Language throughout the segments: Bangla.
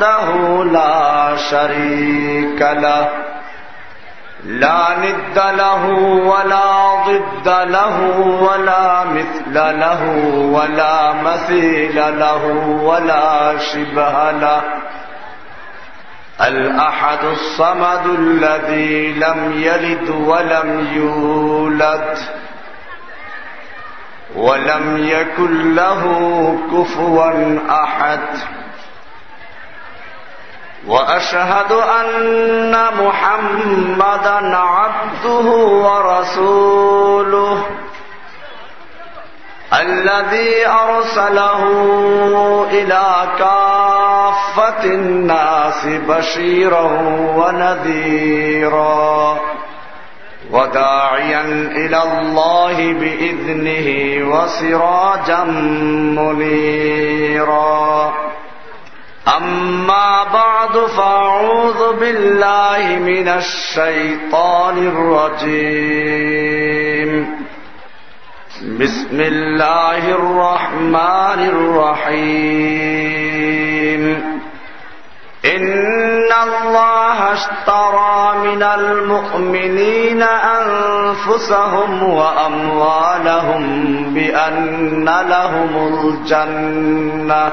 وحده لا شريك له. لا ند له ولا ضد له ولا مثل له ولا مثيل له ولا شبه له. الأحد الصمد الذي لم يلد ولم يولد. ولم يكن له كفوا أحد. وأشهد أن محمدا عبده ورسوله الذي أرسله إلى كافة الناس بشيرا ونذيرا وداعيا إلى الله بإذنه وسراجا منيرا أما بعد فأعوذ بالله من الشيطان الرجيم. بسم الله الرحمن الرحيم. إن الله اشترى من المؤمنين أنفسهم وأموالهم بأن لهم الجنة.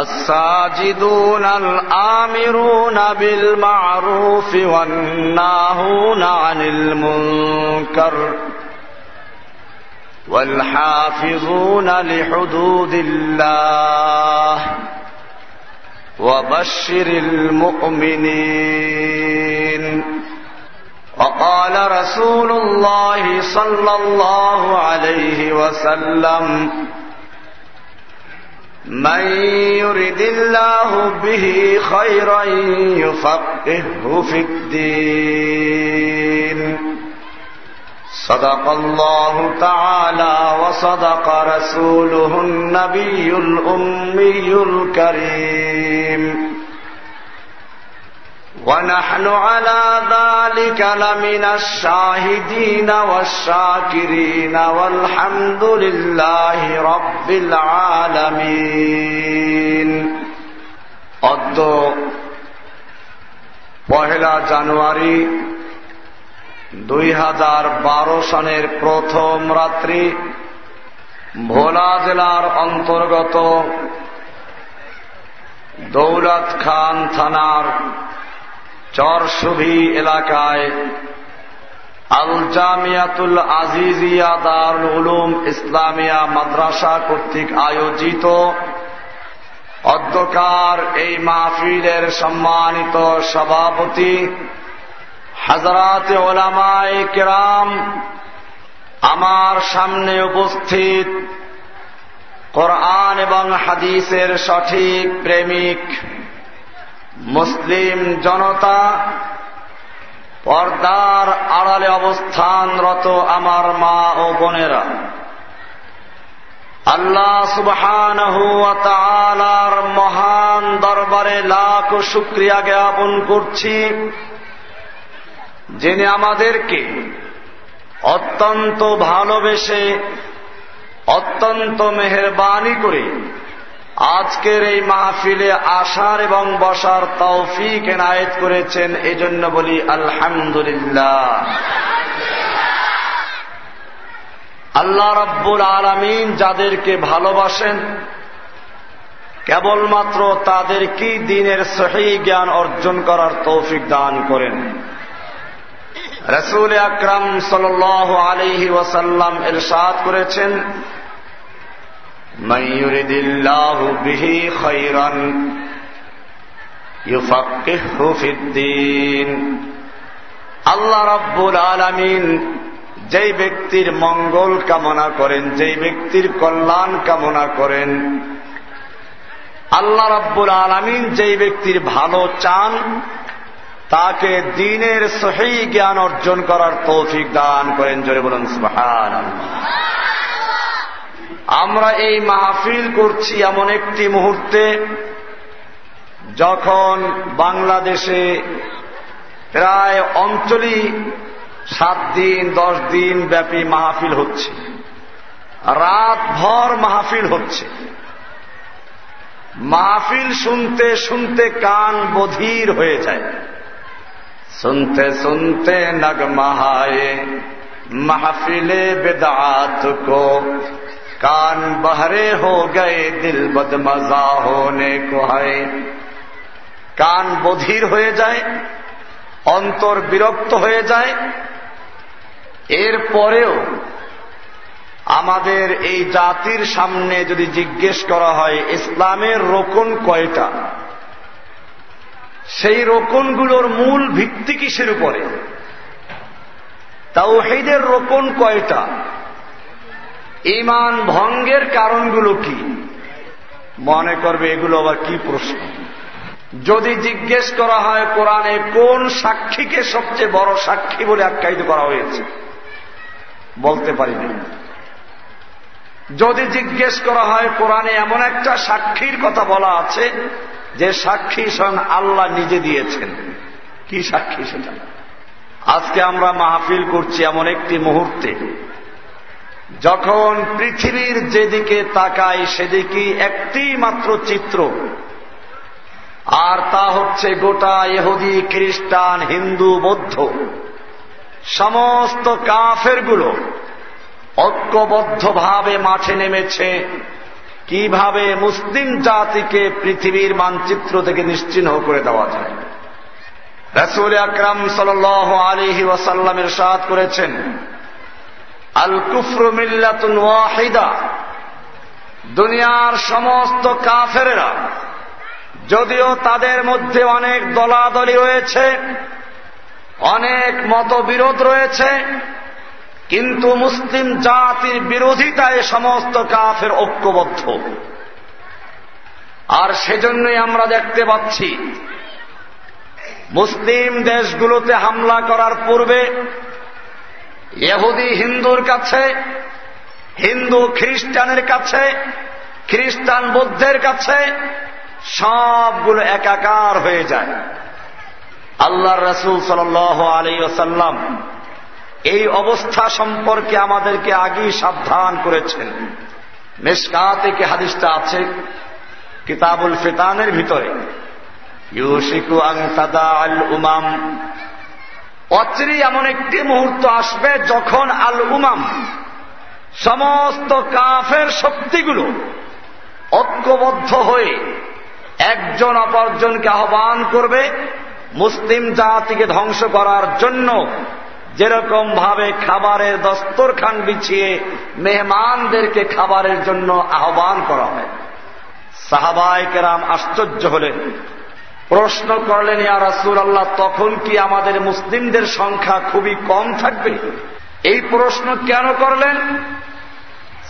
الساجدون الآمرون بالمعروف والناهون عن المنكر والحافظون لحدود الله وبشر المؤمنين. وقال رسول الله صلى الله عليه وسلم من يرد الله به خيرا يفقهه في الدين. صدق الله تعالى وصدق رسوله النبي الأمي الكريم. ونحن على ذلك لمن الشاهدين والشاكرين والحمد لله رب العالمين অদ্য পহেলা জানুয়ারি দুই হাজার বারো সনের প্রথম রাত্রি ভোলা জেলার অন্তর্গত দৌলত খান থানার চরসুভি এলাকায় আল জামিয়াতুল আজিজিয়া দারুল উলুম ইসলামিয়া মাদ্রাসা কর্তৃক আয়োজিত অধ্যকার এই মাহফিলের সম্মানিত সভাপতি হাজরাত ওলামায় কেরাম আমার সামনে উপস্থিত কোরআন এবং হাদিসের সঠিক প্রেমিক মুসলিম জনতা পর্দার আড়ালে অবস্থানরত আমার মা ও বোনেরা, আল্লাহ সুবহান মহান দরবারে লাখ শুক্রিয়া জ্ঞাপন করছি, যিনি আমাদেরকে অত্যন্ত ভালোবেসে, অত্যন্ত মেহরবানি করে আজকের এই মাহফিলে আসার এবং বসার তৌফিক এনায়েত করেছেন, এজন্য বলি আলহামদুলিল্লাহ। আল্লাহ রব্বুল আলমিন যাদেরকে ভালোবাসেন, কেবলমাত্র তাদেরকেই দিনের সহি জ্ঞান অর্জন করার তৌফিক দান করেন। রসুল আকরাম সাল আলহি ওয়াসাল্লাম এরশাদ করেছেন ময়ুরিদিল্লাহ বিহি খৈরন আল্লাহ রব্বুল আলমিন যেই ব্যক্তির মঙ্গল কামনা করেন, যেই ব্যক্তির কল্যাণ কামনা করেন, আল্লাহ রব্বুল আলমিন যেই ব্যক্তির ভালো চান, তাকে দিনের সহি জ্ঞান অর্জন করার তৌফিক দান করেন। জোরে বলুন আমরা এই মাহফিল করছি এমন একটি মুহূর্তে যখন বাংলাদেশে প্রায় অঞ্চলই সাত দিন, দশ দিন ব্যাপী মাহফিল হচ্ছে। রাত ভর মাহফিল হচ্ছে। মাহফিল শুনতে শুনতে কান বধির হয়ে যায়। শুনতে শুনতে নগমাহায় মাহফিলে বেদাত কান বহরে হো গয়ে দিল বদমজা হোনে কো হয় কান বধির হয়ে যায় অন্তর বিরক্ত হয়ে যায় এর পরেও আমাদের এই জাতির সামনে যদি জিজ্ঞেস করা হয়, ইসলামের রোকন কয়টা? সেই রোকনগুলোর মূল ভিত্তি কিসের উপরে? তাওহিদের রোকন কয়টা? ইমান ভঙ্গের কারণগুলো কি? মনে করবে এগুলো আবার কি প্রশ্ন? যদি জিজ্ঞেস করা হয় কোরআনে কোন সাক্ষীকে সবচেয়ে বড় সাক্ষী বলে আখ্যায়িত করা হয়েছে? বলতে পারি না যদি জিজ্ঞেস করা হয় কোরআনে এমন একটা সাক্ষীর কথা বলা আছে, যে সাক্ষী স্বয়ং আল্লাহ নিজে দিয়েছেন। কি সাক্ষী সেটা? আজকে আমরা মাহফিল করছি এমন একটি মুহূর্তে। যখন পৃথিবীর যেদিকে তাকাই সেদিকে একটি মাত্র চিত্র। আর তা হচ্ছে গোটা ইহুদি, খ্রিস্টান, হিন্দু, বৌদ্ধ। সমস্ত কাফেরগুলো ঐক্যবদ্ধভাবে মাঠে নেমেছে। কীভাবে মুসলিম জাতিকে পৃথিবীর মানচিত্র থেকে নিশ্চিহ্ন করে দেওয়া যায়। রসুল আকরাম সাল আলিহি ওয়াসাল্লামের সাদ করেছেন আল কুফর মিল্লাতুন ওয়াহিদা। দুনিয়ার সমস্ত কাফেরেরা, যদিও তাদের মধ্যে অনেক দলাদলি রয়েছে, অনেক মতবিরোধ রয়েছে, কিন্তু মুসলিম জাতির বিরোধিতায় সমস্ত কাফের ঐক্যবদ্ধ। আর সেজন্যই আমরা দেখতে পাচ্ছি, মুসলিম দেশগুলোতে হামলা করার পূর্বে এহুদি হিন্দুর কাছে, হিন্দু খ্রিস্টানের কাছে, খ্রিস্টান বৌদ্ধের কাছে সবগুলো একাকার হয়ে যায়। আল্লাহ রসুল সাল আলী ওসাল্লাম এই অবস্থা সম্পর্কে আমাদেরকে আগেই সাবধান করেছেন। মেশকা থেকে হাদিসটা আছে কিতাবুল ফিতানের ভিতরে। ইউশিকু আংসাদা আল উমাম অচিরি এমন একটি মুহূর্ত আসবে যখন আল উমাম সমস্ত কাফের শক্তিগুলো ঐক্যবদ্ধ হয়ে একজন অপরজনকে আহ্বান করবে মুসলিম জাতিকে ধ্বংস করার জন্য। যেরকম ভাবে খাবারের দস্তরখান বিছিয়ে মেহমানদেরকে খাবারের জন্য আহ্বান করা হয়। সাহাবায় কেরাম আশ্চর্য হলেন। প্রশ্ন করলেন, ইয়া রাসুল আল্লাহ তখন কি আমাদের মুসলিমদের সংখ্যা খুবই কম থাকবে? এই প্রশ্ন কেন করলেন?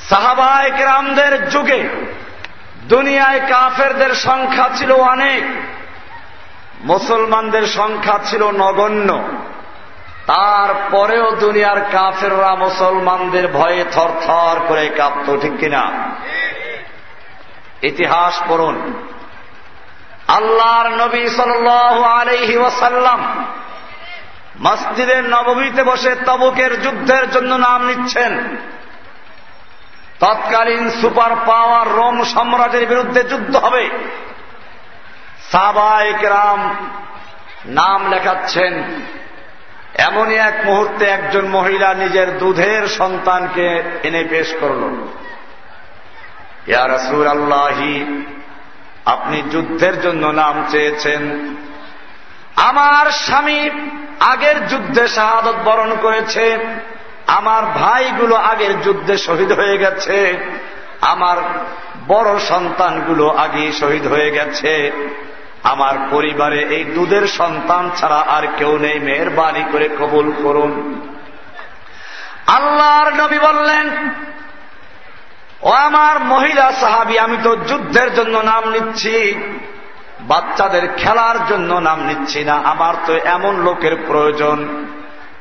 সাহাবায়ক রামদের যুগে দুনিয়ায় কাফেরদের সংখ্যা ছিল অনেক, মুসলমানদের সংখ্যা ছিল নগণ্য। তারপরেও দুনিয়ার কাফেররা মুসলমানদের ভয়ে থর থর করে কাঁপত, ঠিক কিনা? ইতিহাস পড়ুন। আল্লাহর নবী সাল আলহি ওয়াসাল্লাম মসজিদের নবমীতে বসে তবুকের যুদ্ধের জন্য নাম নিচ্ছেন। তৎকালীন সুপার পাওয়ার রোম সম্রাটের বিরুদ্ধে যুদ্ধ হবে। সাবায়ক রাম নাম লেখাচ্ছেন, এমনই এক মুহূর্তে একজন মহিলা নিজের দুধের সন্তানকে এনে পেশ করল। ইয়া রসুল আল্লাহি আপনি যুদ্ধের জন্য নাম চেয়েছেন। আমার স্বামী আগের যুদ্ধে শাহাদত বরণ করেছে। আমার ভাইগুলো আগের যুদ্ধে শহীদ হয়ে গেছে। আমার বড় সন্তানগুলো আগে শহীদ হয়ে গেছে। আমার পরিবারে এই দুধের সন্তান ছাড়া আর কেউ নেই। মেহরবানি করে কবুল করুন। আল্লাহর নবী বললেন ও আমার মহিলা সাহাবি, আমি তো যুদ্ধের জন্য নাম নিচ্ছি। বাচ্চাদের খেলার জন্য নাম নিচ্ছি না। আমার তো এমন লোকের প্রয়োজন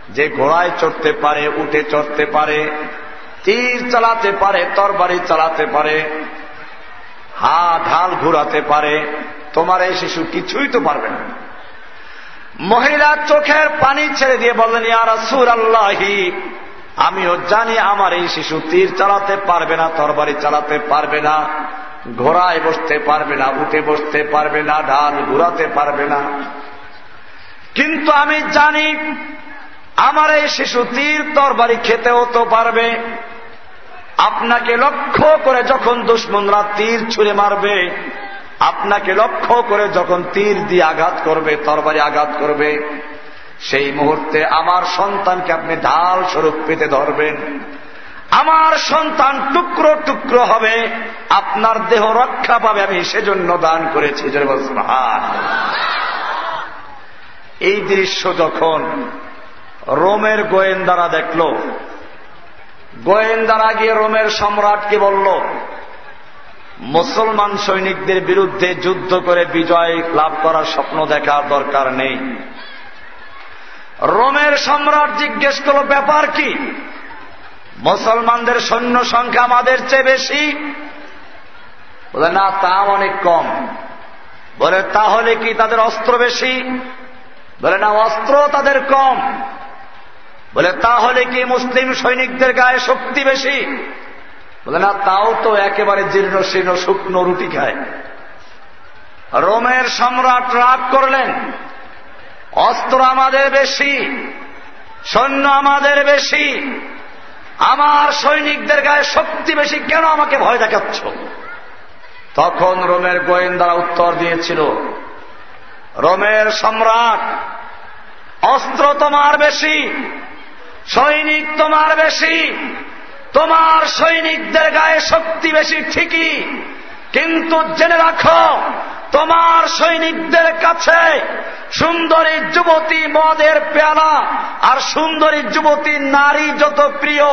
যে ঘোড়ায় চড়তে পারে, উঠে চড়তে পারে, তীর চালাতে পারে, তরবারি চালাতে পারে হা ঢাল ঘুরাতে পারে। তোমার এই শিশু কিছুই তো পারবে না। মহিলা চোখের পানি ছেড়ে দিয়ে বললেন ইয়ারা সুর আল্লাহি আমিও জানি আমার এই শিশু তীর চালাতে পারবে না, তরবারি চালাতে পারবে না, ঘোড়ায় বসতে পারবে না, উঠে বসতে পারবে না ঢাল ঘুরাতে পারবে না। কিন্তু আমি জানি আমার এই শিশু তীর তরবারি খেতেও তো পারবে। আপনাকে লক্ষ্য করে যখন দুশ্মনরা তীর ছুঁড়ে মারবে, আপনাকে লক্ষ্য করে যখন তীর দিয়ে আঘাত করবে, তরবারি আঘাত করবে সেই মুহূর্তে আমার সন্তানকে আপনি ঢাল স্বরূপ পেতে ধরবেন। আমার সন্তান টুকরো টুকরো হবে, আপনার দেহ রক্ষা পাবে আমি সেজন্য দান করেছি। এই দৃশ্য যখন রোমের গোয়েন্দারা দেখল, গোয়েন্দারা গিয়ে রোমের সম্রাটকে বলল, মুসলমান সৈনিকদের বিরুদ্ধে যুদ্ধ করে বিজয় লাভ করার স্বপ্ন দেখার দরকার নেই। রোমের সম্রাট জিজ্ঞেস করল, ব্যাপার কি? মুসলমানদের সৈন্য সংখ্যা আমাদের চেয়ে বেশি? বলে, না তা অনেক কম। বলে, তাহলে কি তাদের অস্ত্র বেশি? বলে, না অস্ত্র তাদের কম। বলে, তাহলে কি মুসলিম সৈনিকদের গায়ে শক্তি বেশি? বলে, না, তাও তো একেবারে জীর্ণ শীর্ণ শুকনো রুটি খায়। রোমের সম্রাট রাগ করলেন। অস্ত্র আমাদের বেশি, সৈন্য আমাদের বেশি। আমার সৈনিকদের গায়ে শক্তি বেশি, কেন আমাকে ভয় দেখাচ্ছ? তখন রোমের গোয়েন্দারা উত্তর দিয়েছিল, রোমের সম্রাট, অস্ত্র তোমার বেশি, সৈনিক তোমার বেশি। তোমার সৈনিকদের গায়ে শক্তি বেশি ঠিকই, কিন্তু জেনে রাখো তোমার সৈনিকদের কাছে সুন্দরী যুবতী মদের পেয়ালা আর সুন্দরী যুবতী নারী যত প্রিয়,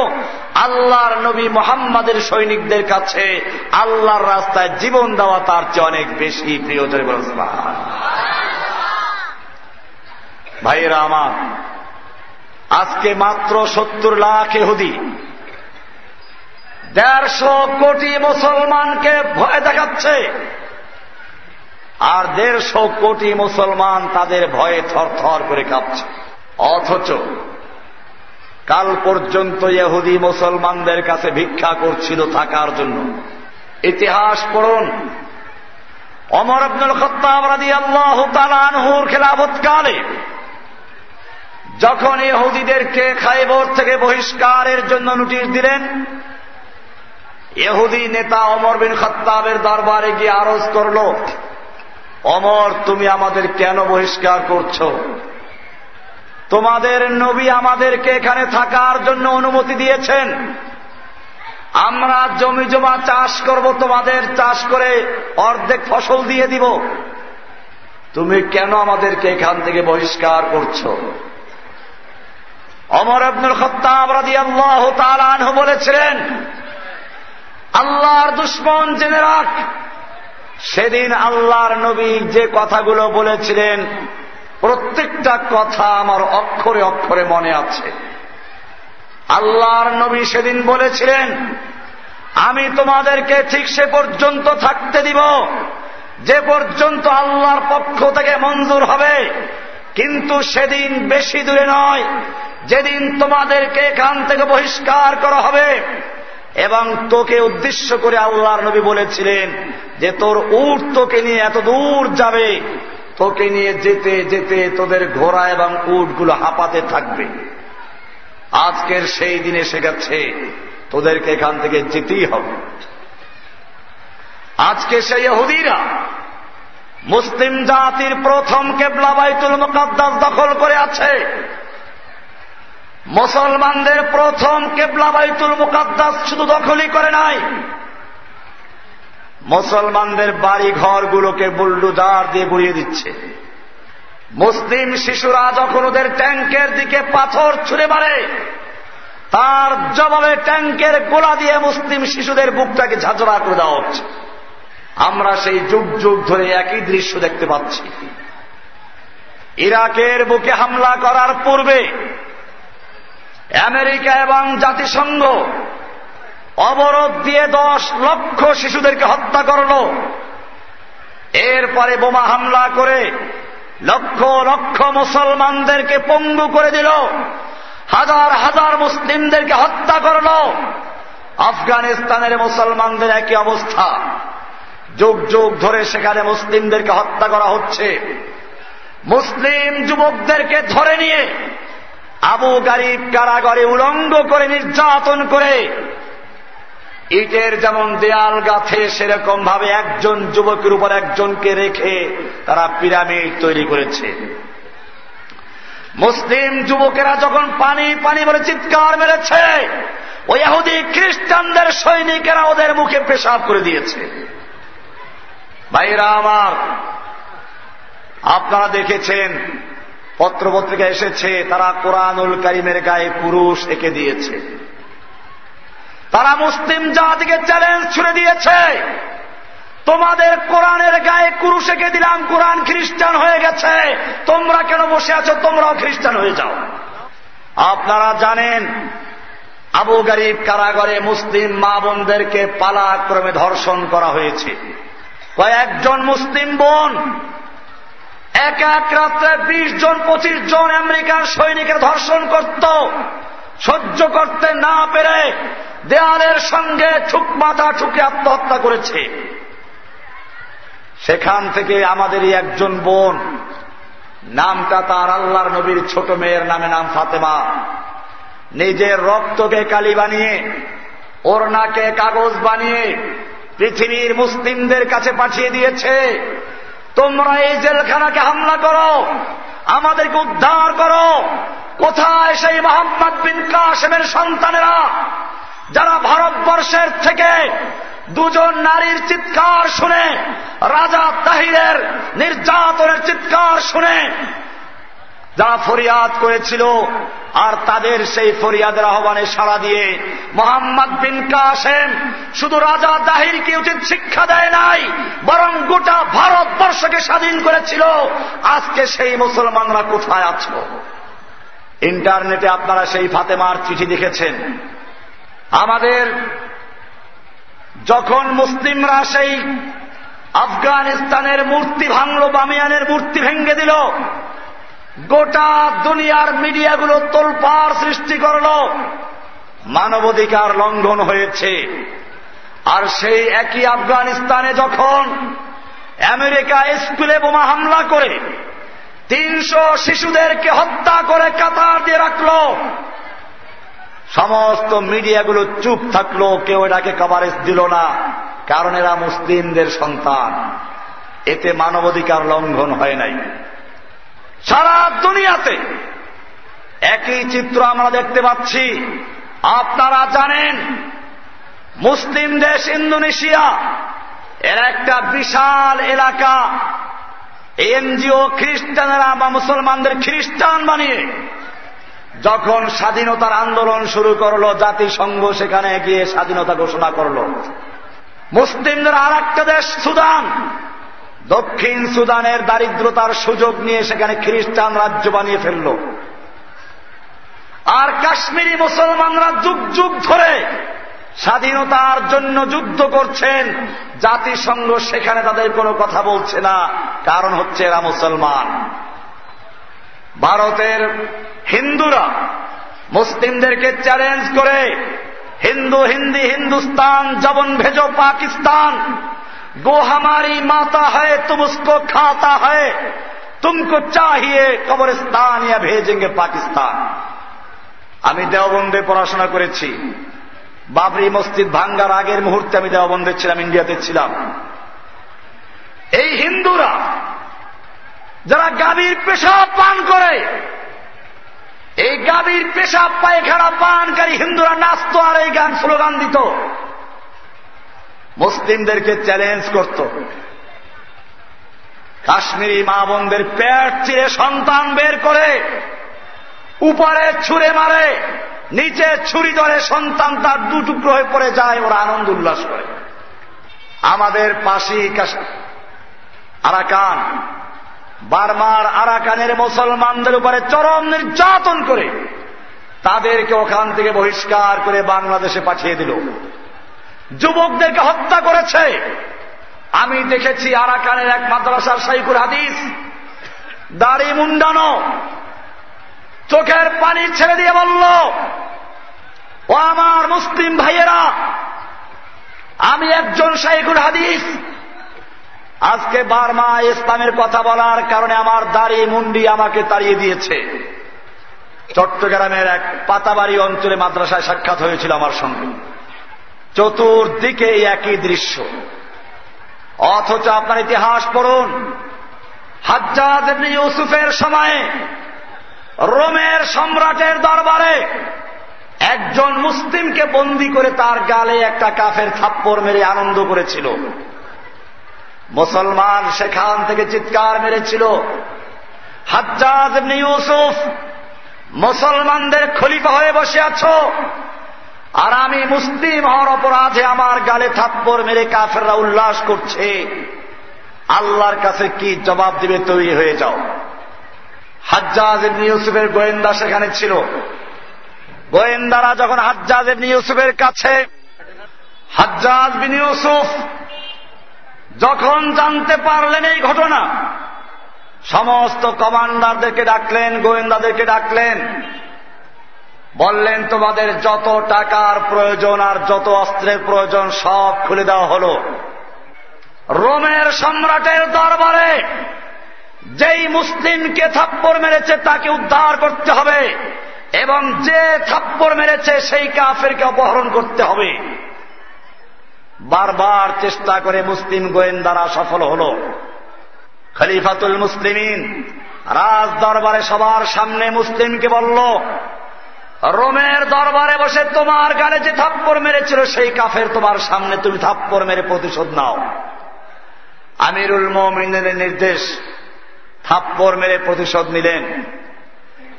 আল্লাহর নবী মোহাম্মদের সৈনিকদের কাছে আল্লাহর রাস্তায় জীবন দেওয়া তার চেয়ে অনেক বেশি প্রিয় ভাইয়েরা আমার, আজকে মাত্র সত্তর লাখ এহুদি দেড়শো কোটি মুসলমানকে ভয় দেখাচ্ছে। আর দেড়শো কোটি মুসলমান তাদের ভয়ে থর থর করে কাঁপছে। অথচ কাল পর্যন্ত ইহুদি মুসলমানদের কাছে ভিক্ষা করছিল থাকার জন্য। ইতিহাস পড়ুন। অমর আব্দুল খত্তাব আল্লাহ তালানহুর খেলাফতকালে যখন ইহুদিদেরকে খাইবর থেকে বহিষ্কারের জন্য নোটিশ দিলেন, ইহুদি নেতা অমর বিন খত্তাবের দরবারে গিয়ে আরজ করল অমর, তুমি আমাদের কেন বহিষ্কার করছ? তোমাদের নবী আমাদেরকে এখানে থাকার জন্য অনুমতি দিয়েছেন। আমরা জমি জমা চাষ করব, তোমাদের চাষ করে অর্ধেক ফসল দিয়ে দিব। তুমি কেন আমাদেরকে এখান থেকে বহিষ্কার করছ? অমর আব্দুল খত্তাব রাজি আল্লাহ তালানহ বলেছিলেন, আল্লাহর দুশ্মন জেনে রাখ সেদিন আল্লাহর নবী যে কথাগুলো বলেছিলেন, প্রত্যেকটা কথা আমার অক্ষরে অক্ষরে মনে আছে। আল্লাহর নবী সেদিন বলেছিলেন, আমি তোমাদেরকে ঠিক সে পর্যন্ত থাকতে দিব, যে পর্যন্ত আল্লাহর পক্ষ থেকে মঞ্জুর হবে। কিন্তু সেদিন বেশি দূরে নয়, যেদিন তোমাদেরকে এখান থেকে বহিষ্কার করা হবে। এবং তোকে উদ্দেশ্য করে আল্লাহর নবী বলেছিলেন যে তোর উট তোকে নিয়ে এত দূর যাবে, তোকে নিয়ে যেতে যেতে তোদের ঘোড়া এবং উটগুলো হাঁপাতে থাকবে। আজকের সেই দিন এসে গেছে, তোদেরকে এখান থেকে যেতেই হবে। আজকে সেই হুদিরা মুসলিম জাতির প্রথম কেবলা বাইতুল মুকাদ্দাস দখল করে আছে। মুসলমানদের প্রথম কেবলা বাইতুল মুকাদ্দাস শুধু দখলই করে নাই। মুসলমানদের বাড়ি ঘরগুলোকে বুল্ডুজার দিয়ে গুড়িয়ে দিচ্ছে। মুসলিম শিশুরা যখন ওদের ট্যাঙ্কের দিকে পাথর ছুড়ে মারে, তার জবাবে ট্যাঙ্কের গোলা দিয়ে মুসলিম শিশুদের বুকটাকে ঝাঁঝরা করে দেওয়া হচ্ছে। আমরা সেই যুগ যুগ ধরে একই দৃশ্য দেখতে পাচ্ছি। ইরাকের বুকে হামলা করার পূর্বে আমেরিকা এবং জাতিসংঘ অবরোধ দিয়ে দশ লক্ষ শিশুদেরকে হত্যা করল। এরপরে বোমা হামলা করে লক্ষ লক্ষ মুসলমানদেরকে পঙ্গু করে দিল। হাজার হাজার মুসলিমদেরকে হত্যা করল। আফগানিস্তানের মুসলমানদের একই অবস্থা। যুগ যুগ ধরে সেখানে মুসলিমদেরকে হত্যা করা হচ্ছে। মুসলিম যুবকদেরকে ধরে নিয়ে আবু গারিব কারাগরে উলঙ্গ করে নির্যাতন করে। ইটের যেমন দেয়াল গাথে সেরকম ভাবে একজন যুবকের উপর একজনকে রেখে তারা পিরামিড তৈরি করেছে। মুসলিম যুবকেরা যখন পানি পানি বলে চিৎকার মেরেছে, ওই এহুদি খ্রিস্টানদের সৈনিকেরা ওদের মুখে পেশাব করে দিয়েছে। ভাইরা আমার, আপনারা দেখেছেন পত্রপত্রিকা এসেছে, তারা কোরআনুল কারিমের গায়ে পুরুষ এঁকে দিয়েছে। তারা মুসলিম জাতিকে চ্যালেঞ্জ ছুড়ে দিয়েছে। তোমাদের কোরআনের গায়ে কুরুষ এঁকে দিলাম, কোরআন খ্রিস্টান হয়ে গেছে। তোমরা কেন বসে আছো? তোমরাও খ্রিস্টান হয়ে যাও। আপনারা জানেন, আবু গরিব কারাগরে মুসলিম মা বোনদেরকে পালাক্রমে ধর্ষণ করা হয়েছে। কয়েকজন মুসলিম বোন এক এক রাত্রে বিশ জন, পঁচিশ জন আমেরিকার সৈনিকের ধর্ষণ করত। সহ্য করতে না পেরে দেয়ালের সঙ্গে ঠুক মাথা ঠুকে আত্মহত্যা করেছে। সেখান থেকে আমাদেরই একজন বোন, নামটা তার আল্লাহর নবীর ছোট মেয়ের নামে নাম ফাতেমা। নিজের রক্তকে কালি বানিয়ে ওর নাকে কাগজ বানিয়ে পৃথিবীর মুসলিমদের কাছে পাঠিয়ে দিয়েছে। তোমরা এই জেলখানাকে হামলা করো। আমাদেরকে উদ্ধার করো। কোথায় সেই মোহাম্মদ বিন কাসেমের সন্তানেরা? যারা ভারতবর্ষের থেকে দুজন নারীর চিৎকার শুনে, রাজা তাহিরের নির্যাতনের চিৎকার শুনে যারা ফরিয়াদ করেছিল আর তাদের সেই ফরিয়াদের আহ্বানে সাড়া দিয়ে মোহাম্মদ বিন কাসেম শুধু রাজা দাহিরকে উচিত শিক্ষা দেয় নাই, বরং গোটা ভারতবর্ষকে স্বাধীন করেছিল। আজকে সেই মুসলমানরা কোথায় আছো? ইন্টারনেটে আপনারা সেই ফাতেমার চিঠি দেখেছেন আমাদের যখন মুসলিমরা সেই আফগানিস্তানের মূর্তি ভাঙল, বামিয়ানের মূর্তি ভেঙ্গে দিল গোটা দুনিয়ার মিডিয়াগুলো তোলপাড় সৃষ্টি করল। মানবাধিকার লঙ্ঘন হয়েছে। আর সেই একই আফগানিস্তানে যখন আমেরিকা স্কুলে বোমা হামলা করে, তিনশো শিশুদেরকে হত্যা করে কাতার দিয়ে রাখল, সমস্ত মিডিয়াগুলো চুপ থাকল, কেউ এটাকে কভারেজ দিল না, কারণ এরা মুসলিমদের সন্তান। এতে মানবাধিকার লঙ্ঘন হয় নাই। সারা দুনিয়াতে একই চিত্র আমরা দেখতে পাচ্ছি। আপনারা জানেন, মুসলিম দেশ ইন্দোনেশিয়া, এর একটা বিশাল এলাকা। এনজিও খ্রিস্টানেরা বা মুসলমানদের খ্রিস্টান বানিয়ে যখন স্বাধীনতার আন্দোলন শুরু করল, জাতিসংঘ সেখানে গিয়ে স্বাধীনতা ঘোষণা করল। মুসলিমদের আর একটা দেশ সুদান। দক্ষিণ সুদানের দারিদ্রতার সুযোগ নিয়ে সেখানে খ্রিস্টান রাজ্য বানিয়ে ফেলল। আর কাশ্মীরি মুসলমানরা যুগ যুগ ধরে স্বাধীনতার জন্য যুদ্ধ করছেন। জাতিসংঘ সেখানে তাদের কোনো কথা বলছে না। কারণ হচ্ছে এরা মুসলমান। ভারতের হিন্দুরা মুসলিমদেরকে চ্যালেঞ্জ করে, হিন্দু হিন্দি হিন্দুস্তান জবন ভেজো পাকিস্তান গো हमारी माता है तुम उसको खाता है तुमको चाहिए কবরস্তান ইয়া ভেজেঙ্গে পাকিস্তান আমি দেওবন্দে পড়াশোনা করেছি বাবরি মসজিদ ভাঙ্গার আগের মুহূর্তে আমি দেওবন্দে ছিলাম ইন্ডিয়াতে ছিলাম এই হিন্দুরা যারা গাভীর পেশাব পান করে এই গাভীর পেশাব পায়খানা পানকারী হিন্দুরা নাচত আর এই গান স্লোগান দিত মুসলিমদেরকে চ্যালেঞ্জ করত। কাশ্মীরি মা বোনদের পেট চিরে সন্তান বের করে, উপরে ছুঁড়ে মারে, নিচে ছুরি ধরে সন্তান তার দু টুকরো হয়ে পড়ে যায়, ওরা আনন্দ উল্লাস করে। আমাদের পাশেই আরাকান, বার্মার আরাকানের মুসলমানদের উপরে চরম নির্যাতন করে, তাদেরকে ওখান থেকে বহিষ্কার করে বাংলাদেশে পাঠিয়ে দিল। যুবকদেরকে হত্যা করেছে। আমি দেখেছি আরাকানের এক মাদ্রাসার সাইকুর হাদিস। দাড়ি মুন্ডানো। চোখের পানি ছেড়ে দিয়ে বলল, ও আমার মুসলিম ভাইয়েরা, আমি একজন শাইকুল হাদিস। আজকে বার্মা ইসলামের কথা বলার কারণে আমার দাড়ি মুন্ডি আমাকে তাড়িয়ে দিয়েছে। চট্টগ্রামের এক পাতাবাড়ি অঞ্চলে মাদ্রাসায় সাক্ষাৎ হয়েছিল আমার সঙ্গে। চতুর্দিকে একই দৃশ্য। অথচ আপনার ইতিহাস পড়ুন হাজ্জাদ ইউসুফের সময়ে রোমের সম্রাটের দরবারে একজন মুসলিমকে বন্দি করে তার গালে একটা কাফের থাপ্পড় মেরে আনন্দ করেছিল। মুসলমান সেখান থেকে চিৎকার মেরেছিল, হাজ্জাজ ইউসুফ, মুসলমানদের খলিফা হয়ে বসে আছো আর আমি মুসলিম হওয়ার অপরাধে আমার গালে থাপ্পড় মেরে কাফেররা উল্লাস করছে। আল্লাহর কাছে কি জবাব দিবে তৈরি হয়ে যাও। হাজ্জাজ ইবনি ইউসুফের গোয়েন্দা সেখানে ছিল। গোয়েন্দারা যখন হাজ্জাজ ইবনি ইউসুফের কাছে, হাজ্জাজ বিন ইউসুফ যখন জানতে পারলেন এই ঘটনা, সমস্ত কমান্ডারদেরকে ডাকলেন, গোয়েন্দাদেরকে ডাকলেন। বললেন, তোমাদের যত টাকার প্রয়োজন আর যত অস্ত্রের প্রয়োজন সব খুলে দেওয়া হল। রোমের সম্রাটের দরবারে যেই মুসলিমকে থাপ্পড় মেরেছে তাকে উদ্ধার করতে হবে এবং যে থাপ্পড় মেরেছে সেই কাফেরকে অপহরণ করতে হবে। বারবার চেষ্টা করে মুসলিম গোয়েন্দারা সফল হল। খলিফাতুল মুসলিমিন রাজ দরবারে সবার সামনে মুসলিমকে বলল রোমের দরবারে বসে তোমার গালে যে থাপ্পড় মেরেছিল, সেই কাফের তোমার সামনে তুমি থাপ্পড় মেরে প্রতিশোধ নাও। আমিরুল মমিনের নির্দেশ, থাপ্পড় মেরে প্রতিশোধ নিলেন।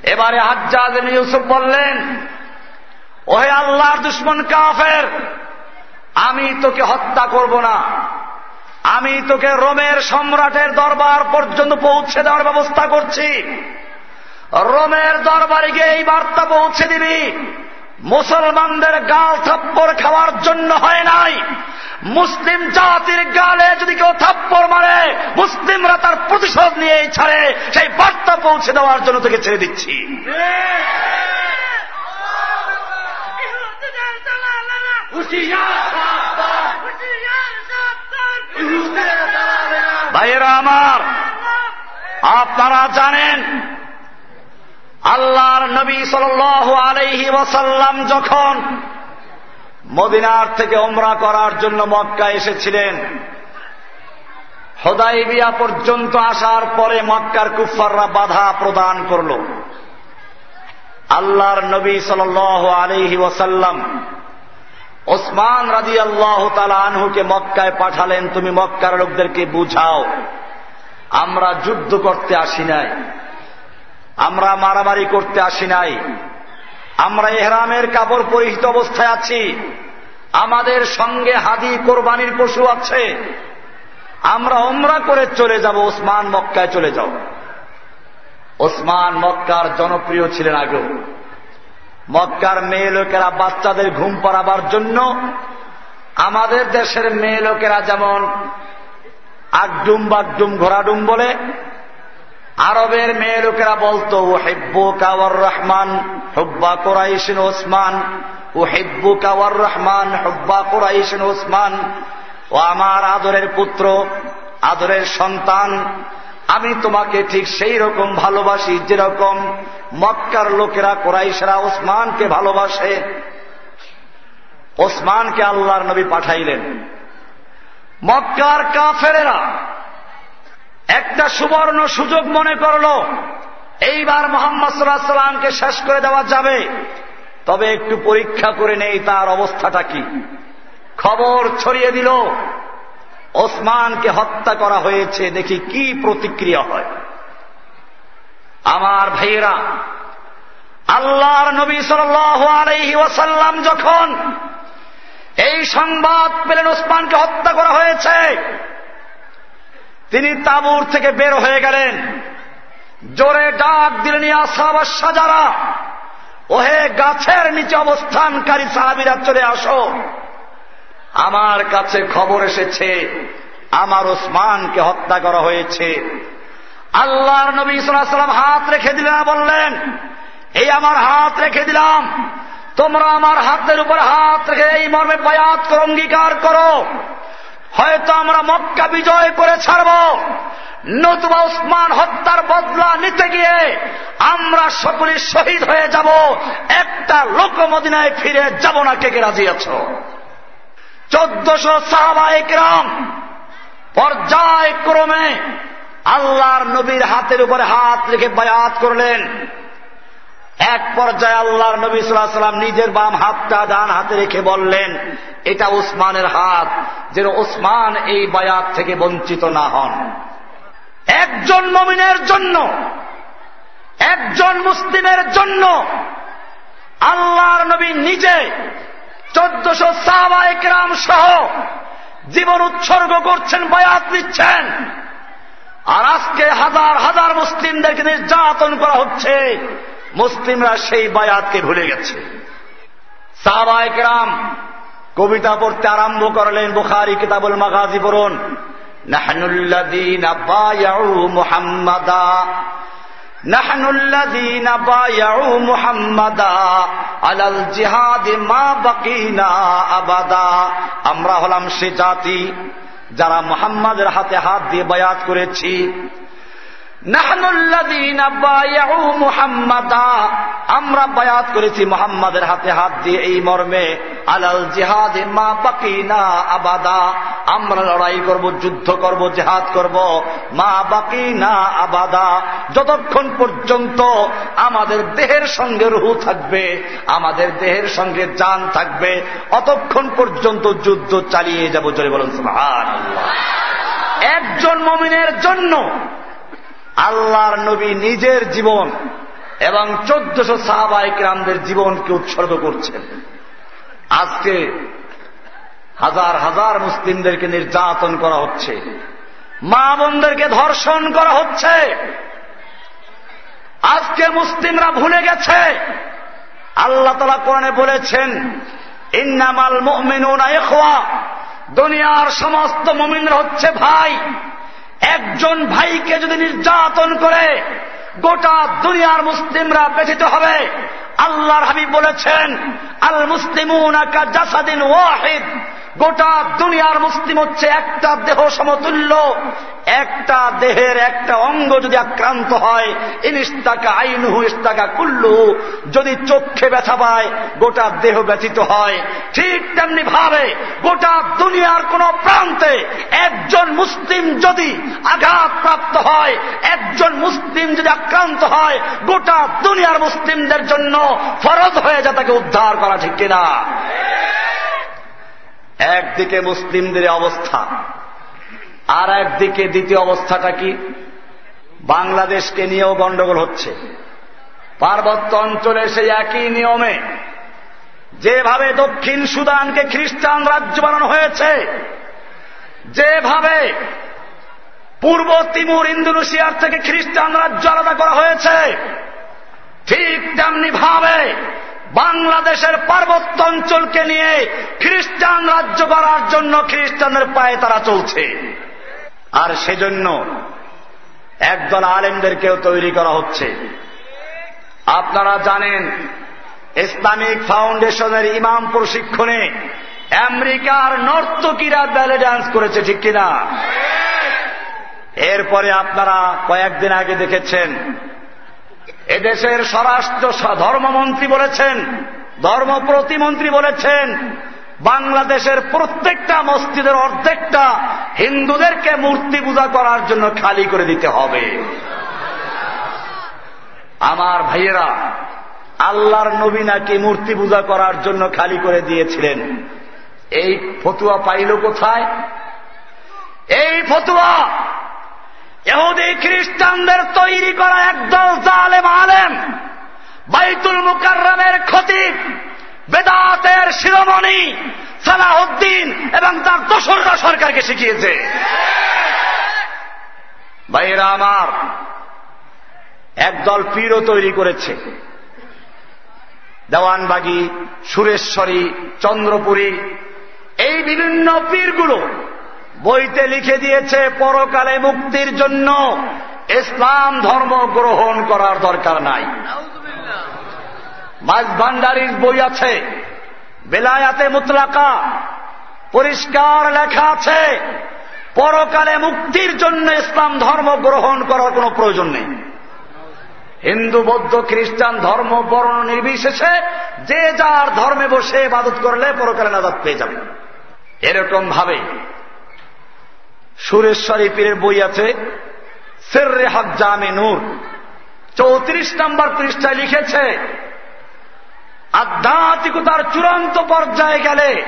এবারে হাজ্জাজ ইউসুফ বললেন, ওহে আল্লাহর দুশ্মন কাফের, আমি তোকে হত্যা করব না। আমি তোকে রোমের সম্রাটের দরবার পর্যন্ত পৌঁছে দেওয়ার ব্যবস্থা করছি। রোমের দরবারে গিয়ে এই বার্তা পৌঁছে দিবি। মুসলমানদের গাল থাপ্পড় খাওয়ার জন্য হয় নাই। মুসলিম জাতির গালে যদি কেউ থাপ্পড় মারে, মুসলিমরা তার প্রতিশোধ নিয়ে ছাড়ে। সেই বার্তা পৌঁছে দেওয়ার জন্য তোকে ছেড়ে দিচ্ছি। ভাইয়েরা আমার, আপনারা জানেন আল্লাহর নবী সাল আলহি ওয়াসাল্লাম যখন মদিনার থেকে ওমরা করার জন্য মক্কা এসেছিলেন, হদাইবিয়া পর্যন্ত আসার পরে মক্কার কুফাররা বাধা প্রদান করল। আল্লাহর নবী সাল আলহি ওয়াসাল্লাম ওসমান রাজি আল্লাহ আনহুকে মক্কায় পাঠালেন, তুমি মক্কার লোকদেরকে বুঝাও, আমরা যুদ্ধ করতে আসি নাই। আমরা মারামারি করতে আসি নাই। আমরা এহরামের কাপড় পরিহিত অবস্থায় আছি। আমাদের সঙ্গে হাদি কোরবানির পশু আছে। আমরা ওমরা করে চলে যাব, ওসমান মক্কায় চলে যাও। ওসমান মক্কার জনপ্রিয় ছিলেন আগেও। মক্কার মেয়ে লোকেরা বাচ্চাদের ঘুম পাড়াবার জন্য আমাদের দেশের মেয়ে লোকেরা যেমন আগডুম বাগডুম ঘোড়াডুম বলে আরবের মেয়ে লোকেরা বলতো ও হেব্বু কাওয়ার রহমান হুব্বা কোরাইশিন ওসমান ও হেব্বু কাওয়ার রহমান হুব্বা কোরাইশিন ওসমান ও আমার আদরের পুত্র, আদরের সন্তান, আমি তোমাকে ঠিক সেই রকম ভালোবাসি যেরকম মক্কার লোকেরা কোরাইশরা ওসমানকে ভালোবাসে। ওসমানকে আল্লাহর নবী পাঠাইলেন। মক্কার কাফেরেরা একটা সুবর্ণ সুযোগ মনে করল, এইবার মোহাম্মদ সাল্লাহ সাল্লামকে শেষ করে দেওয়া যাবে। তবে একটু পরীক্ষা করে নেই তার অবস্থাটা কি। খবর ছড়িয়ে দিল, ওসমানকে হত্যা করা হয়েছে, দেখি কি প্রতিক্রিয়া হয়। আমার ভাইয়েরা, আল্লাহর নবী সাল্লাহি ওয়াসাল্লাম যখন এই সংবাদ পেলেন ওসমানকে হত্যা করা হয়েছে তিনি তাবুর থেকে বের হয়ে গেলেন। জোরে ডাক দিলেন আসাবার সাজারা, ওহে গাছের নিচে অবস্থানকারী সাহাবিরা, চলে আসো। আমার কাছে খবর এসেছে, আমার ওসমানকে হত্যা করা হয়েছে। আল্লাহর নবী সাল্লাম হাত রেখে দিলেন বললেন, এই আমার হাত রেখে দিলাম। তোমরা আমার হাতের উপর হাত রেখে এই মর্মে বয়াত করো অঙ্গীকার করো। হয়তো আমরা মক্কা বিজয় করে ছাড়ব। নতুবা উসমান হত্যার বদলা নিতে গিয়ে আমরা সকলে শহীদ হয়ে যাব। একটা লোক মদিনায় ফিরে যাব না, কে রাজি আছো? চোদ্দশো সাহাবা একরাম পর্যায়ক্রমে আল্লাহর নবীর হাতের উপরে হাত রেখে বায়াত করলেন। এক পর্যায়ে আল্লাহর নবী সাল্লাম নিজের বাম হাতটা ডান হাতে রেখে বললেন, এটা ওসমানের হাত, যেন ওসমান এই বায়াত থেকে বঞ্চিত না হন। একজন মমিনের জন্য, একজন মুসলিমের জন্য আল্লাহর নবী নিজে চোদ্দশো সাহবায়করাম সহ জীবন উৎসর্গ করছেন, বয়াত নিচ্ছেন। আর আজকে হাজার হাজার মুসলিমদেরকে নির্যাতন করা হচ্ছে। মুসলিমরা সেই বায়াতকে ভুলে গেছে। সাহবা কবিতা পড়তে আরম্ভ করলেন বুখারি কিতাবুল মাগাজি পড়ুন। আবাদা। আমরা হলাম সে জাতি যারা মোহাম্মদের হাতে হাত দিয়ে বায়াত করেছি। আমরা বায়াত করেছি মোহাম্মদের হাতে হাত দিয়ে এই মর্মে, আলাল জিহাদ মা বাকি না আবাদা। আমরা লড়াই করব, যুদ্ধ করব, জেহাদ করব, মা বাকি না আবাদা। যতক্ষণ পর্যন্ত আমাদের দেহের সঙ্গে রুহু থাকবে, আমাদের দেহের সঙ্গে যান থাকবে, অতক্ষণ পর্যন্ত যুদ্ধ চালিয়ে যাব। জোরে বলুন একজন মমিনের জন্য আল্লাহর নবী নিজের জীবন এবং চোদ্দশো সাহাবাহিক রামদের জীবনকে উৎসর্গ করছেন। আজকে হাজার হাজার মুসলিমদেরকে নির্যাতন করা হচ্ছে। মা বোনদেরকে ধর্ষণ করা হচ্ছে। আজকে মুসলিমরা ভুলে গেছে। আল্লাহ তালা কোরআনে বলেছেন, ইন্নামাল ইখওয়া। দুনিয়ার সমস্ত মমিনরা হচ্ছে ভাই। একজন ভাইকে যদি নির্যাতন করে গোটা দুনিয়ার মুসলিমরা ব্যথিত হবে। আল্লাহর হাবিব বলেছেন আল মুসলিমুন ওয়াহিদ। গোটা দুনিয়ার মুসলিম হচ্ছে একটা দেহ সমতুল্য, একটা দেহের একটা অঙ্গ যদি আক্রান্ত হয় ইনিস্তাকা আইনুহু ইস্তাকা কুল্লু যদি চোখে ব্যথা পায়, গোটা দেহ ব্যথিত হয়। ঠিক তেমনি ভাবে গোটা দুনিয়ার কোন প্রান্তে একজন মুসলিম যদি আঘাত প্রাপ্ত হয়, একজন মুসলিম যদি আক্রান্ত হয়, গোটা দুনিয়ার মুসলিমদের জন্য ফরজ হয়ে যায় তাকে উদ্ধার করা, ঠিক কিনা? একদিকে মুসলিমদের অবস্থা, আর একদিকে দ্বিতীয় অবস্থাটা কি? বাংলাদেশকে নিয়েও গন্ডগোল হচ্ছে। পার্বত্য অঞ্চলে সেই একই নিয়মে যেভাবে দক্ষিণ সুদানকে খ্রিস্টান রাজ্য বানানো হয়েছে, যেভাবে পূর্ব তিমুর ইন্দোনেশিয়ার থেকে খ্রিস্টান রাজ্য আলাদা করা হয়েছে ঠিক তেমনি ভাবে বাংলাদেশের পার্বত্য অঞ্চলকে নিয়ে খ্রিস্টান রাজ্য করার জন্য খ্রিস্টানদের পায়ে তারা চলছে। আর সেজন্য একদল আলেমদেরকেও তৈরি করা হচ্ছে। আপনারা জানেন ইসলামিক ফাউন্ডেশনের ইমাম প্রশিক্ষণে আমেরিকার নর্তকীরা ব্যালে ডান্স করেছে ঠিক কিনা? এরপরে আপনারা কয়েকদিন আগে দেখেছেন এদেশের স্বরাষ্ট্র ধর্মমন্ত্রী বলেছেন, ধর্ম প্রতিমন্ত্রী বলেছেন, বাংলাদেশের প্রত্যেকটা মসজিদের অর্ধেকটা হিন্দুদেরকে মূর্তি পূজা করার জন্য খালি করে দিতে হবে। আমার ভাইয়েরা, আল্লাহর নবী নাকি মূর্তি পূজা করার জন্য খালি করে দিয়েছিলেন। এই ফতুয়া পাইল কোথায়? এই ফতুয়া এহুদি খ্রিস্টানদের তৈরি করা একদল জালেম আলেম, বাইতুল মুকাররমের খতিব, বেদাতের শিরোমণি সালাহদ্দিন এবং তার দোসররা সরকারকে শিখিয়েছে। ভাইয়েরা আমার, একদল পীরও তৈরি করেছে। দেওয়ানবাগি, সুরেশ্বরী, চন্দ্রপুরী, এই বিভিন্ন পীরগুলো বইতে লিখে দিয়েছে, পরকালে মুক্তির জন্য ইসলাম ধর্ম গ্রহণ করার দরকার নাই। মাঝ ভান্ডারির বই আছে, বেলায়াতে মুতলাকা, পরিষ্কার লেখা আছে, পরকালে মুক্তির জন্য ইসলাম ধর্ম গ্রহণ করার কোন প্রয়োজন নেই। হিন্দু, বৌদ্ধ, খ্রিস্টান ধর্ম বর্ণ নির্বিশেষে যে যার ধর্মে বসে ইবাদত করলে পরকালে নাজাদ পেয়ে যাবে। এরকম ভাবে সুরেশ্বরী পীরের বই আছে, সেররে জামে নূর। চৌত্রিশ নম্বর পৃষ্ঠায় লিখেছে আধ্যাত্মিকতার চূড়ান্ত পর্যায়ে গেলে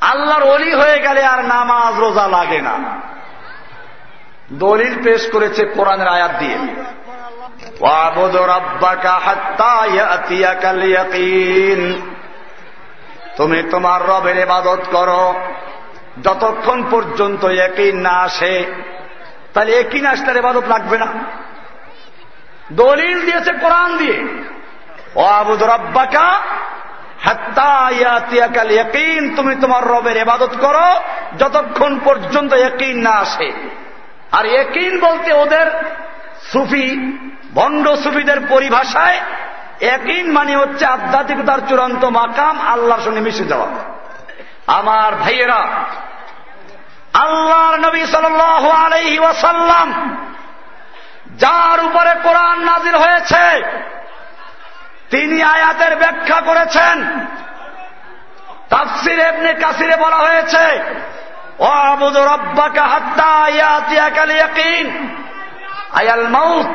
আল্লাহর অলি হয়ে গেলে আর নামাজ রোজা লাগে না। দলিল পেশ করেছে কোরআনের আয়াত দিয়ে। তুমি তোমার রবের ইবাদত করো। যতক্ষণ পর্যন্ত একই না আসে, তাহলে একই না আসলে এবাদত লাগবে না। দলিল দিয়েছে কোরআন দিয়ে। ও আবুদ রব্বাকা তুমি তোমার রবের এবাদত করো যতক্ষণ পর্যন্ত একইন না আসে। আর একইন বলতে ওদের সুফি, ভণ্ড সুফিদের পরিভাষায় একইন মানে হচ্ছে আধ্যাত্মিকতার চূড়ান্ত মাকাম, আল্লাহর সঙ্গে মিশে যাওয়া। আমার ভাইয়েরা, আল্লাহর নবী সাল আলহি ওয়াসাল্লাম যার উপরে কোরআন নাজির হয়েছে, তিনি আয়াতের ব্যাখ্যা করেছেন। তাফসির এমনি কাসিরে বলা হয়েছে রব্বাকা আয়াল মাউত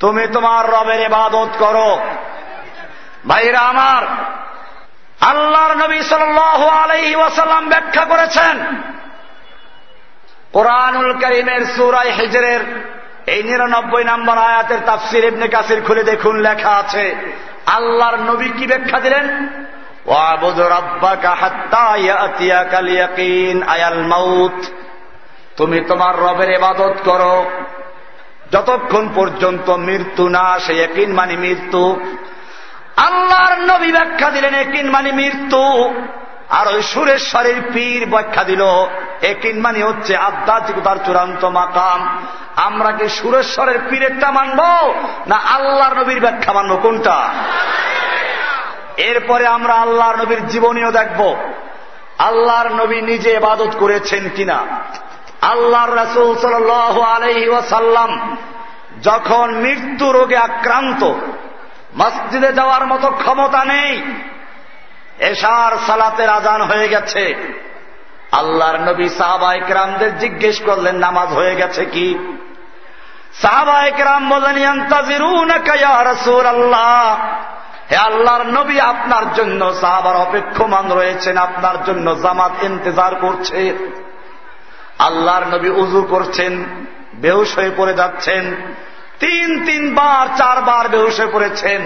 তুমি তোমার রবের ইবাদত করো। ভাইরা আমার আল্লাহর নবী সাল আলহি ওয়াসাল্লাম ব্যাখ্যা করেছেন। কোরআনুল করিমের সুরাই হেজরের এই নিরানব্বই নম্বর আয়াতের তাফসির ইবনে কাসির খুলে দেখুন, লেখা আছে, আল্লাহর নবী কি ব্যাখ্যা দিলেন? আয়াল মাউত। তুমি তোমার রবের এবাদত করো। যতক্ষণ পর্যন্ত মৃত্যু না আসে একিন মানে মৃত্যু আল্লাহর নবী ব্যাখ্যা দিলেন, একিন মানে মৃত্যু। আর ওই সুরেশ্বরের পীর ব্যাখ্যা দিল, একিন মানে হচ্ছে আধ্যাত্মিকতার চূড়ান্ত মাকাম। আমরা কি সুরেশ্বরের পীরেরটা মানব, না আল্লাহর নবীর ব্যাখ্যা মানব, কোনটা? এরপরে আমরা আল্লাহর নবীর জীবনীও দেখব। আল্লাহর নবী নিজে এবাদত করেছেন কিনা? আল্লাহর রাসুল সাল আলহি ওয়াসাল্লাম যখন মৃত্যু রোগে আক্রান্ত মসজিদে যাওয়ার মতো ক্ষমতা নেই। এশার সালাতের আজান হয়ে গেছে। আল্লাহর নবী সাহাবাহিক রামদের জিজ্ঞেস করলেন, নামাজ হয়ে গেছে কি? সাহাবাহিক রাম বলেন আল্লাহ হে আল্লাহর নবী, আপনার জন্য সাহাবার অপেক্ষমান রয়েছেন, আপনার জন্য জামাত ইন্তজার করছে। আল্লাহর নবী উজু করছেন, বেহুশ হয়ে পড়ে যাচ্ছেন। তিন তিনবার চারবার বেহুসে পড়েছেন।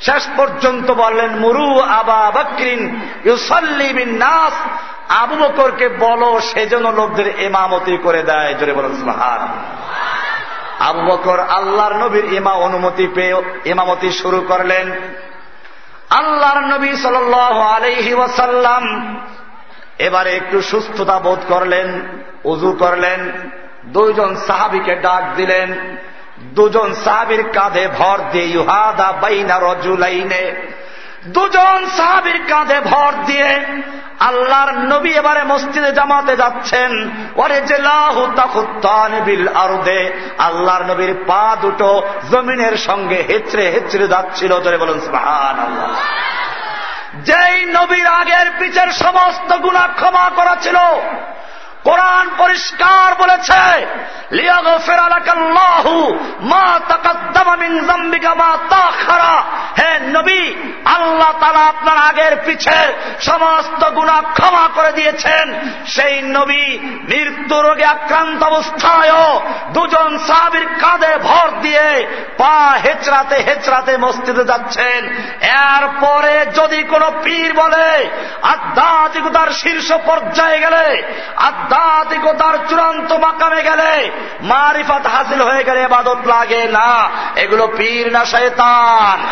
শেষ পর্যন্ত বললেন, মুরু আবা বকরিন ইউসল্লিবিন নাস আবু বকরকে বলো সেজন্য লোকদের এমামতি করে দেয়। জোরে বলেন সুহার আবু বকর আল্লাহর নবীর ইমা অনুমতি পেয়ে ইমামতি শুরু করলেন। আল্লাহর নবী সাল আলহি ওয়াসাল্লাম এবারে একটু সুস্থতা বোধ করলেন উজু করলেন, দুইজন সাহাবিকে ডাক দিলেন। দুজন সাহাবির কাঁধে ভর দিয়ে, ইউহাদা বাইনা রজুলাইনে। দুজন সাহাবির কাঁধে ভর দিয়ে আল্লাহর নবী এবারে মসজিদে জামাতে যাচ্ছেন। ওরে বিল আরদে। আল্লাহর নবীর পা দুটো জমিনের সঙ্গে হেচড়ে হেচড়ে যাচ্ছিল। ধরে বলুন সুহান যেই নবীর আগের পিছের সমস্ত গুণা ক্ষমা করা ছিল কোরআন পরিষ্কার বলেছে হে নবী, আল্লাহ তালা আপনার আগের পিছে সমস্ত গুণা ক্ষমা করে দিয়েছেন। সেই নবী মৃত্যু রোগে আক্রান্ত অবস্থায়ও দুজন সাবির কাঁধে ভর দিয়ে পা হেচড়াতে হেচড়াতে মসজিদে যাচ্ছেন। এরপরে যদি কোনো পীর বলে, আধ্যাত্মিকতার শীর্ষ পর্যায়ে গেলে আধ্যাত্মিকতার চূড়ান্ত মাকামে গেলে মারিফাত হাসিল হয়ে গেলে এবাদত লাগে না। এগুলো পীর না শয়তান?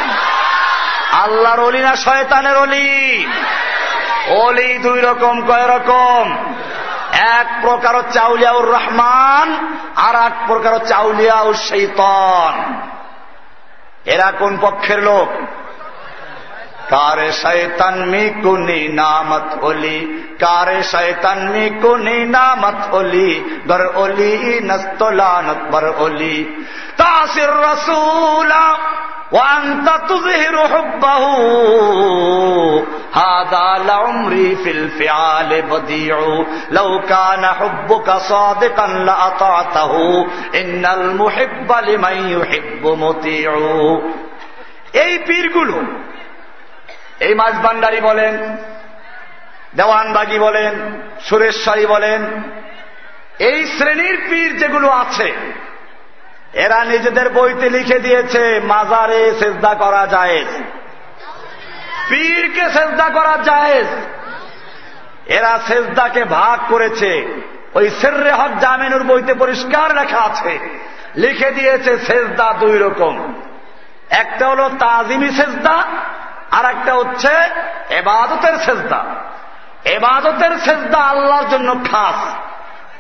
আল্লাহর অলি না শয়তানের অলি অলি দুই রকম, কয় রকম? এক প্রকার হচ্ছে আউলিয়াউর রহমান, আর এক প্রকার হচ্ছে আউলিয়াউর শৈতন। এরা কোন পক্ষের লোক? কারে শৈতান মি কুনি নামত ওলি কারে শৈতান মি কুনি নামত ওলি গর ওলি নস্তলানত বর ওলি তাসির রসুলা وأنت تظهر حبه هذا لعمري في الفعال بديع لو كان حبك صادقا لأطعته إن المحب لمن يحب مطيع এই পীরগুলো এই মাছ ভান্ডারি বলেন, দেওয়ানবাগি বলেন, সুরেশ্বরী বলেন, এই শ্রেণির পীর যেগুলো আছে, এরা নিজেদের বইতে লিখে দিয়েছে, মাজারে সেজদা করা যায় পীরকে সেজদা করা যায় এরা সেজদাকে ভাগ করেছে। ওই সেররে হক জামিনুর বইতে পরিষ্কার লেখা আছে। লিখে দিয়েছে, সেজদা দুই রকম। একটা হল তাজিমি সেজদা আর একটা হচ্ছে এবাদতের সেজদা। এবাদতের সেজদা আল্লাহর জন্য খাস।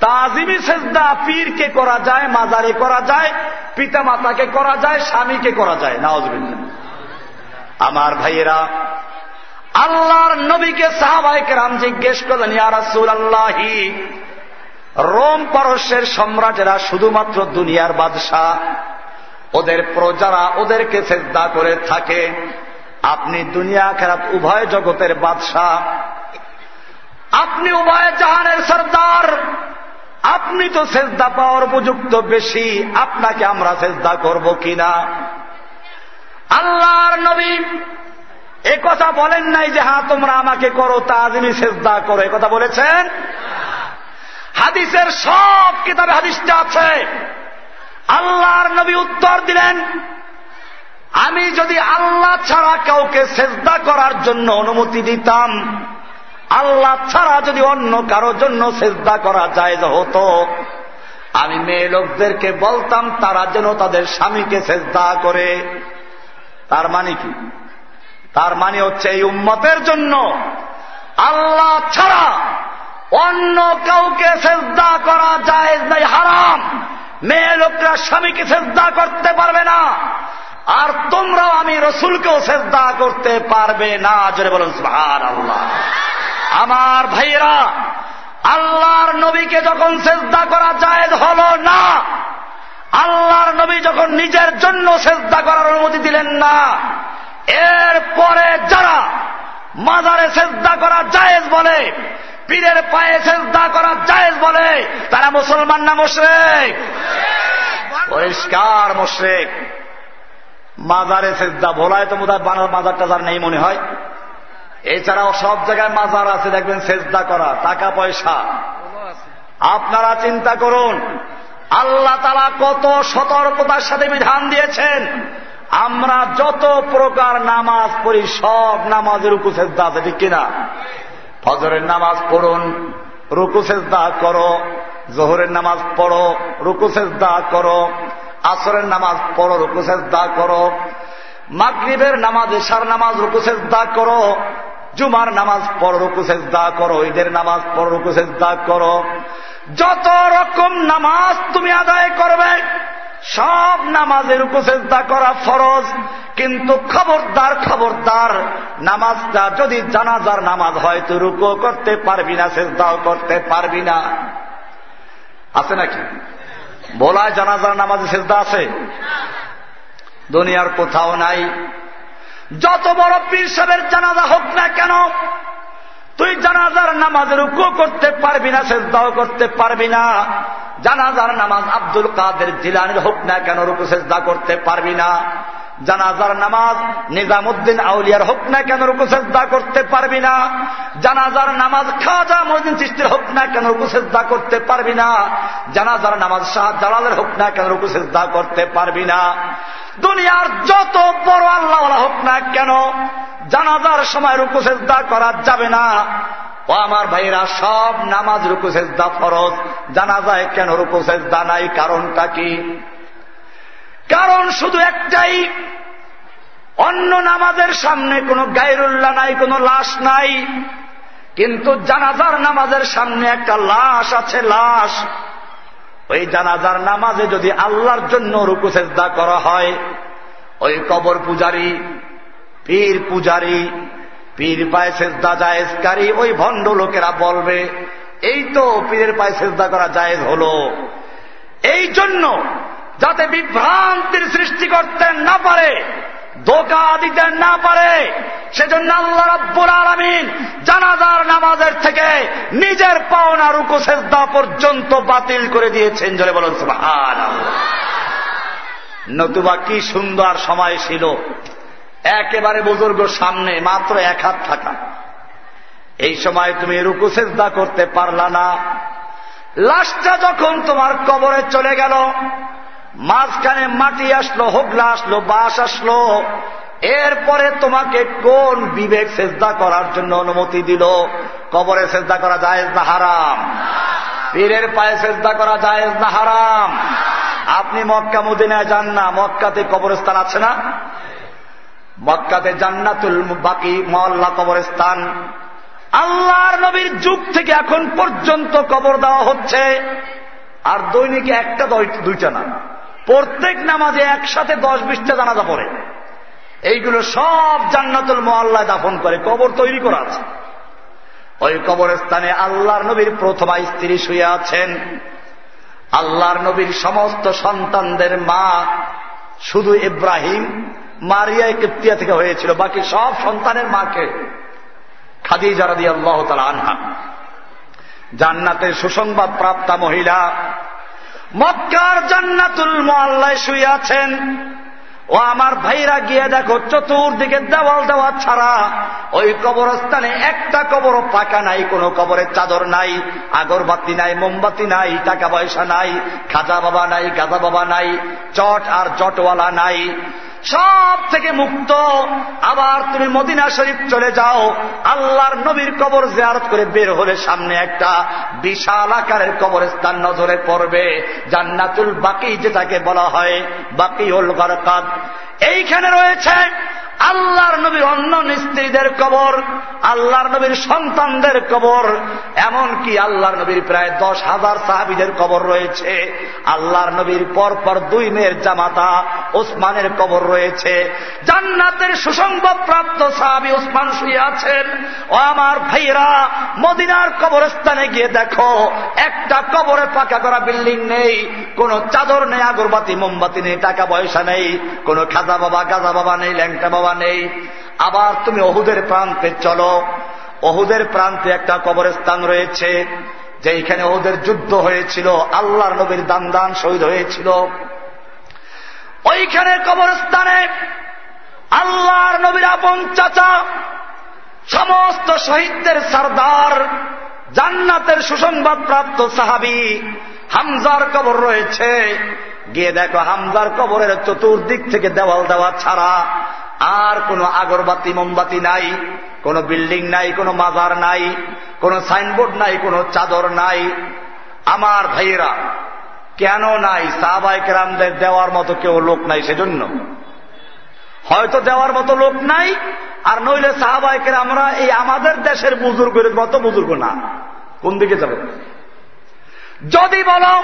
তাজিমি সেজদা পীরকে করা যায়, মাজারে করা যায় পিতা মাতাকে করা যায়, স্বামীকে করা যায়। নাওজবিল্লা আমার ভাইয়েরা, আল্লাহর নবীকে সাহাবাহিক রাম জিজ্ঞেস করলেন ইয়ারাসুল আল্লাহি রোম পারস্যের সম্রাটেরা শুধুমাত্র দুনিয়ার বাদশাহ, ওদের প্রজারা ওদেরকে সেজদা করে থাকে আপনি দুনিয়া খেরাত উভয় জগতের বাদশাহ। আপনি উভয় জাহানের সর্দার। আপনি তো সেজদা পাওয়ার উপযুক্ত বেশি। আপনাকে আমরা সেজদা করব কিনা? আল্লাহর নবী এ কথা বলেন নাই যে হ্যাঁ তোমরা আমাকে করো তাজিমি সেজদা করো। কথা বলেছেন? হাদিসের সব কিতাবে হাদিসটা আছে। আল্লাহর নবী উত্তর দিলেন আমি যদি আল্লাহ ছাড়া কাউকে সেজদা করার জন্য অনুমতি দিতাম, আল্লাহ ছাড়া যদি অন্য কারও জন্য সেজদা করা যায় হতো, আমি মেয়ে লোকদেরকে বলতাম, তারা যেন তাদের স্বামীকে সেজদা করে। তার মানে কি? তার মানে হচ্ছে এই উম্মতের জন্য আল্লাহ ছাড়া অন্য কাউকে সেজদা করা যায় নাই হারাম। মেয়ে লোকরা স্বামীকে সেজদা করতে পারবে না। আর তোমরাও আমি রসুলকেও সেজদা করতে পারবে না। জোরে বলুন সুহার আল্লাহ আমার ভাইয়েরা, আল্লাহর নবীকে যখন সেজদা করা যায় হল না, আল্লাহর নবী যখন নিজের জন্য সেজদা করার অনুমতি দিলেন না, এরপরে যারা মাজারে সেজদা করা জায়েজ বলে, পীরের পায়ে সেজদা করা জায়েজ বলে, তারা মুসলমান না মোশরেক? পরিষ্কার মোশরেক। মাজারে সেজদা, ভোলায় তো বোধহয় বানার মাজার টাজার নেই মনে হয়। এছাড়াও সব জায়গায় মাজার আছে, দেখবেন সেজদা করা, টাকা পয়সা। আপনারা চিন্তা করুন, আল্লাহ তালা কত সতর্কতার সাথে বিধান দিয়েছেন। আমরা যত প্রকার নামাজ পড়ি, সব নামাজের উপসেজদা আছে, ঠিক কিনা? ফজরের নামাজ পড়ুন রুকুসেজদা করো, জোহরের নামাজ পড়ো রুকুসেজদা করো। আসরের নামাজ পড়ো রুকুসেজদা করো। মাগরীবের নামাজ এশার নামাজ রুকুসেজদা করো। জুমার নামাজ পড়ো রুকুসেজদা করো। ঈদের নামাজ পড়ো রুকুসেজদা করো। যত রকম নামাজ তুমি আদায় করবে, সব নামাজের উপসেজদা করা ফরজ। কিন্তু খবরদার খবরদার, নামাজটা যদি জানাজার নামাজ হয় তো রুকো করতে পারবি না, সেজদাও করতে পারবি না। আছে নাকি? বলায় জানাজার নামাজে সেজদা আছে? দুনিয়ার কোথাও নাই। যত বড় পীর সাহেবের জানাজা হোক না কেন, তুই জানাজার নামাজের উকু করতে পারবি না, সেজদাও করতে পারবি না। জানাজার নামাজ আব্দুল কাদের জিলানির হোক না কেন, রুকু, সেজদা করতে পারবি না। জানাজার নামাজ নিজামুদ্দিন আউলিয়ার হোক না কেন রুকু সেজদা করতে পারবি না। জানাজার নামাজ খাজা মদিন চিস্তির হোক না কেন রুকু সেজদা করতে পারবি না। জানাজার নামাজ শাহ জালালের হোক না কেন রুকু সেজদা করতে পারবি না। দুনিয়ার যত বড় আল্লাহ হোক না কেন জানাজার সময় রুকু সেজদা করা যাবে না। ও আমার ভাইরা সব নামাজ রুকু সেজদা ফরজ। জানা যায় কেন রুকু সেজদা নাই? কারণটা কি? কারণ শুধু একটাই, অন্য নামাজের সামনে কোনো গায়রুল্লাহ নাই, কোনো লাশ নাই, কিন্তু জানাজার নামাজের সামনে একটা লাশ আছে, লাশ। ওই জানাজার নামাজে যদি আল্লাহর জন্য রুকু সেজদা করা হয়, ওই কবর পূজারী, পীর পূজারী, পীর পায়ে সেজদা জায়েজকারী, ওই ভণ্ড লোকেরা বলবে, এই তো পীরের পায়ে সেজদা করা জায়েজ হল। এই জন্য যাতে বিভ্রান্তির সৃষ্টি করতে না পারে, ধোকা দিতে না পারে, সেজন্য আল্লাহ রব্বুর আলমিন জানাজার নামাজের থেকে নিজের পাওনা রুকু সেজদা পর্যন্ত বাতিল করে দিয়েছেন। জলে বলেন নতুবা কি সুন্দর সময় ছিল। একেবারে বুজুর্গ সামনে, মাত্র এক হাত থাকা। এই সময় তুমি রুকু করতে পারলা না। লাশটা যখন তোমার কবরে চলে গেল মাঝখানে মাটি আসলো, হোগলা আসলো বাস আসলো। এরপরে তোমাকে কোন বিবেক সেজদা করার জন্য অনুমতি দিল? কবরে সেজদা করা যায় না হারাম? পীরের পায়ে সেজদা করা যায় না হারাম? আপনি মক্কা, মদিনায় যান না, মক্কাতে কবরস্থান আছে না? মক্কাতে জান্নাতুল বাকি মহল্লা কবরস্থান। আল্লাহর নবীর যুগ থেকে এখন পর্যন্ত কবর দেওয়া হচ্ছে। আর দৈনিকে একটা, দুইটা না। প্রত্যেক নামাজে একসাথে দশ বিশটা জানাজা পড়ে। এইগুলো সব জান্নাতুল মহল্লায় দাফন করে, কবর তৈরি করা আছে। ওই কবরস্থানে আল্লাহর নবীর প্রথমা স্ত্রী শুয়ে আছেন। আল্লাহর নবীর সমস্ত সন্তানদের মা শুধু ইব্রাহিম, মারিয়া, কিপ্তিয়া থেকে হয়েছিল। বাকি সব সন্তানের মাকে খাদিজা রাদি আল্লাহ তালা আনহা। জান্নাতের সুসংবাদ প্রাপ্তা মহিলা মক্কার জান্নাতুল মোয়াল্লায় শুয়ে আছেন। ও আমার ভাইরা গিয়ে দেখো, চতুর্দিকে দেওয়াল দেওয়া ছাড়া ওই কবরস্থানে একটা কবর পাকা নাই, কোনো কবরের চাদর নাই, আগরবাতি নাই, মোমবাতি নাই, টাকা পয়সা নাই, খাজা বাবা নাই, গাজা বাবা নাই, চট আর চটওয়ালা নাই। সব থেকে মুক্ত। আবার তুমি মদিনা শরীফ চলে যাও, আল্লাহর নবীর কবর জেয়ারত করে বের হলে সামনে একটা বিশাল আকারের কবরস্থান নজরে পড়বে, জান্নাতুল বাকি যেটাকে বলা হয় বাকি হল গরকাত এইখানে রয়েছে আল্লাহর নবীর অন্য স্ত্রীদের কবর, আল্লাহর নবীর সন্তানদের কবর, এমনকি আল্লাহর নবীর প্রায় দশ হাজার সাহাবিদের কবর রয়েছে। আল্লাহর নবীর পরপর দুই মেয়ের জামাতা ওসমানের কবর রয়েছে। জান্নাতের সুসংবাদ প্রাপ্ত সাহাবি ওসমান শুয়ে আছেন। ও আমার ভাইরা মদিনার কবরস্থানে গিয়ে দেখো, একটা কবরে পাকা করা বিল্ডিং নেই, কোন চাদর নেই, আগরবাতি, মোমবাতি নেই, টাকা পয়সা নেই, কোন খাজা বাবা, গাজা বাবা নেই, ল্যাংটা বাবা নেই। আবার তুমি অহুদের প্রান্তে চলো। অহুদের প্রান্তে একটা কবরস্থান রয়েছে যেখানে ওদের যুদ্ধ হয়েছিল, আল্লাহর নবীর দান দান শহীদ হয়েছিল। ওইখানে কবরস্থানে আল্লাহর নবীর আপন চাচা, সমস্ত শহীদদের সর্দার, জান্নাতের সুসংবাদ প্রাপ্ত সাহাবি হামজার কবর রয়েছে। গিয়ে দেখো হামজার কবরের চতুর্দিক থেকে দেওয়াল দেওয়া ছাড়া আর কোনো আগরবাতি, মোমবাতি নাই, কোনো বিল্ডিং নাই, কোনো মাজার নাই, কোনো সাইনবোর্ড নাই, কোনো চাদর নাই। আমার ভাইয়েরা, কেন নাই? সাহবাইকেরামদের দেওয়ার মতো কেউ লোক নাই সেজন্য। হয়তো দেওয়ার মতো লোক নাই, আর নইলে সাহাবাহিকের আমরা এই আমাদের দেশের বুজুর্গের মতো বুজুর্গ না। কোন দিকে যাবে? যদি বলো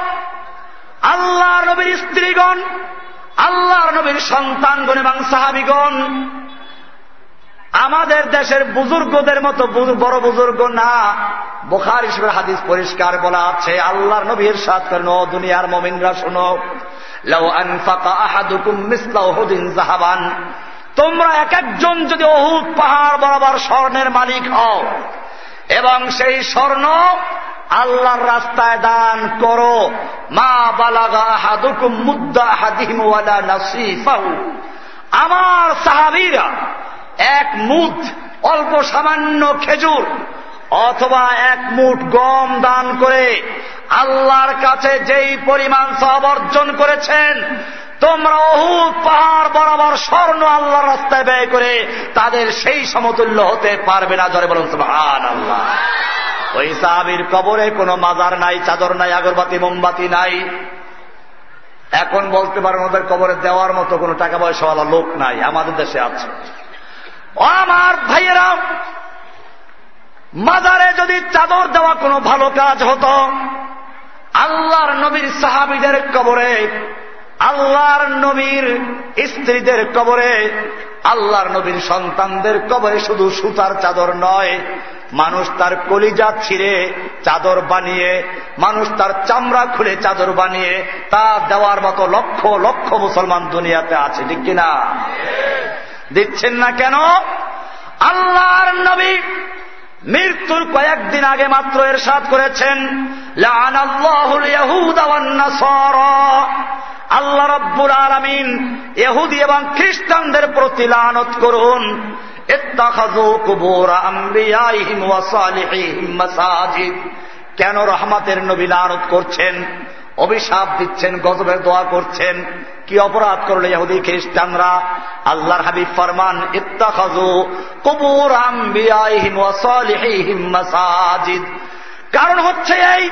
আল্লাহ নবীর স্ত্রীগণ আল্লাহর নবীর সন্তানগণ এবং সাহাবিগণ। আমাদের দেশের বুজুর্গদের মতো বড় বুজুর্গ না। বোখার হিসেবে হাদিস পরিষ্কার বলা আছে, আল্লাহর নবীর সাথ করেন দুনিয়ার মমিনরা, শোনো। জাহাবান। তোমরা এক একজন যদি অহুদ পাহাড় বরাবর স্বর্ণের মালিক হও, এবং সেই স্বর্ণ আল্লাহর রাস্তায় দান করো। মা বালাগা মুদ্দা হাদিম আমার সাহাবিরা এক মুঠ অল্প সামান্য খেজুর অথবা এক মুঠ গম দান করে আল্লাহর কাছে যেই পরিমাণ সব অর্জন করেছেন তোমরা অহুদ পাহাড় বরাবর স্বর্ণ আল্লাহর রাস্তায় ব্যয় করে তাদের সেই সমতুল্য হতে পারবে না। জরে বলুন সুবহান আল্লাহ ওই সাহাবির কবরে কোনো মাজার নাই, চাদর নাই, আগরবাতি, মোমবাতি নাই। এখন বলতে পারেন ওদের কবরে দেওয়ার মতো কোনো টাকা পয়সাওয়ালা লোক নাই, আমাদের দেশে আছে। আমার ভাইয়েরা, মাজারে যদি চাদর দেওয়া কোনো ভালো কাজ হতো, আল্লাহর নবীর সাহাবিদের কবরে আল্লাহর নবীর স্ত্রীদের কবরে, আল্লাহর নবীর সন্তানদের কবরে শুধু সুতার চাদর নয়, মানুষ তার কলিজা ছিঁড়ে চাদর বানিয়ে, মানুষ তার চামড়া খুলে চাদর বানিয়ে তা দেওয়ার মতো লক্ষ লক্ষ মুসলমান দুনিয়াতে আছে, ঠিক কিনা? দিচ্ছেন না কেন? আল্লাহর নবী মৃত্যুর কয়েকদিন আগে মাত্র এর সাথ করেছেন আল্লাহ রব্বুর আলমিন এহুদি এবং খ্রিস্টানদের প্রতি লানত করুন। কেন রহমাতের নবী লানত করছেন? অভিশাপ দিচ্ছেন, গজবের দোয়া করছেন। কি অপরাধ করলে ইহুদি খ্রিস্টানরা? আল্লাহর হাবিব ফরমান ইত্তাখাজু কবুর আম্বিয়াইহিম ওয়া সালিহিহিম মাসাজিদ। কারণ হচ্ছে এই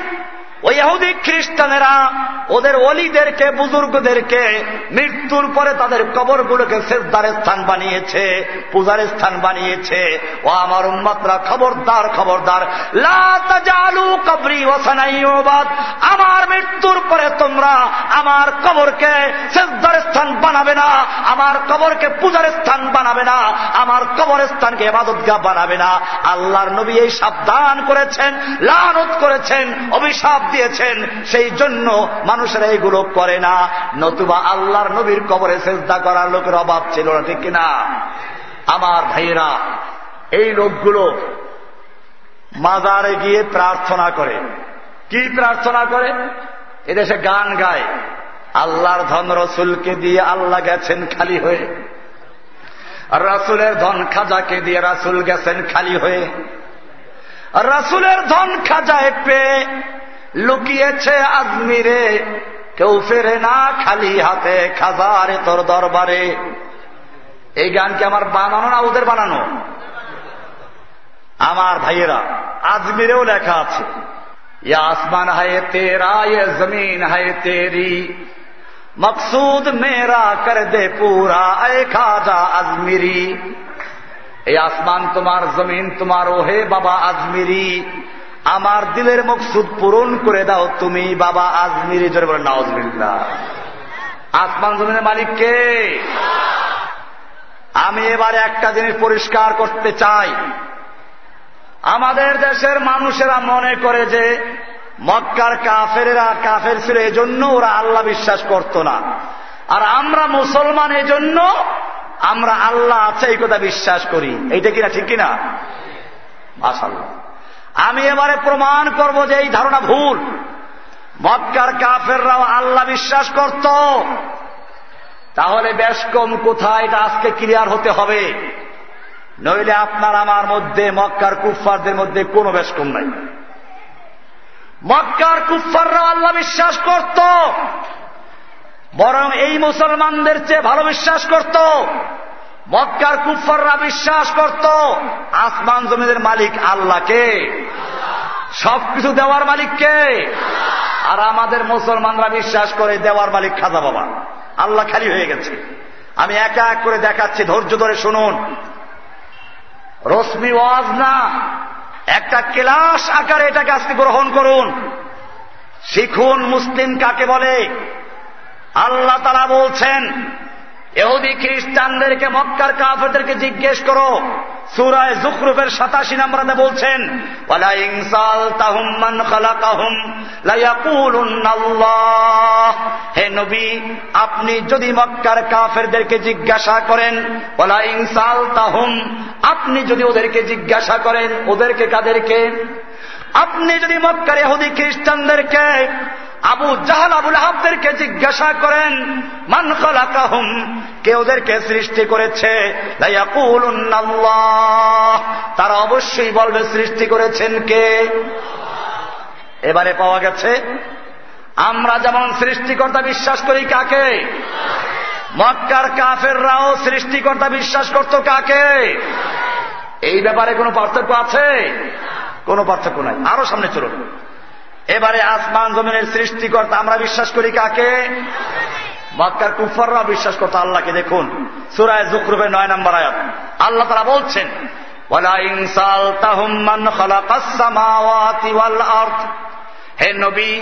ওই ইহুদি খ্রিস্টানেরা ওদের অলিদেরকে বুজুর্গদেরকে মৃত্যুর পরে তাদের কবরগুলোকে শেষদার স্থান বানিয়েছে, পূজার স্থান বানিয়েছে। ও আমার উন্মাত্রা খবরদার খবরদার। লালু কবরি ওসানাইবাদ আমার মৃত্যুর পরে তোমরা আমার কবরকে শেষদার স্থান বানাবে না, আমার কবরকে পূজার স্থান বানাবে না, আমার কবর স্থানকে এবাদতগা বানাবে না। আল্লাহর নবী এই সাবধান করেছেন, লানত করেছেন, অভিশাপ দিয়েছেন, সেই জন্য মানুষেরা এগুলো করে না। নতুবা আল্লাহর নবীর কবরে চেষ্টা করার লোকের অভাব ছিল না, ঠিক কিনা? আমার ভাইয়েরা, এই লোকগুলো মাজারে গিয়ে প্রার্থনা করে। কি প্রার্থনা করে? এদেশে গান গায়। আল্লাহর ধন রসুলকে দিয়ে আল্লাহ গেছেন খালি হয়ে। রাসুলের ধন খাজাকে দিয়ে রাসুল গেছেন খালি হয়ে। রাসুলের ধন খাজায় পেয়ে লুকিয়েছে আজমিরে। কেউ ফেরে না খালি হাতে খাজারে তোর দরবারে। এই গানকে আমার বানানো না ওদের বানানো? আমার ভাইয়েরা, আজমিরেও লেখা আছে। আসমান হায় তেরা জমিন হায় তেরি। মকসুদ মেরা কর দে পুরা এ খাজা আজমিরি। এই আসমান তোমার, জমিন তোমার, ওহে বাবা আজমিরি। আমার দিলের মকসুদ পূরণ করে দাও তুমি, বাবা আজমিরি জোরে বলে নাওজবিল্লা আসমান জমিনের মালিক কে? আমি এবারে একটা জিনিস পরিষ্কার করতে চাই। আমাদের দেশের মানুষেরা মনে করে যে মক্কার কাফেরেরা কাফের ছিল, এজন্য ওরা আল্লাহ বিশ্বাস করত না। আর আমরা মুসলমান, এজন্য আমরা আল্লাহ আছে, এই কথা বিশ্বাস করি। এইটা কিনা ঠিক কিনা মাসাল্লাহ আমি এবারে প্রমাণ করব যে এই ধারণা ভুল। মক্কার কাফেররাও আল্লাহ বিশ্বাস করত। তাহলে বেশ কম কোথায় এটা আজকে ক্লিয়ার হতে হবে। নইলে আপনার আমার মধ্যে, মক্কার কুফারদের মধ্যে কোনো বেশ কম নাই। মক্কার কুফাররা আল্লাহ বিশ্বাস করত। বরং এই মুসলমানদের চেয়ে ভালো বিশ্বাস করত। মক্কার কুফাররা বিশ্বাস করত, আসমান জমিদের মালিক আল্লাহকে। সবকিছু দেওয়ার মালিককে আর আমাদের মুসলমানরা বিশ্বাস করে দেওয়ার মালিক খাজা বাবা। আল্লাহ খালি হয়ে গেছে। আমি একা এক করে দেখাচ্ছি, ধৈর্য ধরে শুনুন। রশ্মি ওয়াজ না, একটা ক্লাস আকারে এটাকে আজকে গ্রহণ করুন। শিখুন মুসলিম কাকে বলে। আল্লাহ তারা বলছেন এহুদি খ্রিস্টানদেরকে, মক্কার কাফেরদেরকে জিজ্ঞেস করো। সুরায় জুকরুফের সাতাশি নম্বরে বলছেন হে নবী, আপনি যদি মক্কার কাফেরদেরকে জিজ্ঞাসা করেন ওলা ইনসাল তাহুম আপনি যদি ওদেরকে জিজ্ঞাসা করেন, ওদেরকে কাদেরকে? আপনি যদি মক্কার এহুদি খ্রিস্টানদেরকে আবু জাহাল আবুল আহাবদেরকে জিজ্ঞাসা করেন, মান খালাকাহুম? কে ওদেরকে সৃষ্টি করেছে? তারা অবশ্যই বলবে, সৃষ্টি করেছেন কে? এবারে পাওয়া গেছে, আমরা যেমন সৃষ্টিকর্তা বিশ্বাস করি কাকে? মক্কার কাফেররাও সৃষ্টিকর্তা বিশ্বাস করত কাকে? এই ব্যাপারে কোনো পার্থক্য আছে? কোনো পার্থক্য নাই। আরও সামনে চলুন। এবারে আসমান জমিনের সৃষ্টিকর্তা, আমরা বিশ্বাস করি কাকে? মক্কার কুফাররা বিশ্বাস করতো আল্লাহকে, দেখুন। সুরায় জুকরুবের নয় নম্বর আয়াত। আল্লাহ তারা বলছেন হে নবী,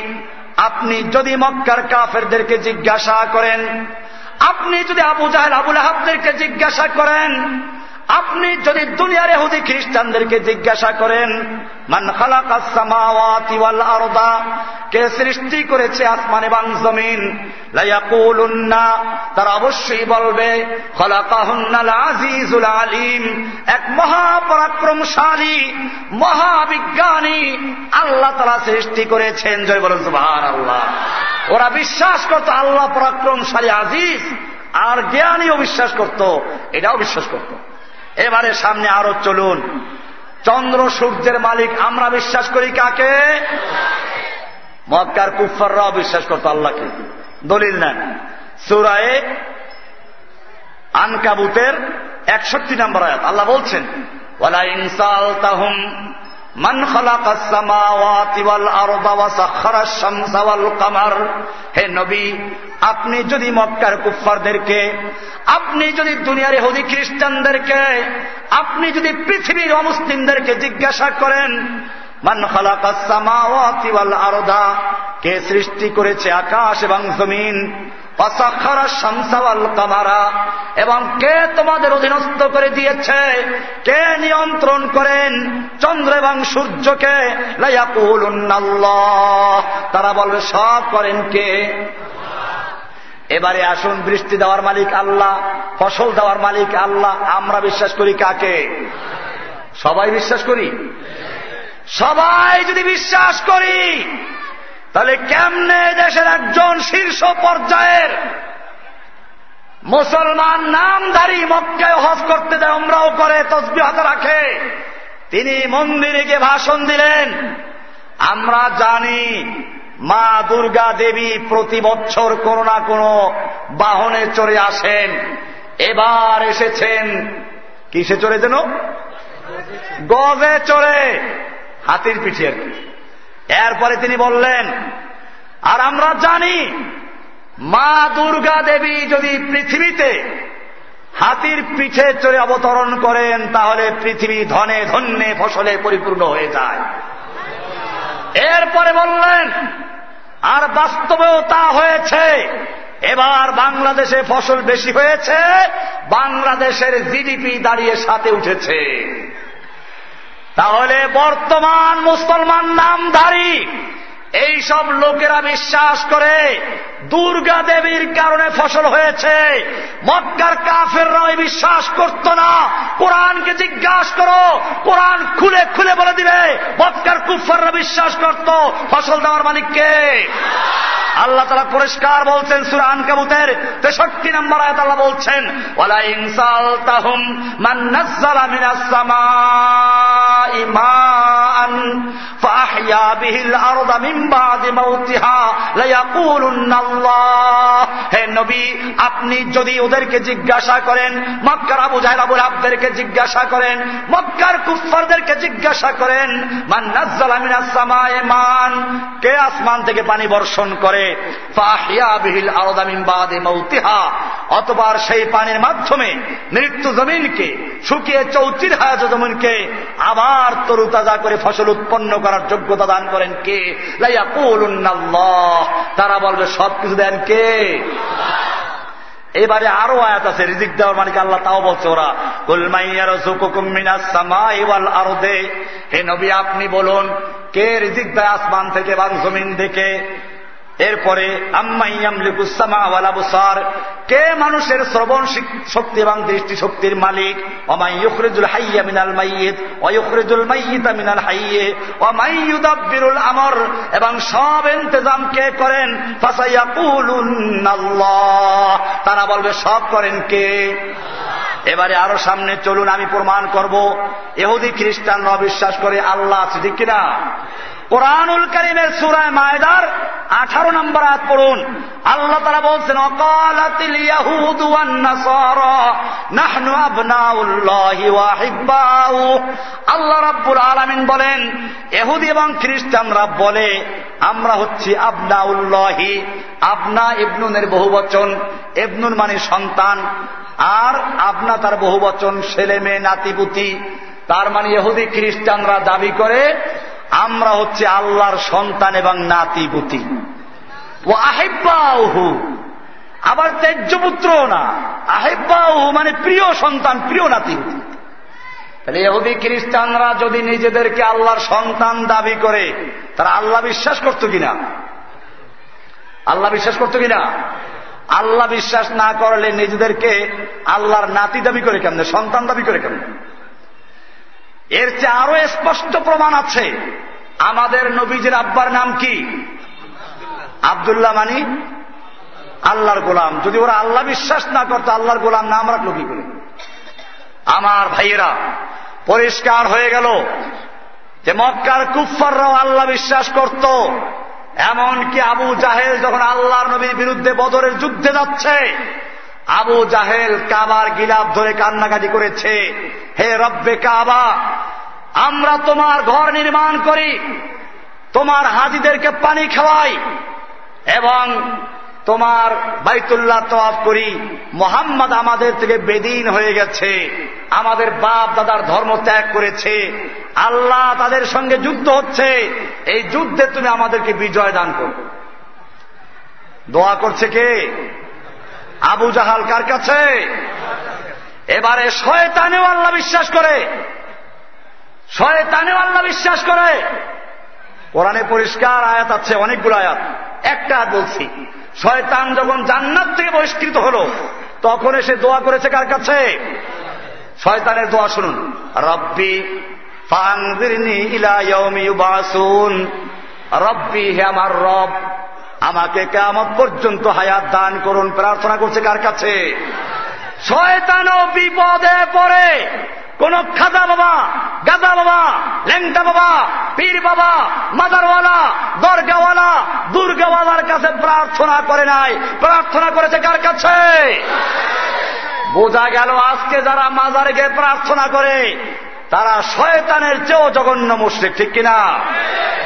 আপনি যদি মক্কার কাফেরদেরকে জিজ্ঞাসা করেন, আপনি যদি আবু জাহেল, আবুল আহাবদেরকে জিজ্ঞাসা করেন আপনি যদি দুনিয়ার এহুদি খ্রিস্টানদেরকে জিজ্ঞাসা করেন, মান আরদা? কে সৃষ্টি করেছে আসমান এবং জমিন? লাইয়াকুলুন্না তারা অবশ্যই বলবে আজিজুল আলিম। এক মহাপরাক্রমশালী, মহাবিজ্ঞানী আল্লাহ তারা সৃষ্টি করেছেন। জয় বলেন সুভার আল্লাহ ওরা বিশ্বাস করত আল্লাহ পরাক্রমশালী, আজিজ। আর জ্ঞানীও বিশ্বাস করত, এটাও বিশ্বাস করত। এবারে সামনে আরও চলুন। চন্দ্র সূর্যের মালিক, আমরা বিশ্বাস করি কাকে? মক্কার কুফাররাও বিশ্বাস করতো আল্লাহকে। দলিল নেন। সুরায়ে আনকাবুতের একষট্টি নম্বর আয়াত। আল্লাহ বলছেন তাহুম মান কামার। হে নবী, আপনি যদি মক্কার কুফারদেরকে আপনি যদি দুনিয়ার হদি খ্রিস্টানদেরকে, আপনি যদি পৃথিবীর অমুসলিমদেরকে জিজ্ঞাসা করেন মান আরদা, কে সৃষ্টি করেছে আকাশ এবং জমিন এবং কে তোমাদের অধীনস্থ করে দিয়েছে, কে নিয়ন্ত্রণ করেন চন্দ্র এবং সূর্যকে তারা বলবে, সব করেন কে? এবারে আসুন, বৃষ্টি দেওয়ার মালিক আল্লাহ, ফসল দেওয়ার মালিক আল্লাহ, আমরা বিশ্বাস করি কাকে? সবাই বিশ্বাস করি? সবাই যদি বিশ্বাস করি, তাহলে কেমনে দেশের একজন শীর্ষ পর্যায়ের মুসলমান নামধারী মক্কায় হজ করতে দেয় আমরাও করে তসবি হাতে রাখে। তিনি মন্দিরে গিয়ে ভাষণ দিলেন, আমরা জানি মা দুর্গা দেবী প্রতি বছর কোনো না কোনো বাহনে চড়ে আসেন। এবার এসেছেন। কিসে চড়ে যেন? গজে চড়ে। হাতির পিঠে আর কি। এরপরে তিনি বললেন, আর আমরা জানি, মা দুর্গা দেবী যদি পৃথিবীতে হাতির পিঠে চড়ে অবতরণ করেন, তাহলে পৃথিবী ধনে ধন্যে ফসলে পরিপূর্ণ হয়ে যায়। এরপরে বললেন, আর বাস্তবেও তা হয়েছে। এবার বাংলাদেশে ফসল বেশি হয়েছে, বাংলাদেশের জিডিপি দাঁড়িয়ে সাথে উঠেছে। তাহলে বর্তমান মুসলমান নামধারী এই সব লোকেরা বিশ্বাস করে দুর্গা দেবীর কারণে ফসল হয়েছে। মক্কার কাফেররাও বিশ্বাস করত না। কোরআনকে জিজ্ঞাসা করো, কোরআন খুলে খুলে বলে দিবে, মক্কার কুফাররা বিশ্বাস করত। ফসল দেওয়ার মালিককে আল্লাহ তারা পরিষ্কার বলছেন সুরান কাবুতের তেষট্টি নম্বর আয়াত আল্লাহ বলছেন ওয়ালা ইনসাল তাহুম মান নাজ্জালা মিনাস সামাই বিহিল আরদা মিন বাদি মাউতিহা আল্লাহ হে নবী, আপনি যদি ওদেরকে জিজ্ঞাসা করেন, মক্কার আবু জাহেল আবুল আবদেরকে জিজ্ঞাসা করেন, মক্কার কুফফারদেরকে জিজ্ঞাসা করেন, মান নাজ্জালা মিনাস সামায়ে মান কে আসমান থেকে পানি বর্ষণ করে? মাউতিহা, অতবার সেই পানির মাধ্যমে মৃত্যু জমিনকে, শুকিয়ে চৌচির হায়াত জমিনকে আবার তরুতাজা করে ফসল উৎপন্ন করার যোগ্যতা দান করেন কে? লাইয়াকুলুন্নাল্লাহ তারা বলবে, সবকিছু দেন কে? এবারে আরও আয়াত আছে, রিজিক দেওয়ার মানে আল্লাহ তাও বলছে ওরা হে নবী, আপনি বলুন, কে রিজিক দেয় আসমান থেকে এবং জমিন থেকে? এরপরে কে মানুষের শ্রবণ শক্তি এবং দৃষ্টি শক্তির মালিক অমাইয়ুখরিজুল হাইয়া মিনাল মাইয়িত অয়ুখরিজুল মাইয়িতা মিনাল হাইয়ে অমাইয়ুদাব্বিরুল আমর। এবং সব ইন্তজাম কে করেন? ফাসাইয়াকুলুন্নাল্লাহ তারা বলবে, সব করেন কে? এবারে আরও সামনে চলুন, আমি প্রমাণ করব। এহুদি খ্রিস্টানরা বিশ্বাস করে আল্লাহ আছে, ঠিক কিনা? কোরআনুল করিমের সুরায় মায়দার আঠারো নম্বর হাত পড়ুন। আল্লাহ তারা বলছেন, অকালাতিল আল্লাহ রাব্বুল আলামিন বলেন এহুদি এবং খ্রিস্টানরা বলে, আমরা হচ্ছি আবনাউল্লাহি, আবনা ইবনুনের বহুবচন ইবনুন মানে সন্তান। আর আপনা তার বহুবচন ছেলে মেয়ে নাতিপুতি তার মানে এহুদি খ্রিস্টানরা দাবি করে, আমরা হচ্ছে আল্লাহর সন্তান এবং নাতিপুতি ও আহেব্বাহু আবার ত্যায্যপুত্র না। আহেব্বাহু মানে প্রিয় সন্তান, প্রিয় নাতিপুতি তাহলে এহুদি খ্রিস্টানরা যদি নিজেদেরকে আল্লাহর সন্তান দাবি করে, তারা আল্লাহ বিশ্বাস করত কিনা? আল্লাহ বিশ্বাস করত কিনা? আল্লাহ বিশ্বাস না করলে নিজেদেরকে আল্লাহর নাতি দাবি করে কেমনে, সন্তান দাবি করে কেমনে? এর চেয়ে আরও স্পষ্ট প্রমাণ আছে। আমাদের নবীজের আব্বার নাম কি? আবদুল্লাহ মানি? আল্লাহর গোলাম। যদি ওরা আল্লাহ বিশ্বাস না করতো, আল্লাহর গোলাম নাম রাখল কি করে? আমার ভাইয়েরা, পরিষ্কার হয়ে গেল যে মক্কার কুফাররাও আল্লাহ বিশ্বাস করত। এমনকি আবু জাহেল যখন আল্লাহর নবীর বিরুদ্ধে বদরের যুদ্ধে যাচ্ছে, আবু জাহেল কাবার গিলাপ ধরে কান্নাকাটি করেছে, হে রব্বে কাবা, আমরা তোমার ঘর নির্মাণ করি, তোমার হাজিদেরকে পানি খাওয়াই, এবং তোমার বাইতুল্লাহ তোয়াফ করি। মোহাম্মদ আমাদের থেকে বেদিন হয়ে গেছে। আমাদের বাপ দাদার ধর্ম ত্যাগ করেছে। আল্লাহ তাদের সঙ্গে যুদ্ধ হচ্ছে। এই যুদ্ধে তুমি আমাদেরকে বিজয় দান করো দোয়া করছে কে? আবু জাহাল কার কাছে? এবারে শয়তানেও আল্লাহ বিশ্বাস করে। শয়তানেও আল্লাহ বিশ্বাস করে। কোরআনে পরিষ্কার আয়াত আছে, অনেকগুলো আয়াত। একটা বলছি। শয়তান যখন জান্নাত থেকে বহিষ্কৃত হল, তখন এসে দোয়া করেছে কার কাছে? শয়তানের দোয়া শুনুন। রব্বি রব্বি, হে আমার রব, আমাকে কেমন পর্যন্ত হায়াত দান করুন। প্রার্থনা করছে কার কাছে? শয়তানও বিপদে পড়ে। কোন খাজা বাবা গাদা বাবা, ল্যাংটা বাবা, পীর বাবা, মাদারওয়ালা, দরগাওয়ালা, দুর্গাওয়ালার কাছে প্রার্থনা করে নাই। প্রার্থনা করেছে কার কাছে? বোঝা গেল আজকে যারা মাজারে গিয়ে প্রার্থনা করে তারা শয়তানের চেয়েও জঘন্য মুশ্রিক ঠিক কিনা?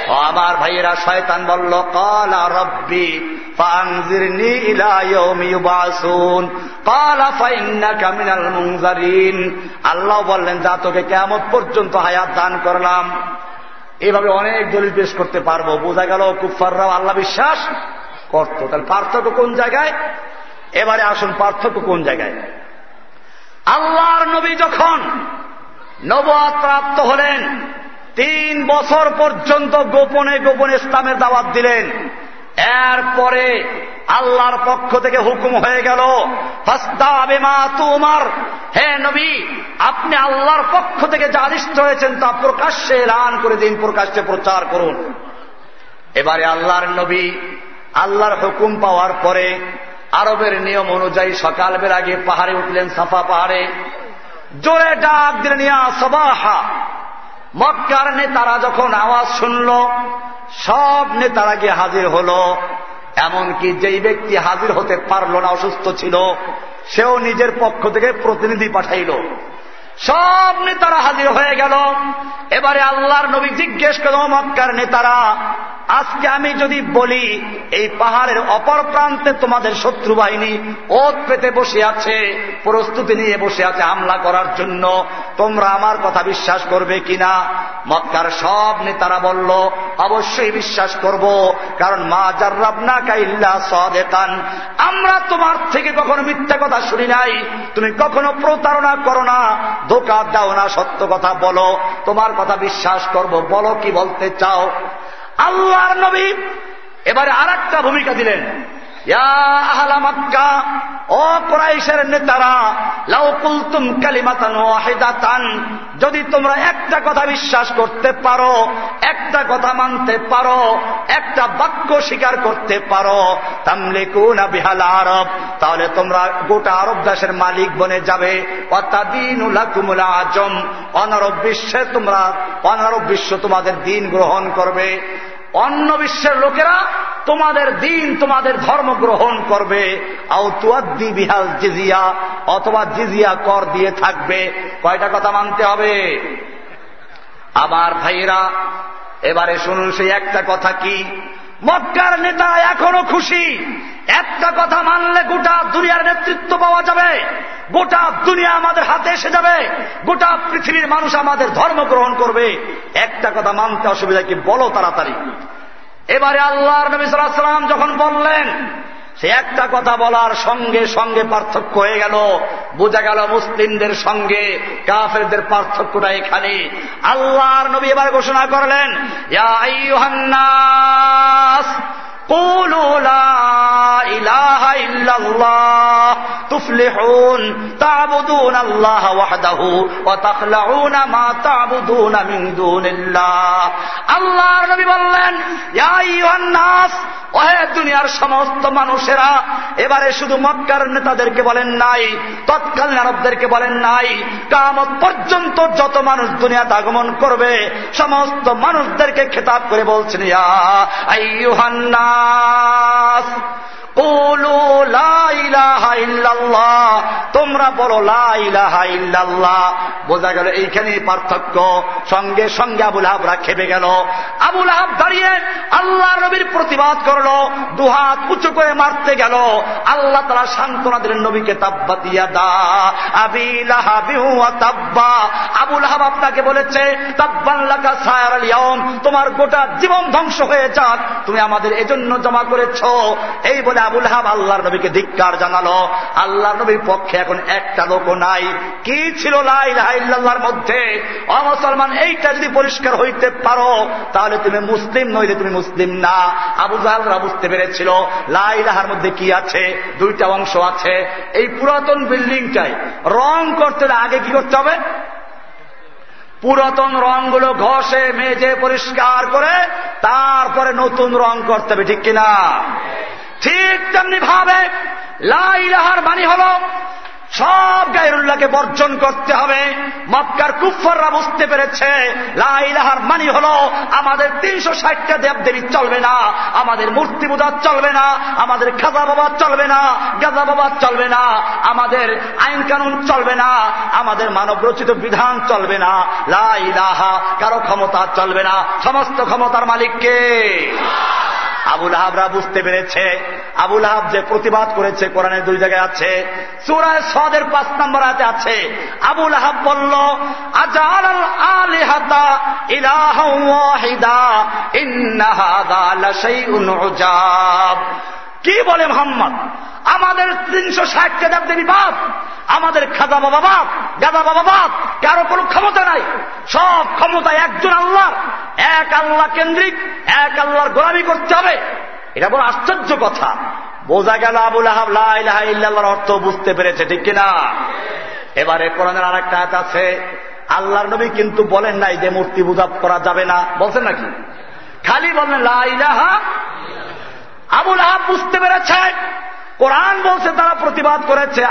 আমার ভাইয়েরা শয়তান বলল কালা রব্বি আল্লাহ বললেন যা তোকে কেমন পর্যন্ত হায়াত দান করলাম। এভাবে অনেক দলিল পেশ করতে পারব। বোঝা গেল কুফাররাও আল্লাহ বিশ্বাস করত। তাহলে পার্থক্য কোন জায়গায়? এবারে আসুন পার্থক্য কোন জায়গায়? আল্লাহর নবী যখন নবাদ প্রাপ্ত হলেন। তিন বছর পর্যন্ত গোপনে গোপনে ইসলামের দাওয়াত দিলেন। এরপরে আল্লাহর পক্ষ থেকে হুকুম হয়ে গেল তোমার হে নবী, আপনি আল্লাহর পক্ষ থেকে যা আদিষ্ট হয়েছেন তা প্রকাশ্যে এলান করে দিন, প্রকাশ্যে প্রচার করুন। এবারে আল্লাহর নবী আল্লাহর হুকুম পাওয়ার পরে আরবের নিয়ম অনুযায়ী সকালবেলা আগে পাহাড়ে উঠলেন, সাফা পাহাড়ে। জোরে ডাক দিলেন সবাহা! মক্কার নেতারা যখন আওয়াজ শুনল, সব নেতারা গিয়ে হাজির হল। এমনকি যেই ব্যক্তি হাজির হতে পারল না, অসুস্থ ছিল, সেও নিজের পক্ষ থেকে প্রতিনিধি পাঠাইল। সব নেতারা হাজির হয়ে গেল। এবারে আল্লাহর নবী জিজ্ঞেস করল মক্কার নেতারা, আজকে আমি যদি বলি, এই পাহাড়ের অপর প্রান্তে তোমাদের শত্রু বাহিনী ওত পেতে বসে আছে, প্রস্তুতি নিয়ে বসে আছে হামলা করার জন্য, তোমরা আমার কথা বিশ্বাস করবে কিনা? মক্কার সব নেতারা বলল, অবশ্যই বিশ্বাস করব, কারণ মা জার্রাবনা কাইল্লা সদেকান। আমরা তোমার থেকে কখনো মিথ্যা কথা শুনি নাই। তুমি কখনো প্রতারণা করো না। ধোকা দাও না, সত্য কথা বলো, তোমার কথা বিশ্বাস করব, বলো কি বলতে চাও। আল্লাহর নবী এবারে আর ভূমিকা দিলেন। মক্কা, ও কোরাইশের নেতারা কালিমাতান যদি তোমরা একটা কথা বিশ্বাস করতে পারো, একটা কথা মানতে পারো, একটা বাক্য স্বীকার করতে পারো, তামলিকুনা বিহাল আরব, তাহলে তোমরা গোটা আরব দেশের মালিক বনে যাবে। অতাদিনুলাকুমুল আজম, অনারব বিশ্বে তোমরা, অনারব বিশ্ব তোমাদের দিন গ্রহণ করবে। অন্য বিশ্বের লোকেরা তোমাদের দিন, তোমাদের ধর্ম গ্রহণ করবে। বিহাল জিজিয়া, অথবা জিজিয়া কর দিয়ে থাকবে। কয়টা কথা মানতে হবে? আবার ভাইয়েরা, এবারে শুনুন সেই একটা কথা কি? মক্কার নেতা এখনও খুশি। একটা কথা মানলে গোটা দুনিয়ার নেতৃত্ব পাওয়া যাবে। গোটা দুনিয়া আমাদের হাতে এসে যাবে। গোটা পৃথিবীর মানুষ আমাদের ধর্ম গ্রহণ করবে। একটা কথা মানতে অসুবিধা কি? বলো তাড়াতাড়ি। এবারে আল্লাহর নবী সাল্লাম যখন বললেন সে একটা কথা বলার সঙ্গে সঙ্গে পার্থক্য হয়ে গেল। বোঝা গেল মুসলিমদের সঙ্গে, কাফেরদের পার্থক্যটা এখানে। আল্লাহর নবী এবার ঘোষণা করলেন, ইয়া আল্লাহ মা বললেন দুনিয়ার সমস্ত মানুষেরা, এবারে শুধু মক্কার নেতাদেরকে বলেন নাই তৎকাল নারবদেরকে বলেন নাই কামত পর্যন্ত যত মানুষ দুনিয়াতে আগমন করবে, সমস্ত মানুষদেরকে খেতাব করে বলছেন, ইয়া আইয়ুহান الناس তোমরা বলো লাহা বোঝা গেল এইখানে পার্থক্য। সঙ্গে সঙ্গে আবুল হাবরা খেপে গেল। আবুল আহাব দাঁড়িয়ে আল্লাহ নবীর প্রতিবাদ করল। দুহাত উঁচু করে মারতে গেল। আল্লাহ তারা সান্ত্বনা দিলেন নবীকে, তাব্বা দিয়া দা তাব্বা। আবুল আহাব আপনাকে বলেছে তাব্বাল্লাকা তোমার গোটা জীবন ধ্বংস হয়ে যাক। তুমি আমাদের এজন্য জমা করেছ। এই বলে আবুল হাব আল্লাহর নবীকে ধিক্কার জানালো। আল্লাহ নবীর পক্ষে এখন একটা লোক নাই। কি ছিল লাইল্লাহর মধ্যে? অমুসলমান এইটা যদি পরিষ্কার হইতে পারো, তাহলে তুমি মুসলিম, নইলে তুমি মুসলিম না। আবু জাহালরা বুঝতে পেরেছিল লাইলাহার মধ্যে কি আছে? দুইটা অংশ আছে। এই পুরাতন বিল্ডিংটাই রং করতে আগে কি করতে হবে? পুরাতন রংগুলো ঘষে, মেজে, পরিষ্কার করে, তারপরে নতুন রং করতে হবে, ঠিক কিনা? ঠিক তেমনি ভাবে লাইলাহার বাণী হল, সব গায়রুল্লাহকে বর্জন করতে হবে। মক্কার কুফররা বুঝতে পেরেছে লাইলাহার মানি হল, আমাদের তিনশো ষাটটা দেব দেবী চলবে না, আমাদের মূর্তি পূজা চলবে না, আমাদের খাজা বাবা চলবে না, গাজা বাবা চলবে না, আমাদের আইন কানুন চলবে না, আমাদের মানব রচিত বিধান চলবে না লাইলাহা কারও ক্ষমতা চলবে না, সমস্ত ক্ষমতার মালিককে। আবুল আহাবরা বুঝতে পেরেছে। আবুল আহাব যে প্রতিবাদ করেছে, কোরআনের দুই জায়গায় আছে। সুরায় সদের পাঁচ নম্বর হাতে আছে, আবুল আহাব বলল আজাল আলিহাতা কি বলে মোহাম্মদ? আমাদের তিনশো ষাটটা দেব দেবী বাপ, আমাদের খাজা বাবা বাপ গাদা বাবা বাপ, কারও কোনো ক্ষমতা নাই। সব ক্ষমতা একজন আল্লাহ এক আল্লাহ কেন্দ্রিক, এক আল্লাহর গোলামি করতে হবে। এটা বড় আশ্চর্য কথা। বোঝা গেল আবুল আহাব ইল্লাহর অর্থ বুঝতে পেরেছে, ঠিক কিনা? এবারে কোরআনের আর একটা আছে, আল্লাহর নবী কিন্তু বলেন নাই যে মূর্তি পূজা করা যাবে না। বলছেন নাকি? খালি বলেন লাইলাহা আবুল আহাব বুঝতে পেরেছে। কোরআন বলছে, তারা প্রতিবাদ করেছে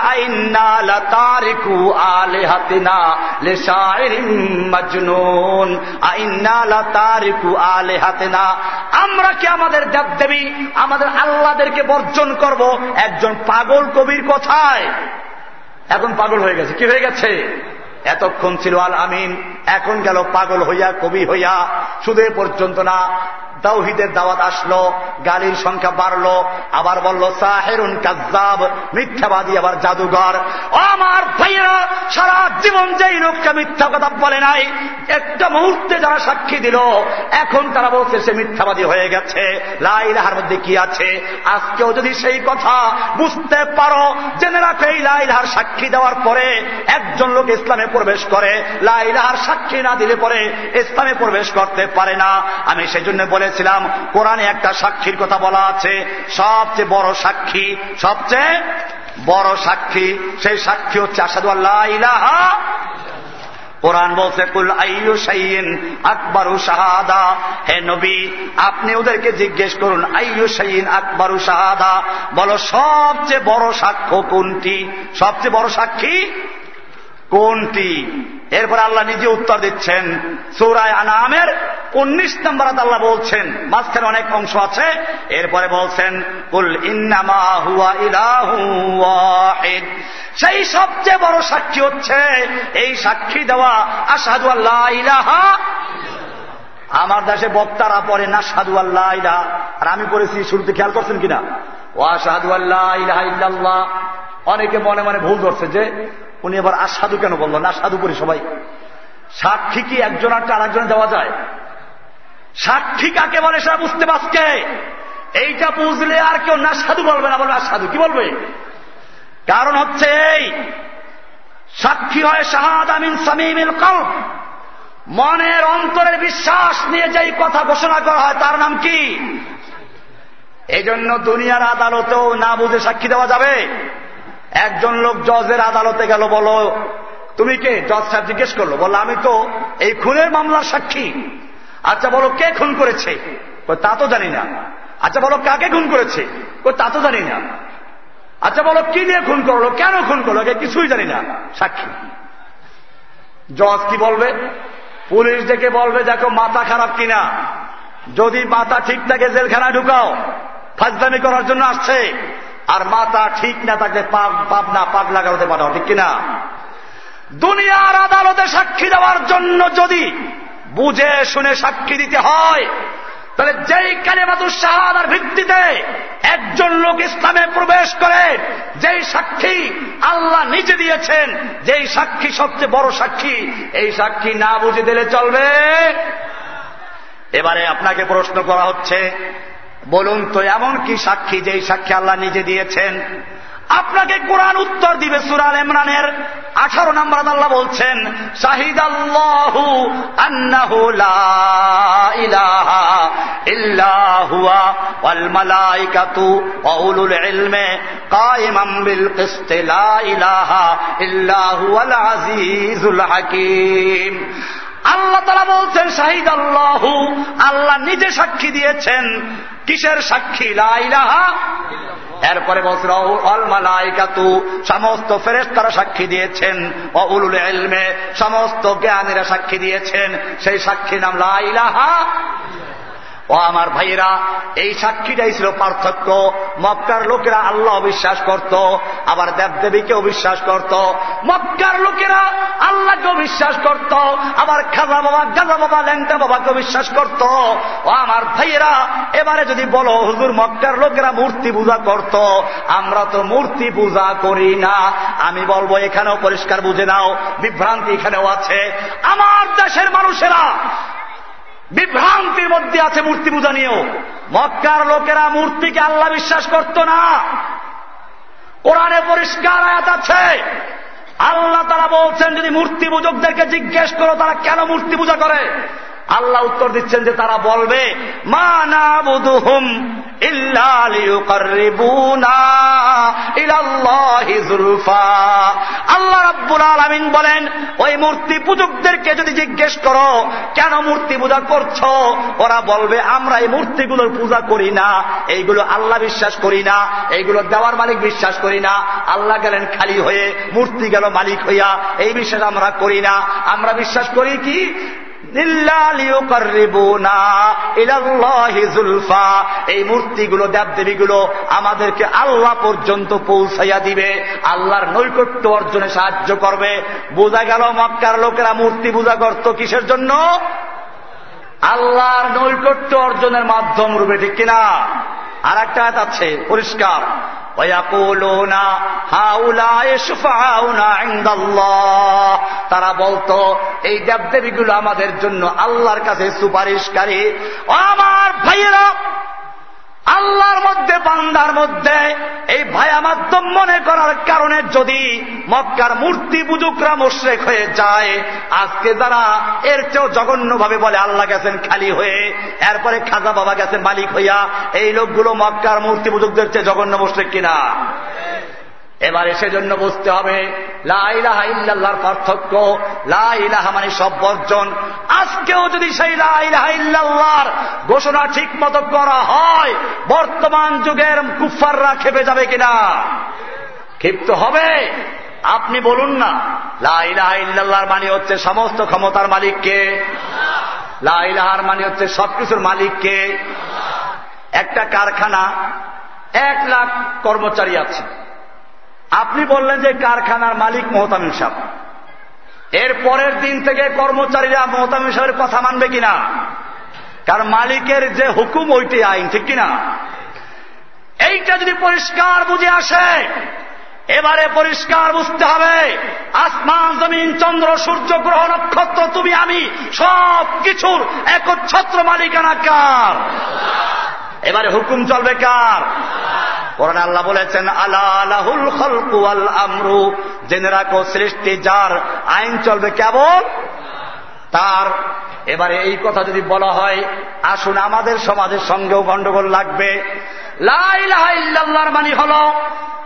আমরা কি আমাদের দেবদেবী, আমাদের আল্লাহদেরকে বর্জন করব? একজন পাগল কবির কথায়। এখন পাগল হয়ে গেছে। কি হয়ে গেছে? এতক্ষণ ছিল আল আমিন, এখন গেল পাগল হইয়া, কবি হইয়া, শুধু পর্যন্ত না তাওহিদের দাওয়াত আসলো, গালির সংখ্যা বাড়লো, আবার বলল, সাহেরুন কাজাব মিথ্যাবাদী আবার জাদুঘর। আমার ভাইয়েরা, সারা জীবন যেই লোকটা মিথ্যা কথা বলে নাই, একটা মুহূর্তে যারা সাক্ষী দিল, এখন তারা বলছে সে মিথ্যাবাদী হয়ে গেছে লাইলাহার মধ্যে কি আছে? আজকেও যদি সেই কথা বুঝতে পারো, জেনে রাখো, এই লাইলাহার সাক্ষী দেওয়ার পরে একজন লোক ইসলামে প্রবেশ করে লাইলাহার সাক্ষী না দিলে পরে ইসলামে প্রবেশ করতে পারে না। আমি সেজন্য বলে বলেছিলাম কোরআনে একটা সাক্ষীর কথা বলা আছে, সবচেয়ে বড় সাক্ষী, সবচেয়ে বড় সাক্ষী, সেই সাক্ষী হচ্ছে আসাদু আল্লাহ কোরআন বলছে, কুল আইয়ু সাইন আকবরু শাহাদা। হে নবী, আপনি ওদেরকে জিজ্ঞেস করুন, আইয়ু সাইন আকবরু শাহাদা? বলো, সবচেয়ে বড় সাক্ষ্য কোনটি? সবচেয়ে বড় সাক্ষী কোনটি এরপর আল্লাহ নিজে উত্তর দিচ্ছেন, সৌরায় আনামের উনিশ নম্বর আল্লাহ বলছেন, মাঝখানে অনেক অংশ আছে, এরপরে বলছেন, কুল ইন্নামা সেই সবচেয়ে বড় সাক্ষী হচ্ছে, এই সাক্ষী দেওয়া আসাদু আল্লাহ ইলাহা আমার দেশে বক্তারা পরে না সাধু আল্লাহ ইলাহা। আর আমি পড়েছি, শুরুতে খেয়াল করছেন কিনা? ও সাধু আল্লাহ ইলাহা ইল্লাল্লাহ। অনেকে মনে মনে ভুল ধরছে যে উনি এবার আসাধু কেন বলল না সাধু করি সবাই। সাক্ষী কি একজন আর আরেকজনে দেওয়া যায়? সাক্ষী কাকে বলে সেটা বুঝতে পারছে? এইটা বুঝলে আর কেউ না সাধু বলবে না, বলবে আর সাধু কি বলবে? কারণ হচ্ছে এই, সাক্ষী হয় শাহাদ আমিন সামিমিল কল মনের অন্তরের বিশ্বাস নিয়ে যেই কথা ঘোষণা করা হয়, তার নাম কি? এই জন্য দুনিয়ার আদালতেও না বুঝে সাক্ষী দেওয়া যাবে। একজন লোক জজের আদালতে গেল, বলো, তুমি কে? জজ সাহেব জিজ্ঞেস করল বলল আমি তো এই খুনের মামলার সাক্ষী। আচ্ছা বলো, কে খুন করেছে? তা তো জানি না। আচ্ছা বলো, কাকে খুন করেছে? তা তো জানি না। আচ্ছা বলো, কি নিয়ে খুন করল? কেন খুন করল? কিছুই জানি না। সাক্ষী। জজ কি বলবে? পুলিশ ডেকে বলবে, দেখো, মাথা খারাপ কিনা। যদি মাথা ঠিক থাকে, জেলখানায় ঢুকাও। ফাজদামি করার জন্য আসছে। আর মাথা ঠিক না থাকলে পাপ না পাক লাগাতে পাঠাও ঠিক কিনা? দুনিয়ার আদালতে সাক্ষী দেওয়ার জন্য যদি বুঝে, শুনে সাক্ষী দিতে হয়, তাহলে যেই কালেমাতুর শাহাদার ভিত্তিতে একজন লোক ইসলামে প্রবেশ করে, যেই সাক্ষী আল্লাহ নিজে দিয়েছেন, যেই সাক্ষী সবচেয়ে বড় সাক্ষী, এই সাক্ষী না বুঝে দিলে চলবে? এবারে আপনাকে প্রশ্ন করা হচ্ছে বলুন তো, এমন কি সাক্ষী যেই সাক্ষী আল্লাহ নিজে দিয়েছেন? আপনাকে কোরআন উত্তর দিবে সুরাল ইমরানের আঠারো নম্বর আল্লাহ বলছেন শাহিদ আল্লাহু আন্নাহু ইল্লাহুয়া কায়িমান বিল ইলাহা আল্লাহ তারা বলছেন শাহিদ আল্লাহ আল্লাহ নিজে সাক্ষী দিয়েছেন। কিসের সাক্ষী? লাইলাহা এরপরে মালাইকাতু, সমস্ত ফেরেস তারা সাক্ষী দিয়েছেন। অউলুল এলমে সমস্ত জ্ঞানীরা সাক্ষী দিয়েছেন। সেই সাক্ষী নাম লাইলাহা ও আমার ভাইয়েরা, এই সাক্ষীটাই ছিল পার্থক্য। মক্কার লোকেরা আল্লাহ বিশ্বাস করত, আবার দেবদেবীকেও বিশ্বাস করত। মক্কার লোকেরা আল্লাহকেও বিশ্বাস করত, আবার খাজা বাবা গাজা বাবা, ল্যাংটা বাবাকে বিশ্বাস করত। ও আমার ভাইয়েরা, এবারে যদি বলো, হুজুর, মক্কার লোকেরা মূর্তি পূজা করত, আমরা তো মূর্তি পূজা করি না। আমি বলব, এখানেও পরিষ্কার বুঝে নাও, বিভ্রান্তি এখানেও আছে। আমার দেশের মানুষেরা বিভ্রান্তির মধ্যে আছে মূর্তি পূজা নিয়েও। মক্কার লোকেরা মূর্তিকে আল্লাহ বিশ্বাস করত না। কোরআনে পরিষ্কার আয়াত আছে। আল্লাহ তারা বলছেন, যদি মূর্তি পূজকদেরকে জিজ্ঞেস করো, তারা কেন মূর্তি পূজা করে? আল্লাহ উত্তর দিচ্ছেন যে তারা বলবে না আল্লাহ রব্বুল আলমিন বলেন, ওই মূর্তি পূজকদেরকে যদি জিজ্ঞেস করো, কেন মূর্তি পূজা করছ? ওরা বলবে, আমরা এই মূর্তিগুলোর পূজা করি না, এইগুলো আল্লাহ বিশ্বাস করি না, এইগুলো দেওয়ার মালিক বিশ্বাস করি না। আল্লাহ গেলেন খালি হয়ে, মূর্তি গেল মালিক হইয়া, এই বিশ্বাস আমরা করি না। আমরা বিশ্বাস করি কি? এই মূর্তিগুলো, দেবদেবীগুলো আমাদেরকে আল্লাহ পর্যন্ত পৌঁছাইয়া দিবে। আল্লাহর নৈকট্য অর্জনে সাহায্য করবে। বোঝা গেল মক্কার লোকেরা মূর্তি পূজা করত কিসের জন্য? আল্লাহর নৈকট্য অর্জনের মাধ্যম রূপে, ঠিক কিনা? আর একটা আছে, পরিষ্কার। তারা বলতো, এই দেবদেবীগুলো আমাদের জন্য আল্লাহর কাছে সুপারিশকারী। আমার ভাইয়েরা বান্দার মধ্যে এই ভায়া মাধ্যম মনে করার কারণে যদি মক্কার মূর্তি বুজুকরা মোশ্রেক হয়ে যায়, আজকে যারা এর চেয়েও জঘন্য ভাবে বলে আল্লাহ গেছেন খালি হয়ে, এরপরে খাজা বাবা গেছেন মালিক হইয়া, এই লোকগুলো মক্কার মূর্তি বুজুকদের চেয়ে জঘন্য মোশ্রেক কিনা? এবারে সেজন্য বুঝতে হবে লাইলাহা ইল্লাল্লাহর পার্থক্য। লাইলাহা মানে সব বর্জন। আজকেও যদি সেই লাইলাহা ইল্লাল্লাহর ঘোষণা ঠিক মতো করা হয়, বর্তমান যুগের কুফাররা খেপে যাবে কিনা? ক্ষিপ্ত হবে। আপনি বলুন না লাইলাহা ইল্লাল্লাহর মানে হচ্ছে সমস্ত ক্ষমতার মালিককে লাইলাহার মানে হচ্ছে সবকিছুর মালিককে একটা কারখানা, এক লাখ কর্মচারী আছে। আপনি বললেন যে কারখানার মালিক মোহতামিম সাহেব। এর পরের দিন থেকে কর্মচারীরা মোহতামিম সাহেবের কথা মানবে কিনা? কারণ মালিকের যে হুকুম ওইটি আইন, ঠিক কিনা? এইটা যদি পরিষ্কার বুঝে আসে, এবারে পরিষ্কার বুঝতে হবে, আসমান, জমিন, চন্দ্র, সূর্য, গ্রহ, নক্ষত্র, তুমি, আমি সব কিছুর একচ্ছত্র মালিকানা কার? এবারে হুকুম চলবে কার? কোরআন আল্লাহ বলেছেন আল্লাহুল খলকু আল আমরু। জেনে রাখো, সৃষ্টি যার আইন চলবে কেবল তার। এবারে এই কথা যদি বলা হয়, আসুন আমাদের সমাজের সঙ্গেও গন্ডগোল লাগবে। মানি হল,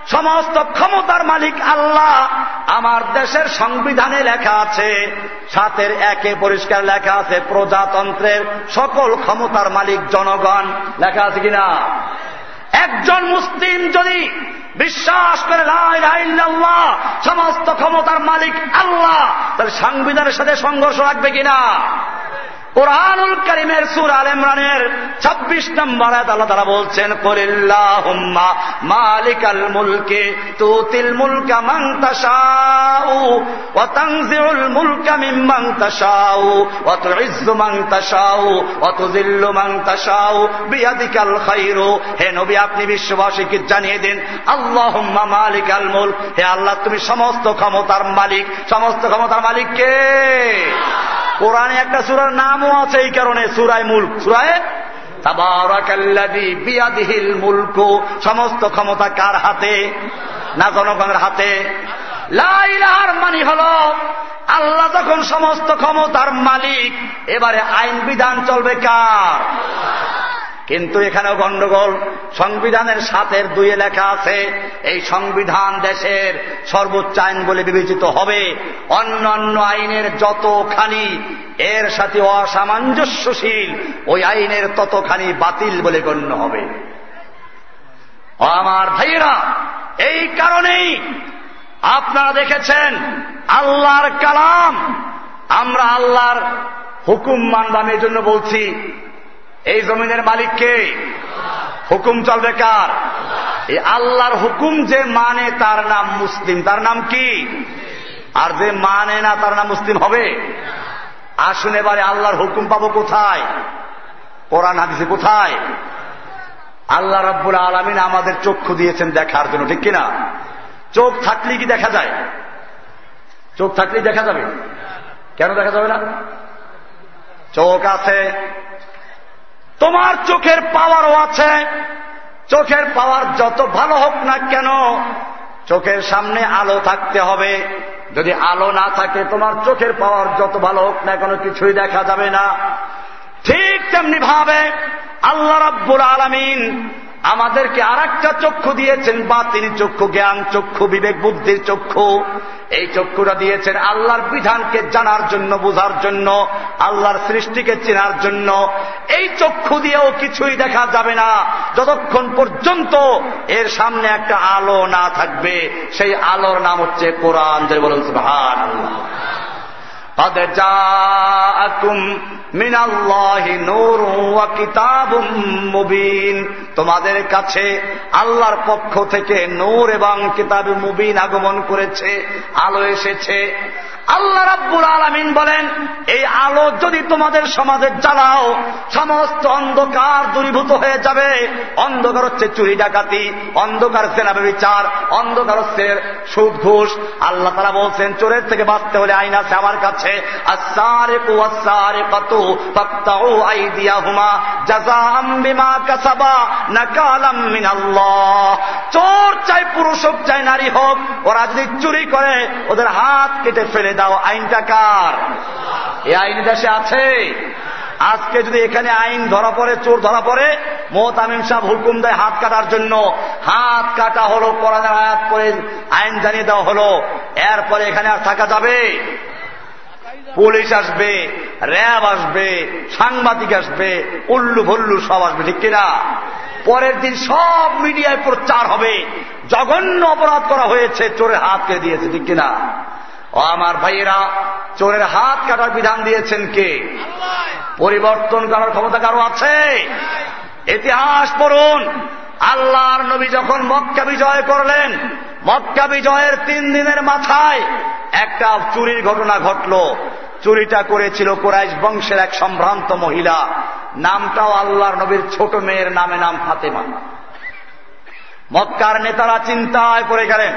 সমস্ত ক্ষমতার মালিক আল্লাহ। আমার দেশের সংবিধানে লেখা আছে সাতের একে পরিষ্কার লেখা আছে, প্রজাতন্ত্রের সকল ক্ষমতার মালিক জনগণ। লেখা আছে কিনা? একজন মুসলিম যদি বিশ্বাস করে লাইল্লাহ সমস্ত ক্ষমতার মালিক আল্লাহ, তাহলে সংবিধানের সাথে সংঘর্ষ রাখবে কিনা? কোরআনুল করিমের সুর আল ইমরানের ছাব্বিশ নম্বর আল্লাহ তারা বলছেন, কলিল্লাহুম্মা মালিকাল মুলকে তুতিল মুলকা মান তাশাউ ওয়া তানজিউল মুলকা মিম্মান তাশাউ ওয়া তুইজ্জু মান তাশাউ ওয়া তুযিল্লু বিয়াদিকাল খায়রু হে নবী, আপনি বিশ্ববাসীকে জানিয়ে দিন, আল্লাহুম্মা মালিকাল মুলক। হে আল্লাহ, তুমি সমস্ত ক্ষমতার মালিক। সমস্ত ক্ষমতার মালিক কে? কোরআনে একটা সুরার নামও আছে এই কারণে সুরায় মুল্ক। সুরায়? সমস্ত ক্ষমতা কার হাতে? না জনগণের হাতে? লাইলার মানি হল, আল্লাহ যখন সমস্ত ক্ষমতার মালিক, এবারে আইন বিধান চলবে কার? কিন্তু এখানেও গন্ডগোল। সংবিধানের সাতের দুয়ে লেখা আছে, এই সংবিধান দেশের সর্বোচ্চ আইন বলে বিবেচিত হবে। অন্য অন্য আইনের যতখানি এর সাথে অসামঞ্জস্যশীল, ওই আইনের ততখানি বাতিল বলে গণ্য হবে। আমার ভাইয়েরা, এই কারণেই আপনারা দেখেছেন, আল্লাহর কালাম, আমরা আল্লাহর হুকুম মানবাম এই জন্য বলছি এই জমিনের মালিককে হুকুম চলবে কার? এই আল্লাহর হুকুম যে মানে তার নাম মুসলিম। তার নাম কি? আর যে মানে না তার নাম মুসলিম হবে? আসুন এবারে আল্লাহর হুকুম পাবো কোথায়? কোরআন হাদিসে কোথায়? আল্লাহ রব্বুল আলমিন আমাদের চক্ষু দিয়েছেন দেখার জন্য, ঠিক কিনা? চোখ থাকলে কি দেখা যায়? চোখ থাকলেই দেখা যাবে? কেন দেখা যাবে না? চোখ আছে তোমার চোখের পাওয়ারও আছে। চোখের পাওয়ার যত ভালো হোক না কেন, চোখের সামনে আলো থাকতে হবে। যদি আলো না থাকে, তোমার চোখের পাওয়ার যত ভালো হোক না কোনো, কিছুই দেখা যাবে না। ঠিক তেমনি ভাবে আল্লাহ রাব্বুল আলমিন আমাদেরকে আর একটা চক্ষু দিয়েছেন বা তিনি চক্ষু জ্ঞান চক্ষু বিবেক বুদ্ধির চক্ষু এই চক্ষুটা দিয়েছেন আল্লাহর বিধানকে জানার জন্য বোঝার জন্য আল্লাহর সৃষ্টিকে চেনার জন্য এই চক্ষু দিয়েও কিছুই দেখা যাবে না যতক্ষণ পর্যন্ত এর সামনে একটা আলো না থাকবে সেই আলোর নাম হচ্ছে কোরআন যে বলুন ভার আল্লাহ قد جاءكم মুবিন। তোমাদের কাছে আল্লাহর পক্ষ থেকে নূর এবং কিতাব মুবিন আগমন করেছে আলো এসেছে। আল্লাহ রাব্বুল আলমিন বলেন, এই আলো যদি তোমাদের সমাজে জ্বালাও, সমস্ত অন্ধকার দূরীভূত হয়ে যাবে। অন্ধকার হচ্ছে চুরি ডাকাতি, অন্ধকার সেনাবে বিচার অন্ধকার হচ্ছে সুদ ঘুষ। আল্লাহ তারা বলছেন, চোরের থেকে বাঁচতে হলে আইন আছে আমার কাছে। চোর চাই পুরুষ হোক, চাই নারী হোক, ওরা যদি চুরি করে, ওদের হাত কেটে ফেলে দাও, আইনটা কার? এই আইন দেশে আছে। আজকে যদি এখানে আইন ধরা পড়ে, চোর ধরা পড়ে মোহত আমিম সাহেব হুকুম দেয় হাত কাটার জন্য। হাত কাটা হলো, কোরআনের আয়াত করে আইন জানিয়ে দেওয়া হলো। এরপরে এখানে আর থাকা যাবে? পুলিশ আসবে, র্যাব আসবে, সাংবাদিক আসবে, উল্লু ভল্লু সব আসবে, ঠিক কিনা? পরের দিন সব মিডিয়ায় প্রচার হবে। জঘন্য অপরাধ করা হয়েছে চোরে হাত কেটে দিয়েছে, ঠিক কিনা? ও আমার ভাইয়েরা, চোরের হাত কাটার বিধান দিয়েছেন কে? পরিবর্তন করার ক্ষমতা কারও আছে? ইতিহাস পড়ুন। আল্লাহর নবী যখন মক্কা বিজয় করলেন, মক্কা বিজয়ের তিন দিনের মাথায় একটা চুরির ঘটনা ঘটল। চুরিটা করেছিল কোরাইশ বংশের এক সম্ভ্রান্ত মহিলা। নামটাও আল্লাহর নবীর ছোট মেয়ের নামে নাম ফাতেমা। মক্কার নেতারা চিন্তায় পড়ে গেলেন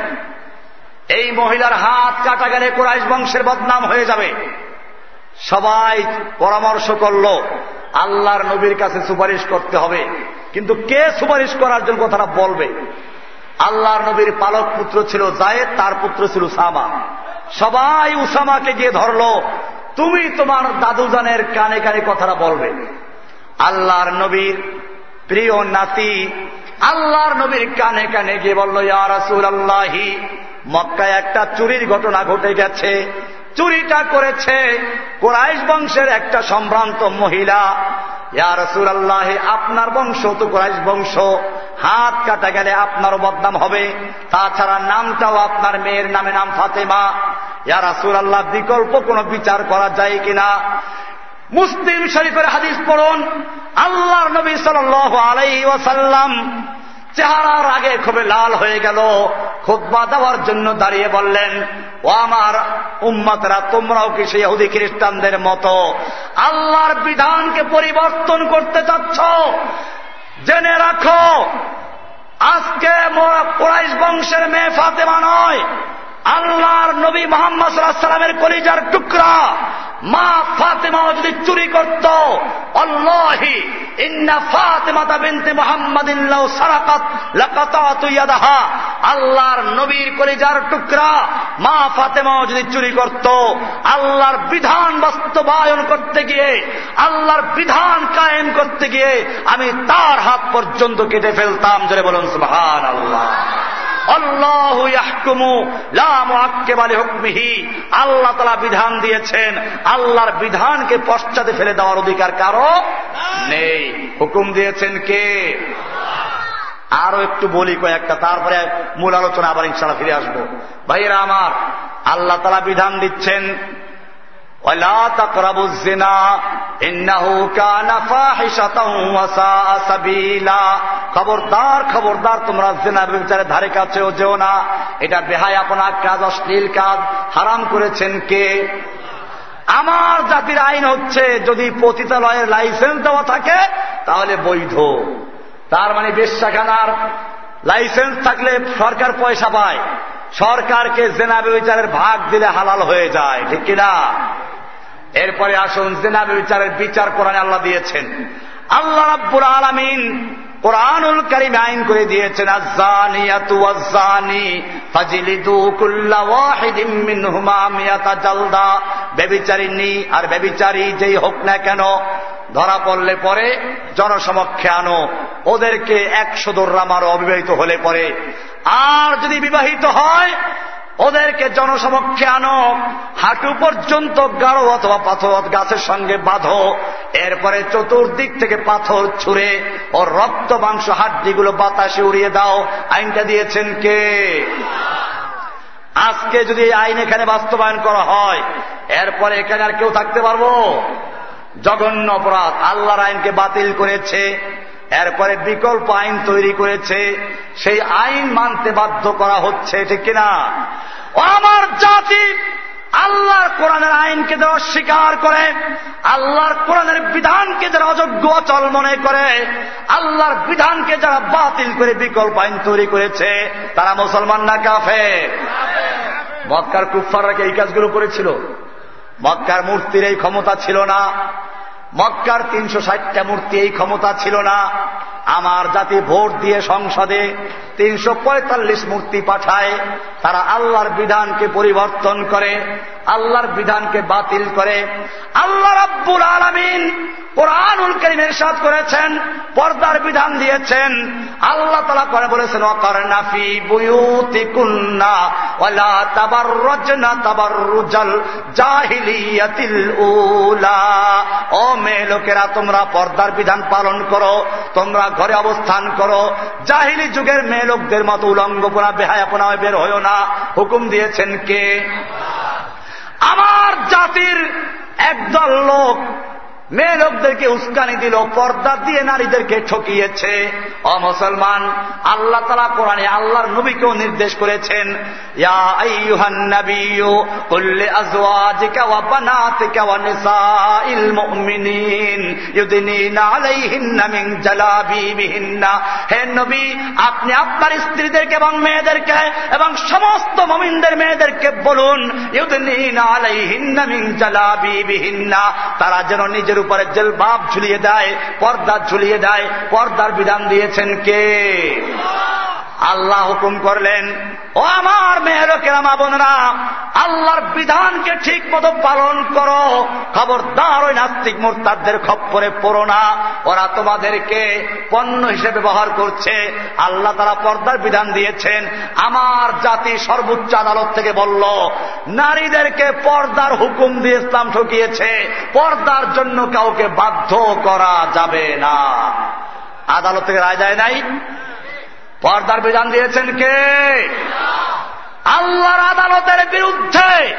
এই মহিলার হাত কাটা গেলে কোরাইশ বংশের বদনাম হয়ে যাবে। সবাই পরামর্শ করল, আল্লাহর নবীর কাছে সুপারিশ করতে হবে। কিন্তু কে সুপারিশ করার জন্য কথাটা বলবে? আল্লাহর নবীর পালক পুত্র ছিল জায়েদ, তার পুত্র ছিল সামা সবাই উসামাকে গিয়ে ধরল, তুমি তোমার দাদুজানের কানে কানে কথাটা বলবে। আল্লাহর নবীর প্রিয় নাতি আল্লাহর নবীর কানে কানে গিয়ে বলল ইয়ারাসুল আল্লাহি মক্কায় একটা চুরির ঘটনা ঘটে গেছে। চুরিটা করেছে কোরাইশ বংশের একটা সম্ভ্রান্ত মহিলা। ইয়ারসুল আল্লাহ আপনার বংশ তো কোরাইশ বংশ। হাত কাটা গেলে আপনারও বদনাম হবে। তাছাড়া নামটাও আপনার মেয়ের নামে নাম ফাতেমা। ইয়ারাসুল আল্লাহ বিকল্প কোনো বিচার করা যায় কিনা? মুসলিম শরীফের হাদিস পড়ুন। আল্লাহর নবী সাল আলাই ওয়াসাল্লাম চেহারার আগে খুবই লাল হয়ে গেল। খুদ্া দেওয়ার জন্য দাঁড়িয়ে বললেন, ও আমার উম্মাতরা, তোমরাও কি সেই হুদি খ্রিস্টানদের মতো আল্লাহর বিধানকে পরিবর্তন করতে চাচ্ছ? জেনে রাখো, আজকে মোরা কোরাইশ বংশের মেয়ে ফাতেমা নয়। আল্লাহর নবী মোহাম্মদ সাল্লামের কলিজার টুকরা। মা ফাতেমা যদি চুরি করত অল্লাহি ইন্না ফাতেমাতা বিনতে মোহাম্মদিল্লাহ সারাকাত লাকাতাত আল্লাহর নবীর কলিজার টুকরা মা ফাতেমা যদি চুরি করত, আল্লাহর বিধান বাস্তবায়ন করতে গিয়ে, আল্লাহর বিধান কায়েম করতে গিয়ে আমি তার হাত পর্যন্ত কেটে ফেলতাম। জোরে বলুন সুবহান আল্লাহ আল্লাহ তালা বিধান দিয়েছেন, আল্লাহর বিধানকে পশ্চাতে ফেলে দেওয়ার অধিকার কারও নেই। হুকুম দিয়েছেন কে? আরও একটু বলি কয়েকটা, তারপরে মূল আলোচনা আবার ইনশাল্লাহ ফিরে আসব। ভাইয়েরা আমার, আল্লাহ তালা বিধান দিচ্ছেন খবরদার খবরদার, তোমরা জেনার বিচারে ধারে কাছেও যেও না। এটা বেহায় আপনার কাজ, অশ্লীল কাজ, হারাম করেছেন কে? আমার জাতির আইন হচ্ছে, যদি পতিতালয়ের লাইসেন্স দেওয়া থাকে, তাহলে বৈধ। তার মানে বেশাখানার লাইসেন্স থাকলে সরকার পয়সা পায়। সরকারকে জেনা বিচারের ভাগ দিলে হালাল হয়ে যায়, ঠিক কিনা এরপরে আসুন জেনা বিচারের বিচার কোরআনে আল্লাহ দিয়েছেন। আল্লাহ রাব্বুল আলমিন কোরআনুল করিম আইন করে দিয়েছেন আজানি বেবিচারিনী আর বেবিচারি যেই হোক না কেন, ধরা পড়লে পরে জনসমক্ষে আনো। ওদেরকে একশো দোররা মারো, অবিবাহিত হলে পরে। আর যদি বিবাহিত হয় ওদেরকে জনসমক্ষে আনো। হাঁটু পর্যন্ত গাঢ় অথবা পাথর গাছের সঙ্গে বাঁধো। এরপরে চতুর্দিক থেকে পাথর ছুঁড়ে ও রক্ত, মাংস, হাড্ডিগুলো বাতাসে উড়িয়ে দাও। আইনটা দিয়েছেন কে? আজকে যদি এই আইন এখানে বাস্তবায়ন করা হয়, এরপরে এখানে আর কেউ থাকতে পারব? জঘন্য অপরাধ। আল্লাহর আইনকে বাতিল করেছে। এরপরে বিকল্প আইন তৈরি করেছে, সেই আইন মানতে বাধ্য করা হচ্ছে, ঠিক কিনা? আমার জাতি, আল্লাহর কোরআনের আইনকে যারা অস্বীকার করে, আল্লাহর কোরআনের বিধানকে যারা অযোগ্য অচল মনে করে, আল্লাহর বিধানকে যারা বাতিল করে বিকল্প আইন তৈরি করেছে, তারা মুসলমান না কাফে মক্কার কুফাররা এই কাজগুলো করেছিল? মক্কার মূর্তির এই ক্ষমতা ছিল না। মক্কার তিনশো ষাটটা মূর্তি এই ক্ষমতা ছিল না। আমার জাতি ভোট দিয়ে সংসদে তিনশো পঁয়তাল্লিশ মূর্তি পাঠায়, তারা আল্লাহর বিধানকে পরিবর্তন করে, আল্লাহর বিধানকে বাতিল করে। আল্লাহ রাব্বুল আলমিন কোরআনুল করিমের সাথ করেছেন, পর্দার বিধান দিয়েছেন। আল্লাহ তালা করে বলেছেন অকর নাফি বুয়ুতি কুন্না ওয়ালা তাবার রজনা তাবার রুজল জাহিলিয়াতিল উলা। ও মেয়ে লোকেরা, তোমরা পর্দার বিধান পালন করো, তোমরা ঘরে অবস্থান করো। জাহিলি যুগের মেয়ে লোকদের মতো উলঙ্গপনা বেহায়াপনায় বের হয়েও না। হুকুম দিয়েছেন কে? আমার জাতির একদল লোক মেয়ে লোকদেরকে উস্কানি দিল, পর্দা দিয়ে নারীদেরকে ঠকিয়েছে। অমুসলমান আল্লাহ তালা কোরআনে আল্লাহর নবীকেও নির্দেশ করেছেন আপনি আপনার স্ত্রীদেরকে এবং মেয়েদেরকে এবং সমস্ত মমিনদের মেয়েদেরকে বলুন ইউদিন আলাইহিন্না মিন জালাবিবিহিন্না। তারা যেন নিজের নিজের উপরে জেলবাব ঝুলিয়ে দেয় পর্দা ঝুলিয়ে দেয় পর্দার বিধান দিয়েছেন কে? আল্লাহ হুকুম করলেন, ও আমার মেহরকেরা মা বোনরা, আল্লাহর বিধানকে ঠিক মতো পালন করো। খবরদার ওই নাস্তিক মোরতাদের খপ্পরে পড়ো না। ওরা তোমাদেরকে পণ্য হিসেবে ব্যবহার করছে। আল্লাহ তারা পর্দার বিধান দিয়েছেন। আমার জাতি সর্বোচ্চ আদালত থেকে বলল, নারীদেরকে পর্দার হুকুম দিয়ে ইসলাম ঠকিয়েছে। পর্দার জন্য কাউকে বাধ্য করা যাবে না। আদালত থেকে রায় যায় নাই। পর্দার বিধান দিয়েছেন কে? আল্লাহর আদালতের বিরুদ্ধে,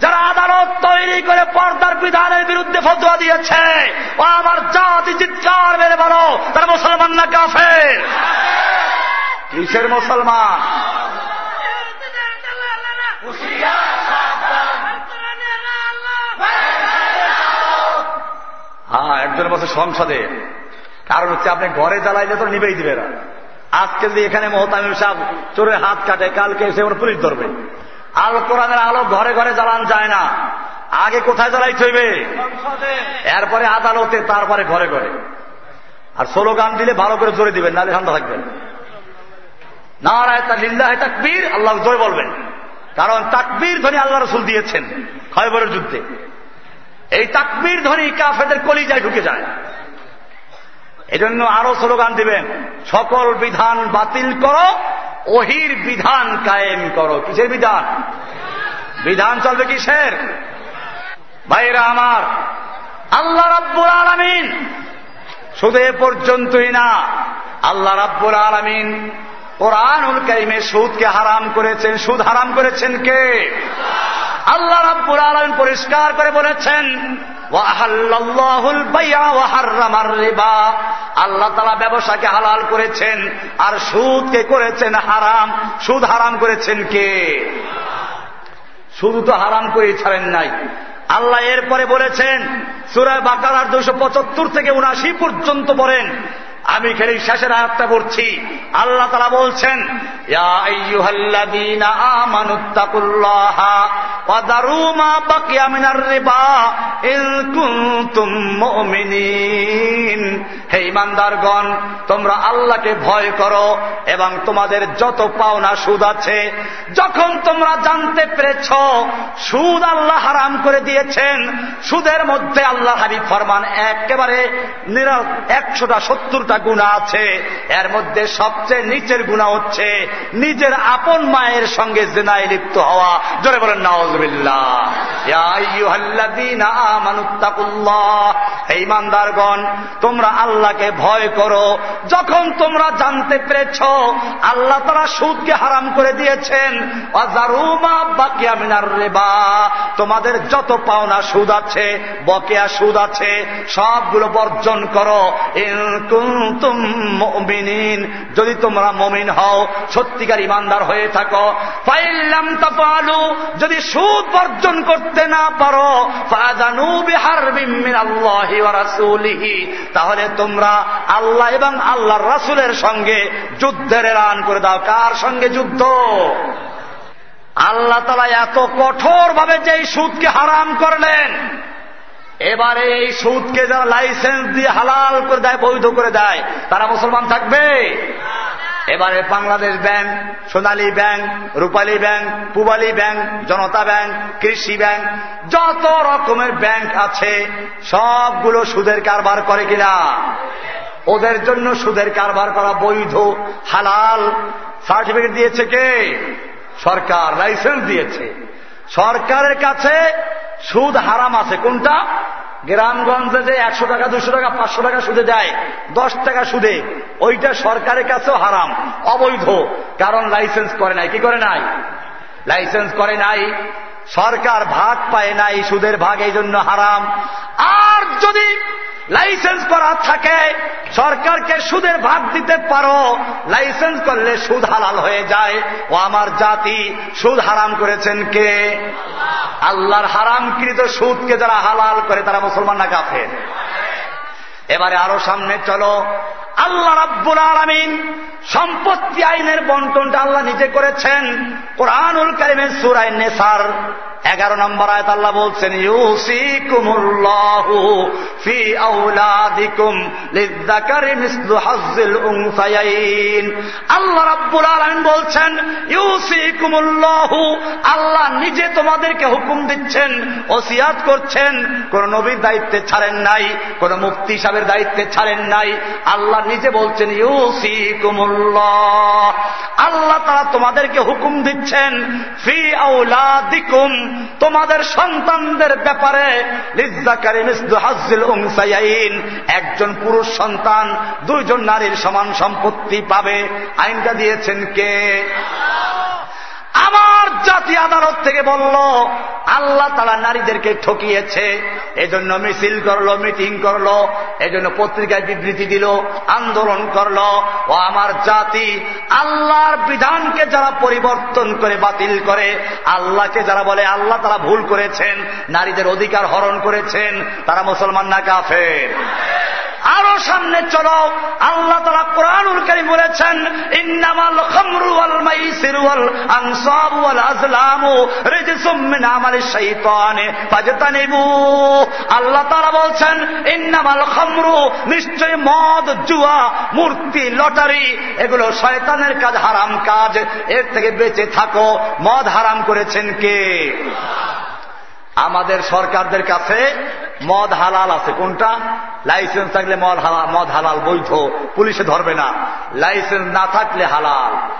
যারা আদালত তৈরি করে পর্দার বিধানের বিরুদ্ধে ফতোয়া দিয়েছে, ও আমার জাতি চিৎকার মেরে বলো, তারা মুসলমান না কাফের? কিসের মুসলমান? হ্যাঁ একজন বছর সংসদে, কারণ হচ্ছে আপনি ঘরে জ্বালাইলে তো নিবেই দিবে না। আজকে যদি এখানে মহতামিম সাহেব চোরের হাত কাটে কালকে এসে ওর পুলিশ ধরবে। আল কোরআনের আলো ঘরে ঘরে জ্বালান যায় না। আগে কোথায় জ্বালাই থইবে? এরপরে আদালতে তারপরে ঘরে ঘরে। আর স্লোগান দিলে ভালো করে জোরে দিবেন নাহলে ঠান্ডা থাকবেন। না রায় তা লিল্লাহ তাকবীর আল্লাহ জয় বলবেন। কারণ তাকবীর ধ্বনি আল্লাহ রসুল দিয়েছেন খয়বরের যুদ্ধে। এই তাকবীর ধ্বনি কাফেদের কলিজায় ঢুকে যায়। এজন্য আরও স্লোগান দিবেন, সকল বিধান বাতিল করো, ওহির বিধান কায়েম করো। কিসের বিধান? বিধান চলবে কিসের? ভাইরা আমার, আল্লাহ রাব্বুল আলমিন, শুধু এ পর্যন্তই না, আল্লাহ রাব্বুল আলমিন কোরআনুল কাইমে সুদকে হারাম করেছেন। সুদ হারাম করেছেন কে? আল্লাহ রাব্বুল আলমিন পরিষ্কার করে বলেছেন আল্লাহ তালা ব্যবসাকে হালাল করেছেন, আর সুদকে করেছেন হারাম। সুদ হারাম করেছেন কে? শুধু তো হারাম করে ছাড়েন নাই। আল্লাহ এরপরে বলেছেন সুরায় বাকার দুশো পঁচাত্তর থেকে উনাশি পর্যন্ত বলেন আমি খেলে শেষের আয়াতটা পড়ছি। আল্লাহ তারা বলছেন হে ইমানদারগণ তোমরা আল্লাহকে ভয় করো এবং তোমাদের যত পাওনা সুদ আছে, যখন তোমরা জানতে পেরেছ সুদ আল্লাহ হারাম করে দিয়েছেন, সুদের মধ্যে আল্লাহ হাবিব ফরমান একেবারে একশোটা সত্তরটা গুণা আছে, এর মধ্যে সবচেয়ে নিচের গুণা হচ্ছে নিজের আপন মায়ের সঙ্গে জেনায় লিপ্ত হওয়া। জোরে বলেন ইমানদারগণ তোমরা আল্লাহকে ভয় করো। যখন তোমরা জানতে পেরেছ, আল্লাহ তারা সুদকে হারাম করে দিয়েছেন। তোমাদের যত পাওনা সুদ আছে, বকেয়া সুদ আছে, সবগুলো বর্জন করো। যদি তোমরা মমিন হও, সত্যিকার ইমানদার হয়ে থাকো। পাইলাম তা পালু যদি সুদ বর্জন করতে না পারো তাহলে তোমরা আল্লাহ এবং আল্লাহর রাসুলের সঙ্গে যুদ্ধের এলান করে দাও। কার সঙ্গে যুদ্ধ? আল্লাহ তালা এত কঠোর ভাবে যে সুদকে হারাম করলেন এবারে এই সুদকে যারা লাইসেন্স দিয়ে হালাল করে দেয়, বৈধ করে দেয়, তারা মুসলমান থাকবে? এবারে Bangladesh bank, Sonali bank, Rupali bank, Pubali bank, Janata bank, Krishi bank, যত রকমের ব্যাংক আছে, সবগুলো সুদের কারবার করে কিনা? ওদের জন্য সুদের কারবার করা বৈধ, হালাল সার্টিফিকেট দিয়েছে কে? সরকার লাইসেন্স দিয়েছে। সরকারের কাছে সুদ হারাম আছে। কোনটা? গ্রামগঞ্জে যে একশো টাকা, দুশো টাকা, পাঁচশো টাকা সুদে দেয়, দশ টাকা সুদে, ওইটা সরকারের কাছেও হারাম, অবৈধ, কারণ লাইসেন্স করে নাই। কি করে নাই? লাইসেন্স করে নাই, সরকার ভাগ পায় নাই, সুদের ভাগ এই জন্য হারাম। আর যদি লাইসেন্স করা থাকে। সরকারকে সুদের ভাগ দিতে পারো। লাইসেন্স করলে সুদ হালাল হয়ে যায়। ও আমার জাতি, সুদ হারাম করেছেন কে? আল্লাহর হারামকৃত সুদকে যারা হালাল করে, তারা মুসলমান না কাফের? এবারে আরও সামনে চলো। আল্লাহ রাব্বুল আলমিন সম্পত্তি আইনের বন্টনটা আল্লাহ নিজে করেছেন। কোরআনুল কারিমের সুরাই নেসার এগারো নম্বর আয়ত আল্লাহ বলছেন ফি মিসলু হাজ্জিল উনসায়াইন। আল্লাহ রাব্বুল আলামিন বলছেন, ইউসিকুমুল্লাহু আল্লাহ নিজে তোমাদেরকে হুকুম দিচ্ছেন, ওসিয়াত করছেন। কোন নবীর দায়িত্বে ছাড়েন নাই, কোন মুফতি সাহেবের দায়িত্বে ছাড়েন নাই। আল্লাহ নিজে বলছেন, ইউসিকুমুল্লাহ। আল্লাহ তারা তোমাদেরকে হুকুম দিচ্ছেন, ফি আউলাদিকুম তোমাদের সন্তানদের ব্যাপারে একজন পুরুষ সন্তান, দুইজন নারীর সমান সম্পত্তি পাবে। আইনটা দিয়েছেন কে? আমার জাতি আদালত থেকে বলল, আল্লাহ তারা নারীদেরকে ঠকিয়েছে, এজন্য মিছিল করল, মিটিং করল, এজন্য পত্রিকায় বিবৃতি দিল, আন্দোলন করল, ও আমার জাতি আল্লাহর বিধানকে যারা পরিবর্তন করে বাতিল করে, আল্লাহকে যারা বলে আল্লাহ তারা ভুল করেছেন, নারীদের অধিকার হরণ করেছেন, তারা মুসলমান না কাফের। আরও সামনে চলো। আল্লাহ তারা কোরআনুল কারি বলেছেন আল্লাহ তারা বলছেন, ইন্নামাল খমরু নিশ্চয় মদ, জুয়া, মূর্তি, লটারি, এগুলো শয়তানের কাজ, হারাম কাজ। এর থেকে বেঁচে থাকো। মদ হারাম করেছেন কে? আমাদের সরকারদের কাছে মদ হালাল আছে। কোনটা? লাইসেন্স থাকলে মদ হালাল মদ হালাল বৈধ। পুলিশে ধরবে না। লাইসেন্স না থাকলে হালাল।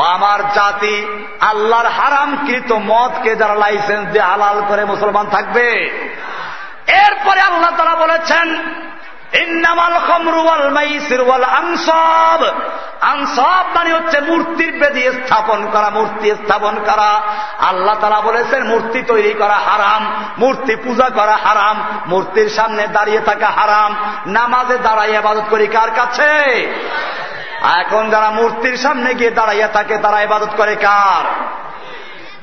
আমার জাতি, আল্লাহর হারামকৃত মদকে যারা লাইসেন্স দিয়ে হালাল করে মুসলমান থাকবে। এরপরে আল্লাহ তারা বলেছেন মানে হচ্ছে মূর্তির বেদি স্থাপন করা, মূর্তি স্থাপন করা। আল্লাহ তারা বলেছেন, মূর্তি তৈরি করা হারাম, মূর্তি পূজা করা হারাম, মূর্তির সামনে দাঁড়িয়ে থাকা হারাম। নামাজে দাঁড়াই আবাদত করি কার কাছে? এখন যারা মূর্তির সামনে গিয়ে দাঁড়াইয়া থাকে, তারা ইবাদত করে কার?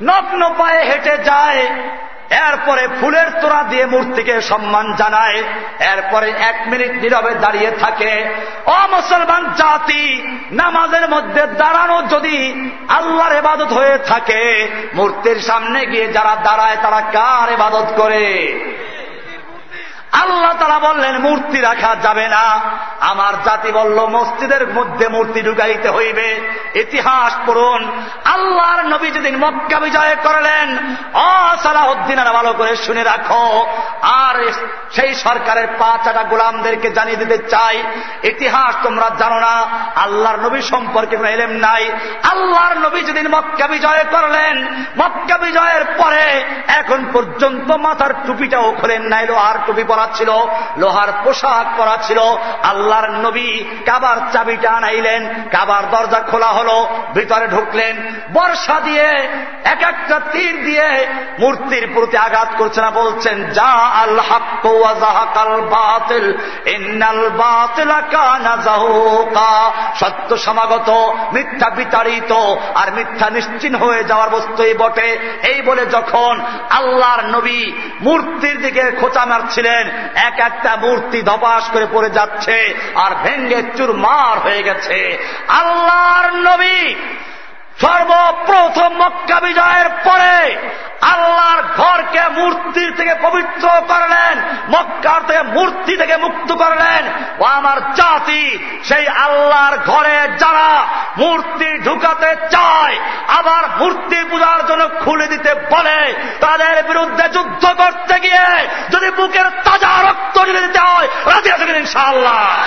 নগ্ন পায়ে হেঁটে যায় এরপরে ফুলের তোরা দিয়ে মূর্তিকে সম্মান জানায়। এরপরে এক মিনিট নীরবে দাঁড়িয়ে থাকে। অ মুসলমান জাতি, নামাজের মধ্যে দাঁড়ানো যদি আল্লাহর এবাদত হয়ে থাকে, মূর্তির সামনে গিয়ে যারা দাঁড়ায় তারা কার এবাদত করে? আল্লাহ তারা বললেন, মূর্তি রাখা যাবে না। আমার জাতি বলল, মসজিদের মধ্যে মূর্তি ঢুকাইতে হইবে। ইতিহাস পড়ুন। আল্লাহর নবী যেদিন মক্কা বিজয় করলেন অসালাহদ্দিন ভালো করে শুনে রাখো। আর সেই সরকারের পাঁচাটা গোলামদেরকে জানিয়ে দিতে চাই। ইতিহাস তোমরা জানো না। আল্লাহর নবী সম্পর্কে কোনো এলেম নাই। আল্লাহর নবী যেদিন মক্কা বিজয় করলেন, মক্কা বিজয়ের পরে এখন পর্যন্ত মাথার টুপিটাও খোলেন নাই আর টুপি পরা ছিল, লোহার পোশাক পরা ছিল, আল্লাহর নবী কাবার চাবিটা আনাইলেন, কাবার দরজা খোলা হলো, ভিতরে ঢুকলেন, বর্ষা দিয়ে, এক একটা তীর দিয়ে মূর্তির প্রতি আঘাত করছে না, বলছেন, যা আল বাতিল, ইন্নাল সত্য সমাগত, মিথ্যা বিতাড়িত আর মিথ্যা নিশ্চিন্ন হয়ে যাওয়ার বস্তুই বটে। এই বলে যখন আল্লাহর নবী মূর্তির দিকে খোঁচা মারছিলেন এক একটা মূর্তি ধপাস করে পড়ে যাচ্ছে আর ভেঙ্গে চুরমার হয়ে গেছে। আল্লাহর নবী সর্বপ্রথম মক্কা বিজয়ের পরে আল্লাহর ঘরকে মূর্তির থেকে পবিত্র করলেন, মক্কার থেকে মূর্তি থেকে মুক্ত করলেন। ও আমার জাতি, সেই আল্লাহর ঘরে যারা মূর্তি ঢুকাতে চায়, আবার মূর্তি পূজার জন্য খুলে দিতে বলে, তাদের বিরুদ্ধে যুদ্ধ করতে গিয়ে যদি বুকের তাজা রক্ত দিতে হয়, রাজি আছেন ইনশাআল্লাহ?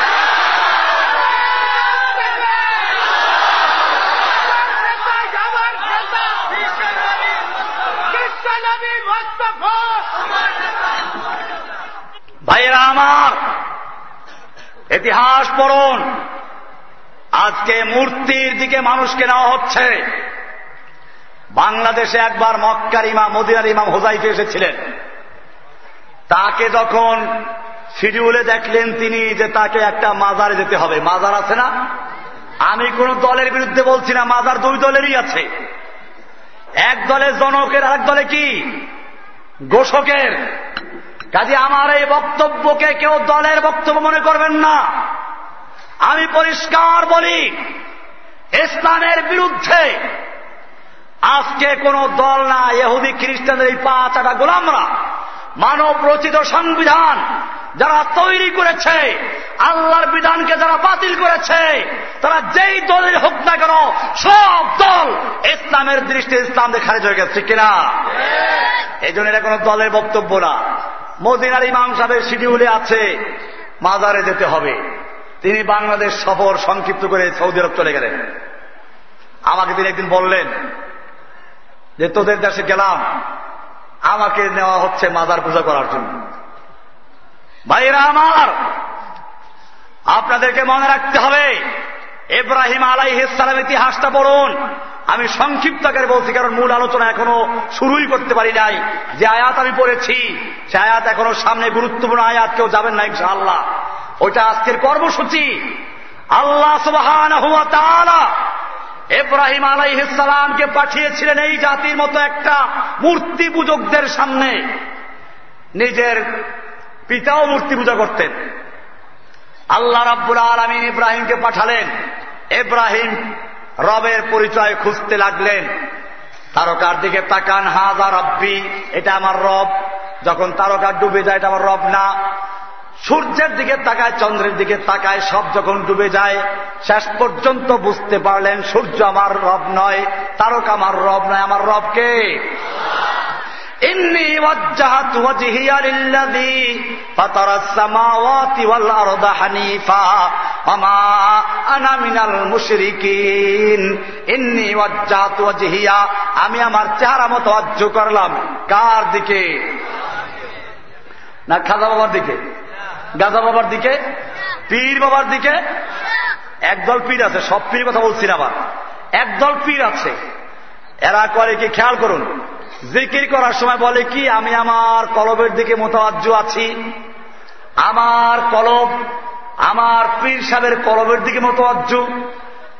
ভাইয়েরা আমার, ইতিহাস পড়ুন। আজকে মূর্তির দিকে মানুষকে নেওয়া হচ্ছে। বাংলাদেশে একবার মক্কার ইমাম, মদিনার ইমাম হোজাইফে এসেছিলেন। তাকে যখন শিডিউলে দেখলেন তিনি যে তাকে একটা মাজারে যেতে হবে। মাজার আছে না? আমি কোন দলের বিরুদ্ধে বলছি না, মাজার দুই দলেরই আছে। এক দলের জনকের, আরেক দলে কি? গোষকের কাজে আমার এই বক্তব্যকে কেউ দলের বক্তব্য মনে করবেন না। আমি পরিষ্কার বলি, ইসলামের বিরুদ্ধে আজকে কোন দল না এহুদি খ্রিস্টানদের এই পাঁচ আটা গোলামরা মানব রচিত সংবিধান যারা তৈরি করেছে আল্লাহর বিধানকে যারা বাতিল করেছে তারা যেই দলের হোক না কেন সব দল ইসলামের দৃষ্টি ইসলাম খারেজ হয়ে গেছে কিনা? এই জন্য এটা কোন দলের বক্তব্য না। মদিনার ইমাম সাহেবের শিডিউলে আছে মাজারে যেতে হবে। তিনি বাংলাদেশ সফর সংক্ষিপ্ত করে সৌদি আরব চলে গেলেন। আমাকে তিনি একদিন বললেন যে তোদের দেশে গেলাম আমাকে নেওয়া হচ্ছে মাজার পূজা করার জন্য। ভাইরা আমার, আপনাদেরকে মনে রাখতে হবে এব্রাহিম আলাই ইসলাম ইতিহাসটা পড়ুন। আমি সংক্ষিপ্ত আকারে বলছি, কারণ মূল আলোচনা এখনও শুরুই করতে পারি নাই। যে আয়াত আমি পড়েছি, সে আয়াত এখনও সামনে গুরুত্বপূর্ণ আয়াত, কেউ যাবেন না ইনশাআল্লাহ। ওইটা আজকের কর্মসূচি। আল্লাহ সুবাহান এব্রাহিম আলাইসালামকে পাঠিয়েছিলেন এই জাতির মতো একটা মূর্তি পূজকদের সামনে। নিজের পিতাও মূর্তি পূজা করতেন। আল্লাহ রাব্বুল আলমিন ইব্রাহিমকে পাঠালেন। এব্রাহিম রবের পরিচয় খুঁজতে লাগলেন। তারকার দিকে তাকান হাজা রব্বি, এটা আমার রব। যখন তারকা ডুবে যায়, এটা আমার রব না। সূর্যের দিকে তাকায়, চন্দ্রের দিকে তাকায়, সব যখন ডুবে যায়, শেষ পর্যন্ত বুঝতে পারলেন, সূর্য আমার রব নয়, তারকা আমার রব নয়, আমার রবকে إني وجهت وجهي للذي فطر السماوات والأرض حنيفا وما أنا من المشركين إني وجهت وجهي আমি আমার চেহারা মতো অজ্জ করলাম কার দিকে না খাজা বাবার দিকে গাজা বাবার দিকে পীর বাবার দিকে একদল পীর আছে সব পীর কথা বলছি না আবার একদল পীর আছে এরা করে কি খেয়াল করুন জিকির করার সময় বলে কি, আমি আমার কলবের দিকে মোতাবাজ্য আছি। আমার কলব, আমার পীর সাহেবের কলবের দিকে মোতাবাজ্য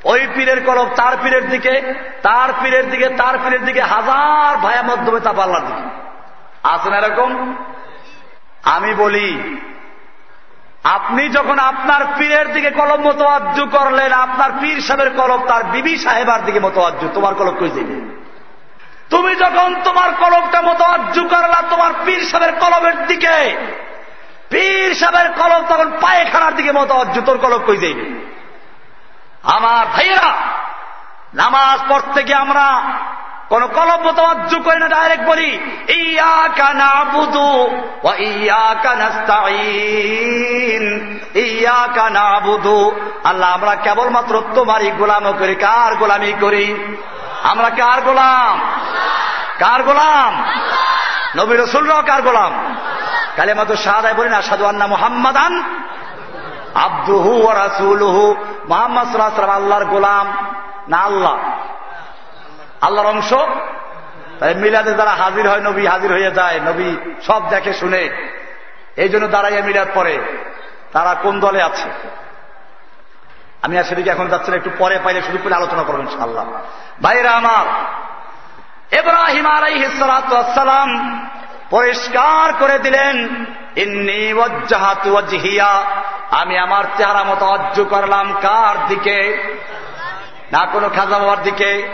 ওই পীরের কলব তার পীরের দিকে, তার পীরের দিকে, তার পীরের দিকে হাজার ভায়া মধ্যমে তা পাল্লার দিকে আছেন এরকম? আমি বলি, আপনি যখন আপনার পীরের দিকে কলম মতোয়াজ্জু করলেন, আপনার পীর সাহেবের কলব তার বিবি সাহেবার দিকে মতো আজ্জু তোমার কলব কই যাবে তুমি যখন তোমার কলবটা মতোয়াজ্জু করলা, তোমার পীর সাহেবের কলবের দিকে, পীর সাহেবের কলম তখন পায়খানার দিকে মতো জুতোর কলম কই যাইবে? আমার ভাইয়েরা, নামাজ পড়তে গিয়ে আমরা কোন কলম মতবাজ্য করে না, ডাইরেক্ট বলি ইয়া কানা বুধু ইয়া কানাস্তাইন ইয়া কানা বুধু আল্লাহ, আমরা কেবলমাত্র তোমারই গোলাম করি কার গোলামি করি? আমরা কার গোলাম? কার গোলাম? নবী রসুলরাও কার গোলাম? কালে মাত্র শাহাদায় বলি না সাধু আন্না মোহাম্মদান আব্দুহু ও রাসুলহু। মোহাম্মদ সাল্লাহ আল্লাহর গোলাম, না আল্লাহ। আল্লাহর অংশ? তাই মিলাদে যারা হাজির হয়, নবী হাজির হয়ে যায়, নবী সব দেখে শুনে। এই জন্য দাঁড়াইয়া মিলাদ পরে তারা কোন দলে আছে? আমি আর সেদিকে এখন যাচ্ছি একটু পরে পাইলে শুধু করে আলোচনা করবেন ইনশাল্লাহ ভাইরা আমার এব্রাহিম আলাইহিসালাম পরিষ্কার করে দিলেন আমি আমার চেহারা মতো অজ্জ করলাম কার দিকে? না কোনো খাজা বাবার দিকে,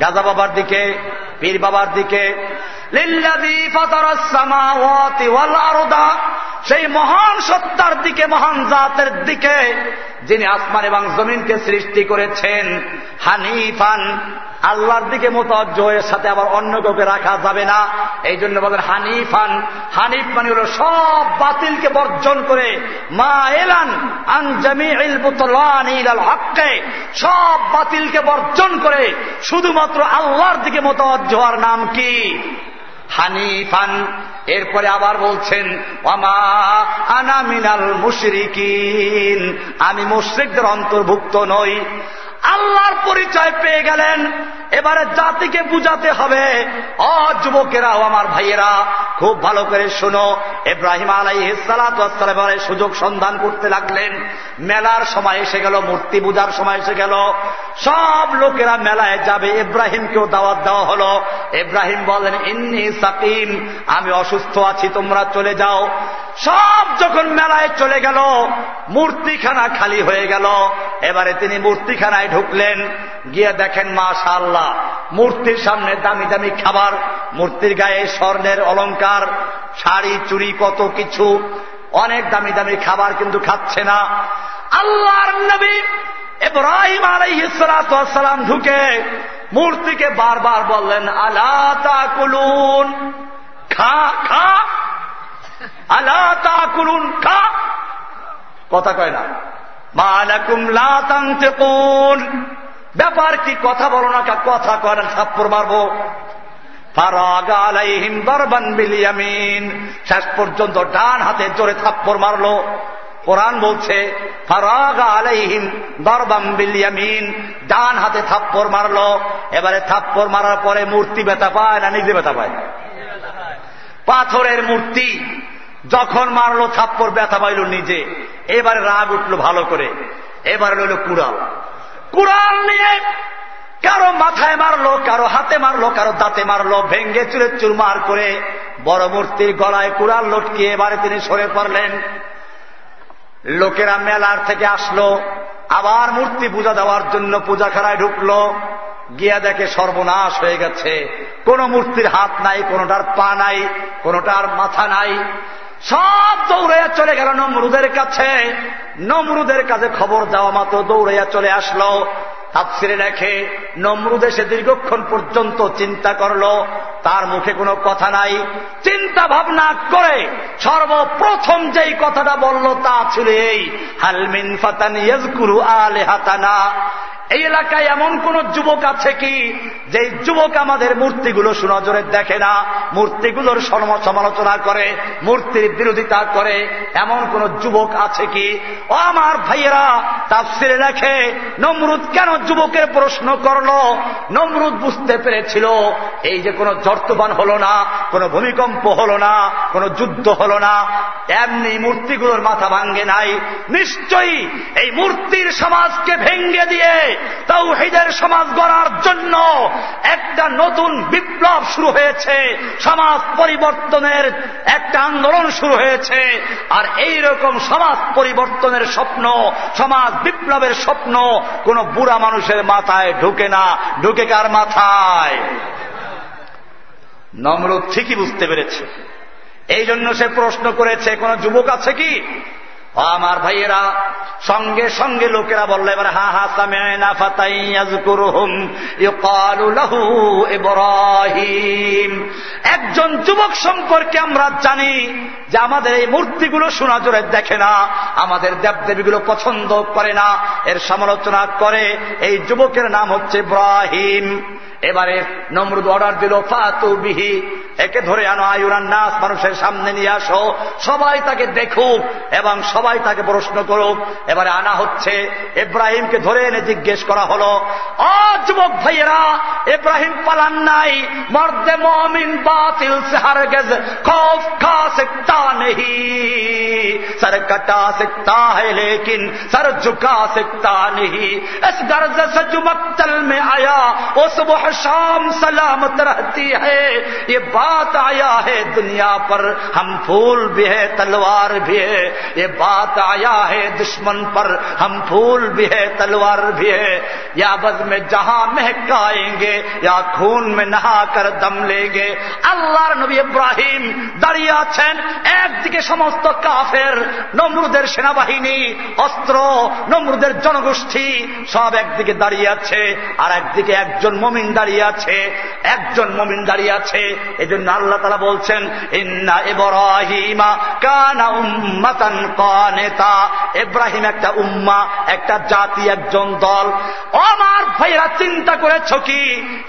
গাজা বাবার দিকে, পীর বাবার দিকে? সেই মহান সত্তার দিকে, মহান জাতের দিকে যিনি আসমান এবং জমিনকে সৃষ্টি করেছেন, হানিফান, আল্লাহর দিকে মোতজ্জ এর সাথে আবার অন্য কাউকে রাখা যাবে না। এই জন্য বলেন হানিফান, হানিফ মানে হল সব বাতিলকে বর্জন করে মা এলান হককে, সব বাতিলকে বর্জন করে শুধুমাত্র আল্লাহর দিকে মোতজ্জ হওয়ার নাম কি? হানিফান। এরপরে আবার বলছেন অমা আনা মিনাল আমি মুশ্রিকদের অন্তর্ভুক্ত নই। আল্লাহর পরিচয় পেয়ে গেলেন। এবারে জাতিকে বুঝাতে হবে অ যুবকেরাও, আমার ভাইয়েরা, খুব ভালো করে শোনো। এব্রাহিম আলাই সালাতাম সুযোগ সন্ধান করতে লাগলেন। মেলার সময় এসে গেল, মূর্তি পূজার সময় এসে গেল। সব লোকেরা মেলায় যাবে। ইব্রাহিমকেও দাওয়াত দেওয়া হলো। ইব্রাহিম বলেন ইন্নি সাকিম, আমি অসুস্থ আছি, তোমরা চলে যাও। সব যখন মেলায় চলে গেল, মূর্তিখানা খালি হয়ে গেল। এবারে তিনি মূর্তিখানায় ঢুকলেন, গিয়ে দেখেন মাশাল্লাহ মূর্তির সামনে দামি দামি খাবার, মূর্তির গায়ে স্বর্ণের অলঙ্কার শাড়ি চুরি কত কিছু, অনেক দামি দামি খাবার কিন্তু খাচ্ছে না। আল্লাহর নবী এব্রাহিম আলাইসালাম ঢুকে মূর্তিকে বারবার বললেন, আলা তাকুলুন, খা খা, আলা তাকুলুন, খা। কথা কয় না। তানতিকুন। ব্যাপার কি? কথা বলো না কথা কয় না থাপ্পড় মারবো শেষ পর্যন্ত ডান হাতে জোরে থাপ্পড় মারলো। কোরআন বলছে, ফারাগা আলাইহিম দরবাম বিলিয়ামিন ডান হাতে থাপ্পড় মারলো। এবারে থাপ্পড় মারার পরে মূর্তি ব্যথা পায় না নিজে ব্যথা পায়? পাথরের মূর্তি। যখন মারলো, থাপ্পড় ব্যথা পাইল নিজে। এবারে রাগ উঠল ভালো করে। এবারে রইল কুড়াল। কুড়াল নিয়ে কারও মাথায় মারলো, কারও হাতে মারলো, কারও দাঁতে মারলো, ভেঙ্গে চুরে চুরমার করে বড় মূর্তির গলায় কুড়াল লটকিয়ে এবারে তিনি সরে পড়লেন। লোকেরা মেলার থেকে আসলো। আবার মূর্তি পূজা দেওয়ার জন্য পূজা খানায় ঢুকলো। গিয়া দেখে সর্বনাশ হয়ে গেছে। কোন মূর্তির হাত নাই, কোনটার পা নাই, কোনটার মাথা নাই। সব দৌড়াইয়া চলে গেল নমরুদের কাছে। নমরুদের কাছে খবর দেওয়া মাত্র দৌড়াইয়া চলে আসলো। তাপসিরে রেখে নমরুদ এসে দীর্ঘক্ষণ পর্যন্ত চিন্তা করল। তার মুখে কোনো কথা নাই। চিন্তা ভাবনা করে সর্বপ্রথম যেই কথাটা বলল তা ছিল এই হালমিন ফাতান ইয়জকুরু আলে হাতানা এই এলাকায় এমন কোন যুবক আছে কি যে যুবক আমাদের মূর্তিগুলো সুনজরে দেখে না, মূর্তিগুলোর সমালোচনা করে, মূর্তির বিরোধিতা করে, এমন কোন যুবক আছে কি? ও আমার ভাইয়েরা, তাফসিরে লেখে, নমরুদ কেন যুবকের প্রশ্ন করল? নমরুদ বুঝতে পেরেছিল, এই যে কোনো জর্তবান হল না, কোনো ভূমিকম্প হল না, কোনো যুদ্ধ হল না, এমনি মূর্তিগুলোর মাথা ভাঙ্গে নাই, নিশ্চয়ই এই মূর্তির সমাজকে ভেঙ্গে দিয়ে তাও হেদের সমাজ গড়ার জন্য একটা নতুন বিপ্লব শুরু হয়েছে। সমাজ পরিবর্তনের একটা আন্দোলন শুরু হয়েছে। আর এই রকম সমাজ পরিবর্তনের স্বপ্ন, সমাজ বিপ্লবের স্বপ্ন কোন বুড়া মানুষের মাথায় ঢুকে না। ঢুকে কার মাথায়? নমরুদ ঠিকই বুঝতে পেরেছে। এই জন্য সে প্রশ্ন করেছে, কোন যুবক আছে কি? আমার ভাইয়েরা, সঙ্গে সঙ্গে লোকেরা বলল, এবার হা হা সামেনা ইব্রাহিম। একজন যুবক সম্পর্কে আমরা জানি যে আমাদের এই মূর্তিগুলো সোনা জোরে দেখে না, আমাদের দেবদেবীগুলো পছন্দ করে না। এর সমালোচনা করে, এই যুবকের নাম হচ্ছে ইব্রাহিম। এবারে নমরুদ অর্ডার দিল, ফাতু বিহি। একে ধরে আনো আয়ুরান নাস মানুষের সামনে নিয়ে আসো সবাই তাকে দেখুক এবং সবাই তাকে প্রশ্ন করুক এবারে আনা হচ্ছে ইব্রাহিমকে ধরে এনে জিজ্ঞেস করা হলো অ যুবক ভাইয়েরা ইব্রাহিম পালান নাই মর্দে মমিন বাতিল से हरगज खौफ खा सकता नहीं सर कटा सकता है लेकिन सर झुका सकता नहीं इस गर्ज से जो मक्तल में आया वो सुबह शाम सलामत रहती है ये बात आया है दुनिया पर हम फूल भी है तलवार भी है ये बात आया है दुश्मन पर हम फूल भी है तलवार भी है या बज में जहां महकाएंगे या खून में नहा कर दम लेंगे আল্লাহর নবী ইব্রাহিম দাঁড়িয়ে আছেন একদিকে সমস্ত কাফের নমরুদের সেনাবাহিনী অস্ত্র নমরুদের জনগোষ্ঠী সব একদিকে দাঁড়িয়ে আছে আর একদিকে একজন মমিন দাঁড়িয়ে আছে একজন মমিন দাঁড়িয়ে আছে এই জন্য আল্লাহ তারা বলছেন, ইন্না ইব্রাহিমা কানা উম্মাতান কানেতা। ইব্রাহিম একটা উম্মা, একটা জাতি, একজন দল। আমার ভাইরা চিন্তা করেছ কি?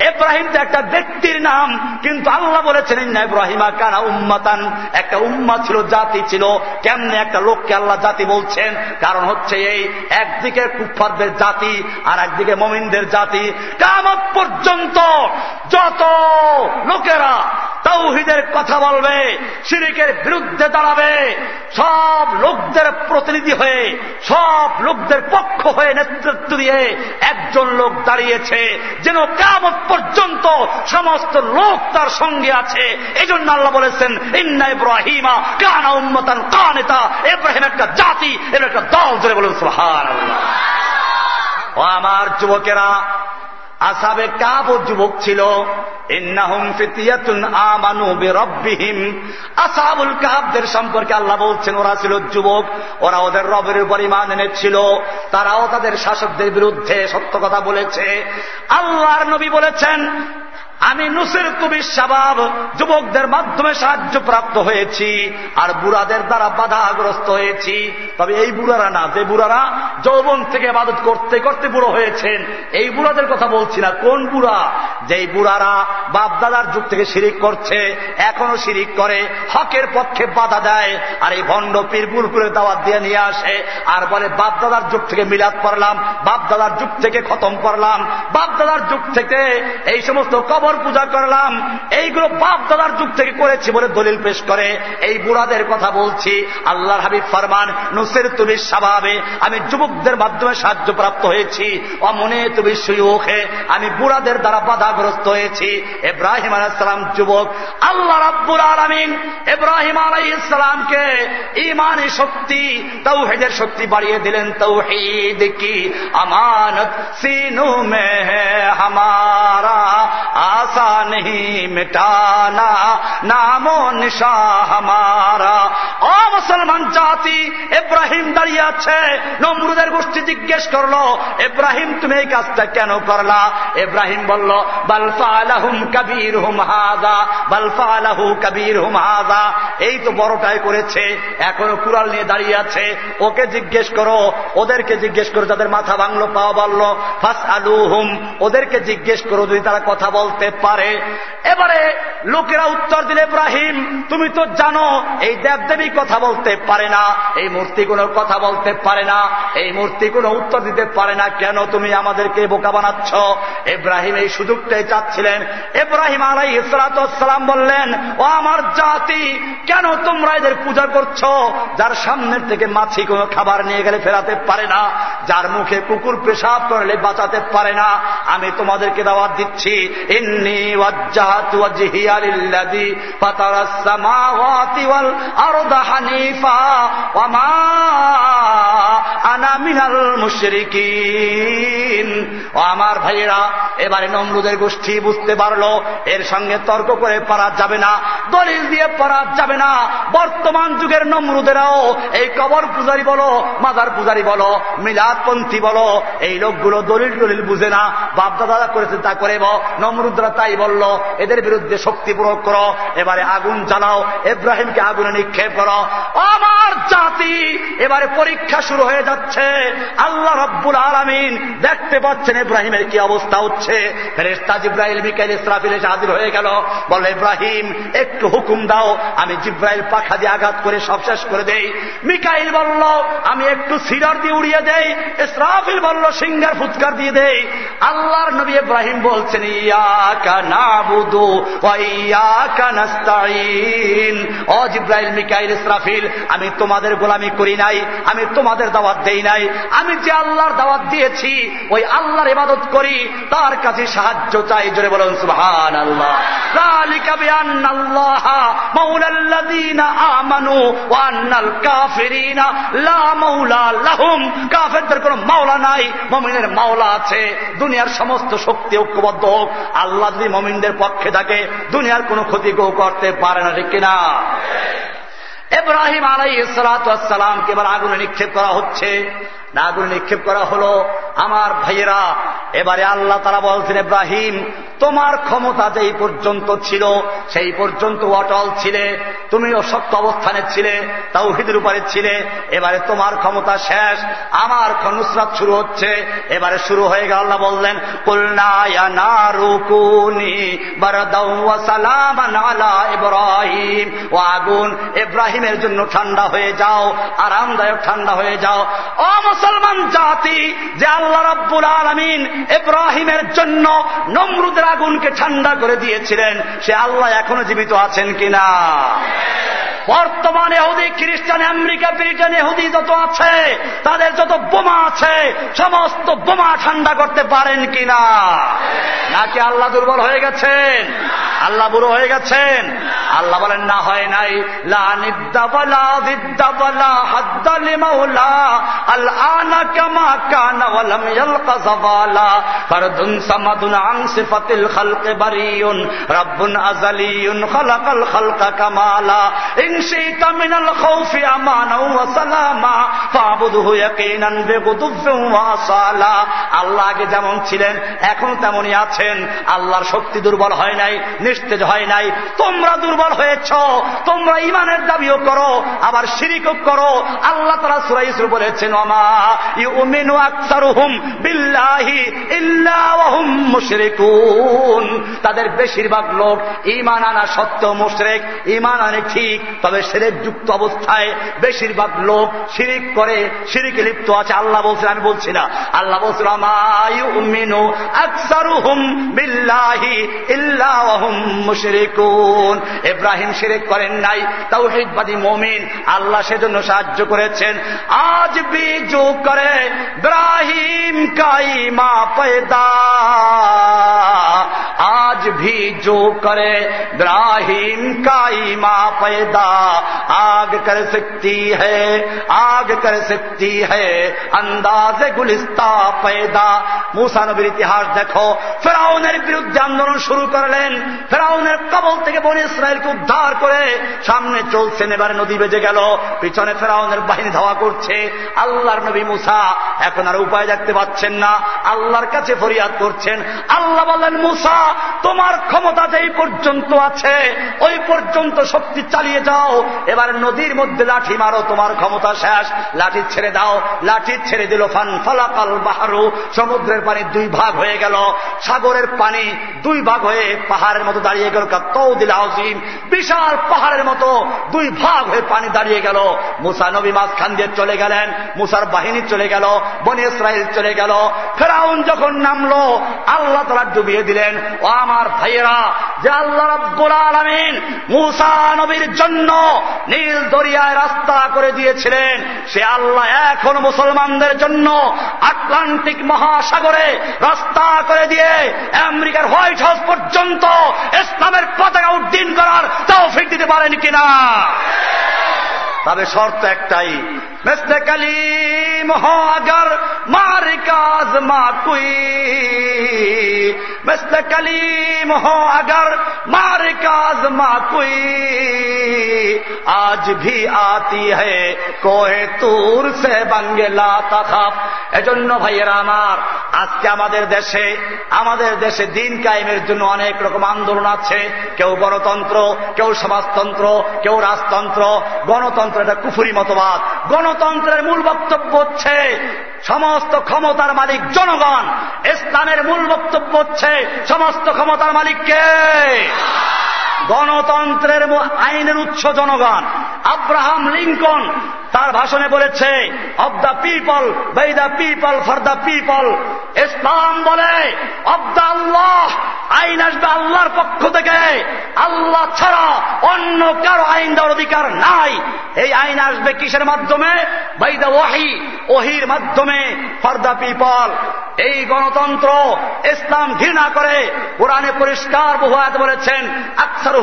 ইব্রাহিম তো একটা ব্যক্তির নাম, কিন্তু আল্লাহ বলেছেন, ইন্না ইব্রাহিমা কানা উম্মাতান। একটা উম্মা ছিল, জাতি ছিল। কেমনে একটা লোককে আল্লাহ জাতি বলছেন? কারণ হচ্ছে এই একদিকে কুফারদের জাতি আর একদিকে মমিনদের জাতি। কামত পর্যন্ত যত লোকেরা তৌহিদের কথা বলবে সিরিকের বিরুদ্ধে দাঁড়াবে, সব লোকদের প্রতিনিধি হয়ে, সব লোকদের পক্ষ হয়ে নেতৃত্ব দিয়ে একজন লোক দাঁড়িয়েছে, যেন কামত পর্যন্ত সমস্ত লোক তার সঙ্গে আছে। এই জন্য আল্লাহ বলেছেন, ইন্না ইব্রাহিমা কানা উম্মতান কানেতা। ইব্রাহিম একটা জাতি, এর একটা দল ধরে বলেন আমার যুবকেরা আসাবে কাপ ও যুবক ছিল। আসাবুল কাবদের সম্পর্কে আল্লাহ বলছেন, ওরা ছিল যুবক, ওরা ওদের রবের উপর ইমান এনেছিল। তারাও তাদের শাসকদের বিরুদ্ধে সত্য কথা বলেছে। আল্লাহর নবী বলেছেন আমি নুসের তুবির স্বভাব যুবকদের মাধ্যমে সাহায্য প্রাপ্ত হয়েছি, আর বুড়াদের দ্বারা বাধাগ্রস্ত হয়েছি। তবে এই বুড়ারা না, যে বুড়ারা যৌবন থেকে বাদত করতে করতে বুড়ো হয়েছেন, এই বুড়াদের কথা বলছি না। কোন বুড়া? যেই বুড়ারা বাপদাদার যুগ থেকে শিরিক করছে, এখনও শিরিক করে, হকের পক্ষে বাধা দেয়, আর এই ভণ্ড পীর করে দাওয়াত দিয়ে নিয়ে আসে, আর বলে, বাপদাদার যুগ থেকে মিলাদ পড়লাম, বাপদাদার যুগ থেকে খতম করলাম, বাপদাদার যুগ থেকে এই সমস্ত কবর কবর পূজা করলাম। এইগুলো বাপ দাদার যুগ থেকে করেছি বলে দলিল পেশ করে। এই বুড়াদের কথা বলছি। আল্লাহর হাবিব ফরমান, নুসের তুমি স্বভাবে, আমি যুবকদের মাধ্যমে সাহায্য প্রাপ্ত হয়েছি। অমনে তুমি সুযোগে আমি বুড়াদের দ্বারা বাধাগ্রস্ত হয়েছি। এব্রাহিম আলাইসালাম যুবক, আল্লাহ রাব্বুর আলমিন এব্রাহিম আলাই ইসলামকে ইমানি শক্তি তৌহেদের শক্তি বাড়িয়ে দিলেন। তৌহিদ কি? আমানত সিনু মে হামারা आशा नहीं मिटाना नामो निशा हमारा। ও মুসলমান জাতি এব্রাহিম দাঁড়িয়ে আছে। নমরুদের গোষ্ঠী জিজ্ঞেস করল এব্রাহিম তুমি এই কাজটা কেন করলা? এব্রাহিম বলল বালফা আলাহুম কবির হুম হাদা বালফা আলাহু কবির হুম হাদা। এই তো বড়টাই করেছে, এখনও কুড়াল নিয়ে দাঁড়িয়ে আছে। ওকে জিজ্ঞেস করো, ওদেরকে জিজ্ঞেস করো, যাদের মাথা ভাঙলো পাওয়া বলল, ফাস আলু হুম ওদেরকে জিজ্ঞেস করো, যদি তারা কথা বলতে পারে। এবারে লোকেরা উত্তর দিলে, ইব্রাহিম, তুমি তো জানো, এই দেবদেবী কথা বলতে পারে না, এই মূর্তি কোনো কথা বলতে পারে না, এই মূর্তি কোনো উত্তর দিতে পারে না, কেন তুমি আমাদেরকে বোকা বানাচ্ছ? ইব্রাহিম এই সুযোগটাই চাচ্ছিলেন। ইব্রাহিম আলাই ইসলাতাম বললেন, ও আমার জাতি, কেন তোমরা এদের পূজা করছ? যার সামনের থেকে মাছি কোনো খাবার নিয়ে গেলে ফেরাতে পারে না, যার মুখে কুকুর পেশাব করলে বাঁচাতে পারে না। আমি তোমাদেরকে দাওয়াত দিচ্ছি, ইন্নি ওয়াজ্জাহাতু ওয়াজহিয়া ফাতারাস সামাওয়াতি ওয়াল আরদা হানিফা ওয়া মা আনা মিনাল মুশরিকিন। ও আমার ভাইয়েরা, এবারে নমরুদের গোষ্ঠী বুঝতে পারল, এর সঙ্গে তর্ক করে পারা যাবে না, দলিল দিয়ে পারা যাবে না। বর্তমান যুগের নমরুদেরাও এই কবর পূজারি বলো মাদার পূজারি বলো, মিলাদপন্থী বলো, এই লোকগুলো দলিল দলিল বুঝে না বাপদাদা করেছে তা করে নমরুদরা তাই বলল, এদের বিরুদ্ধে শক্তি প্রয়োগ করো, এবারে আগুন জ্বালাও, এব্রাহিমকে আগুনে নিক্ষেপ করো। আমার জাতি এবারে পরীক্ষা শুরু হয়ে যাচ্ছে। আল্লাহ রব্বুল আলমিন দেখতে পাচ্ছেন ইব্রাহিমের কি অবস্থা হচ্ছে। ফেরেস্তাজ ইব্রাহিম মিকাইল, ইসরাফিল এসে হাজির হয়ে গেল। বলে ইব্রাহিম, একটু হুকুম দাও, আমি জিব্রাইল পাখা দিয়ে আঘাত করে সব শেষ করে দেই। মিকাইল বলল, আমি একটু সিরার দিয়ে উড়িয়ে দেই। ইসরাফিল বলল, সিঙ্গার ফুৎকার দিয়ে দেই। আল্লাহর নবী ইব্রাহিম বলছেন, ইয়াকা নাবুদু ইয়াকা ও জিব্রাইল, মিকাইল, ইসরাফিল, আমি তোমাদের গোলামি করি নাই, আমি তোমাদের দাওয়াত দেই নাই। আমি যে আল্লাহর দাওয়াত দিয়েছি, ওই আল্লাহর ইবাদত করি, তার কাছে সাহায্য চাই। জোরে বলুন সুবহান আল্লাহ কাফেরদের কোন মাওলা নাই, মমিনের মাওলা আছে। দুনিয়ার সমস্ত শক্তি ঐক্যবদ্ধ হোক। আল্লাহ যদি মমিনদের পক্ষে থাকে, দুনিয়ার কোনো ক্ষতি কেউ করতে পারে না, ঠিক কিনা? এব্রাহিম আলাই সালাতামকে এবার আগুনে নিক্ষেপ করা হচ্ছে। না আগুনে নিক্ষেপ করা হলো। আমার ভাইয়েরা, এবারে আল্লাহ তারা বলছেন, ইব্রাহিম, তোমার ক্ষমতা যেই পর্যন্ত ছিল, সেই পর্যন্ত অটল ছিলে। তুমিও শক্ত অবস্থানে ছিলে তাও হিদের উপরে ছিলে। এবারে তোমার ক্ষমতা শেষ, আমার খনুসরাত শুরু হচ্ছে। এবারে শুরু হয়ে গেল, আল্লাহ বললেন ইব্রাহিম। ও আগুন, ইব্রাহিমের জন্য ঠান্ডা হয়ে যাও, আরামদায়ক ঠান্ডা হয়ে যাও। ও মুসলমান জাতি যে আল্লাহ রব্বুল আলমিন ইব্রাহিমের জন্য নমরুদের আগুনকে ঠান্ডা করে দিয়েছিলেন, সে আল্লাহ এখনও জীবিত আছেন কিনা? বর্তমানে হুদি খ্রিস্টান, আমেরিকা, ব্রিটেন হুদি যত আছে, তাদের যত বোমা আছে, সমস্ত বোমা ঠান্ডা করতে পারেন কিনা? নাকি আল্লাহ দুর্বল হয়ে গেছেন? আল্লাহ বুড়ো হয়ে গেছেন? আল্লাহ বলেন, না, হয় নাই। আল্লাহকে যেমন ছিলেন এখন তেমনই আছেন। আল্লাহর শক্তি দুর্বল হয় নাই, নিস্তেজ হয় নাই। তোমরা দুর্বল হয়েছ, তোমরা ইমানের দাবিও করো, আবার সিরিকও করো। আল্লাহ তারা সুরাইসুর বলেছেন আমার তাদের বেশিরভাগ লোক ইমান আনা সত্ত্বেও মুশরিক ইমান আনে ঠিক, তবে সেরেক যুক্ত অবস্থায় বেশিরভাগ লোক শিরিক করে, শিরিকে লিপ্ত আছে। আল্লাহ বলছেন, আমি বলছি না। আল্লাহ বলছেন ইব্রাহিম শিরিক করেন নাই তাও মমিন। আল্লাহ সেজন্য সাহায্য করেছেন। আজ বিজু করে ইব্রাহিম কাইমা পয়দা আজ भी जो करे इब्राहिम का ईमा पैदा आग कर सकती है आग कर सकती है अंदाज गुलिस्ता पैदा মুসা নবীর ইতিহাস দেখো ফেরাউনের বিরুদ্ধে আন্দোলন শুরু করলেন ফেরাউনের কবল থেকে বনে ইসরায়েলকে উদ্ধার করে সামনে চলছেন এবারে নদী বেজে গেল পিছনে ফেরাউনের বাহিনী ধাওয়া করছে আল্লাহর নবী মুসা, এখন আর উপায় দেখতে পাচ্ছেন না। আল্লাহর কাছে ফরিয়াদ করছেন। আল্লাহ বললেন মুসা, তোমার ক্ষমতা যেই পর্যন্ত আছে, ওই পর্যন্ত শক্তি চালিয়ে যাও। এবার নদীর মধ্যে লাঠি মারো, তোমার ক্ষমতা শেষ। লাঠি ছেড়ে দাও। লাঠি ছেড়ে দিল ফান ফলাকাল বাহারু। সমুদ্রের পানি দুই ভাগ হয়ে গেল। সাগরের পানি দুই ভাগ হয়ে পাহাড়ের মতো দাঁড়িয়ে গেল। তৌদিল আজিম বিশাল পাহাড়ের মতো দুই ভাগ হয়ে পানি দাঁড়িয়ে গেল। মুসা নবী মাঝখান দিয়ে চলে গেলেন। মুসার বাহিনী চলে গেল, বনি ইসরায়েল চলে গেল। ফেরাউন যখন নামলো, আল্লাহ তারা ডুবিয়ে দিলেন, ও আমার ভাইয়েরা, যে আল্লাহ রব্বুল আলমিন মুসা নবীর জন্য নীল দরিয়ায় রাস্তা করে দিয়েছিলেন, সে আল্লাহ এখন মুসলমানদের জন্য আটলান্টিক মহাসাগরে রাস্তা করে দিয়ে আমেরিকার হোয়াইট হাউস পর্যন্ত ইসলামের পতাকা উড্ডীন করার তাও ফিক দিতে পারেন কিনা? তবে শর্ত একটাই। মেসলে কালিম হাজার মারিকাজ মা তুই আজ ভি আতি اگر مار সে বাঙ্গেলা এজন্য ভাইয়েরা আমার আজকে আমাদের দেশে আমাদের দেশে দিন কায়েমের জন্য অনেক রকম আন্দোলন আছে কেউ গণতন্ত্র কেউ সমাজতন্ত্র কেউ রাজতন্ত্র গণতন্ত্র এটা কুফুরি মতবাদ গণতন্ত্রের মূল বক্তব্য হচ্ছে সমস্ত ক্ষমতার মালিক জনগণ স্থানের মূল বক্তব্য হচ্ছে সমস্ত ক্ষমতার মালিককে। গণতন্ত্রের আইনের উৎস জনগণ। আব্রাহাম লিঙ্কন তার ভাষণে বলেছে of the people by the people for the people ইসলাম বলে অব দ্য আল্লাহ, আইন আসবে আল্লাহর পক্ষ থেকে। আল্লাহ ছাড়া অন্য কারও আইন দেওয়ার অধিকার নাই। এই আইন আসবে কিসের মাধ্যমে? বাই দ্য ওয়াহি ওহির মাধ্যমে ফর দ্য পিপল এই গণতন্ত্র ইসলাম ঘৃণা করে। কোরআনে পরিষ্কার বহু বলেছেন, আকসার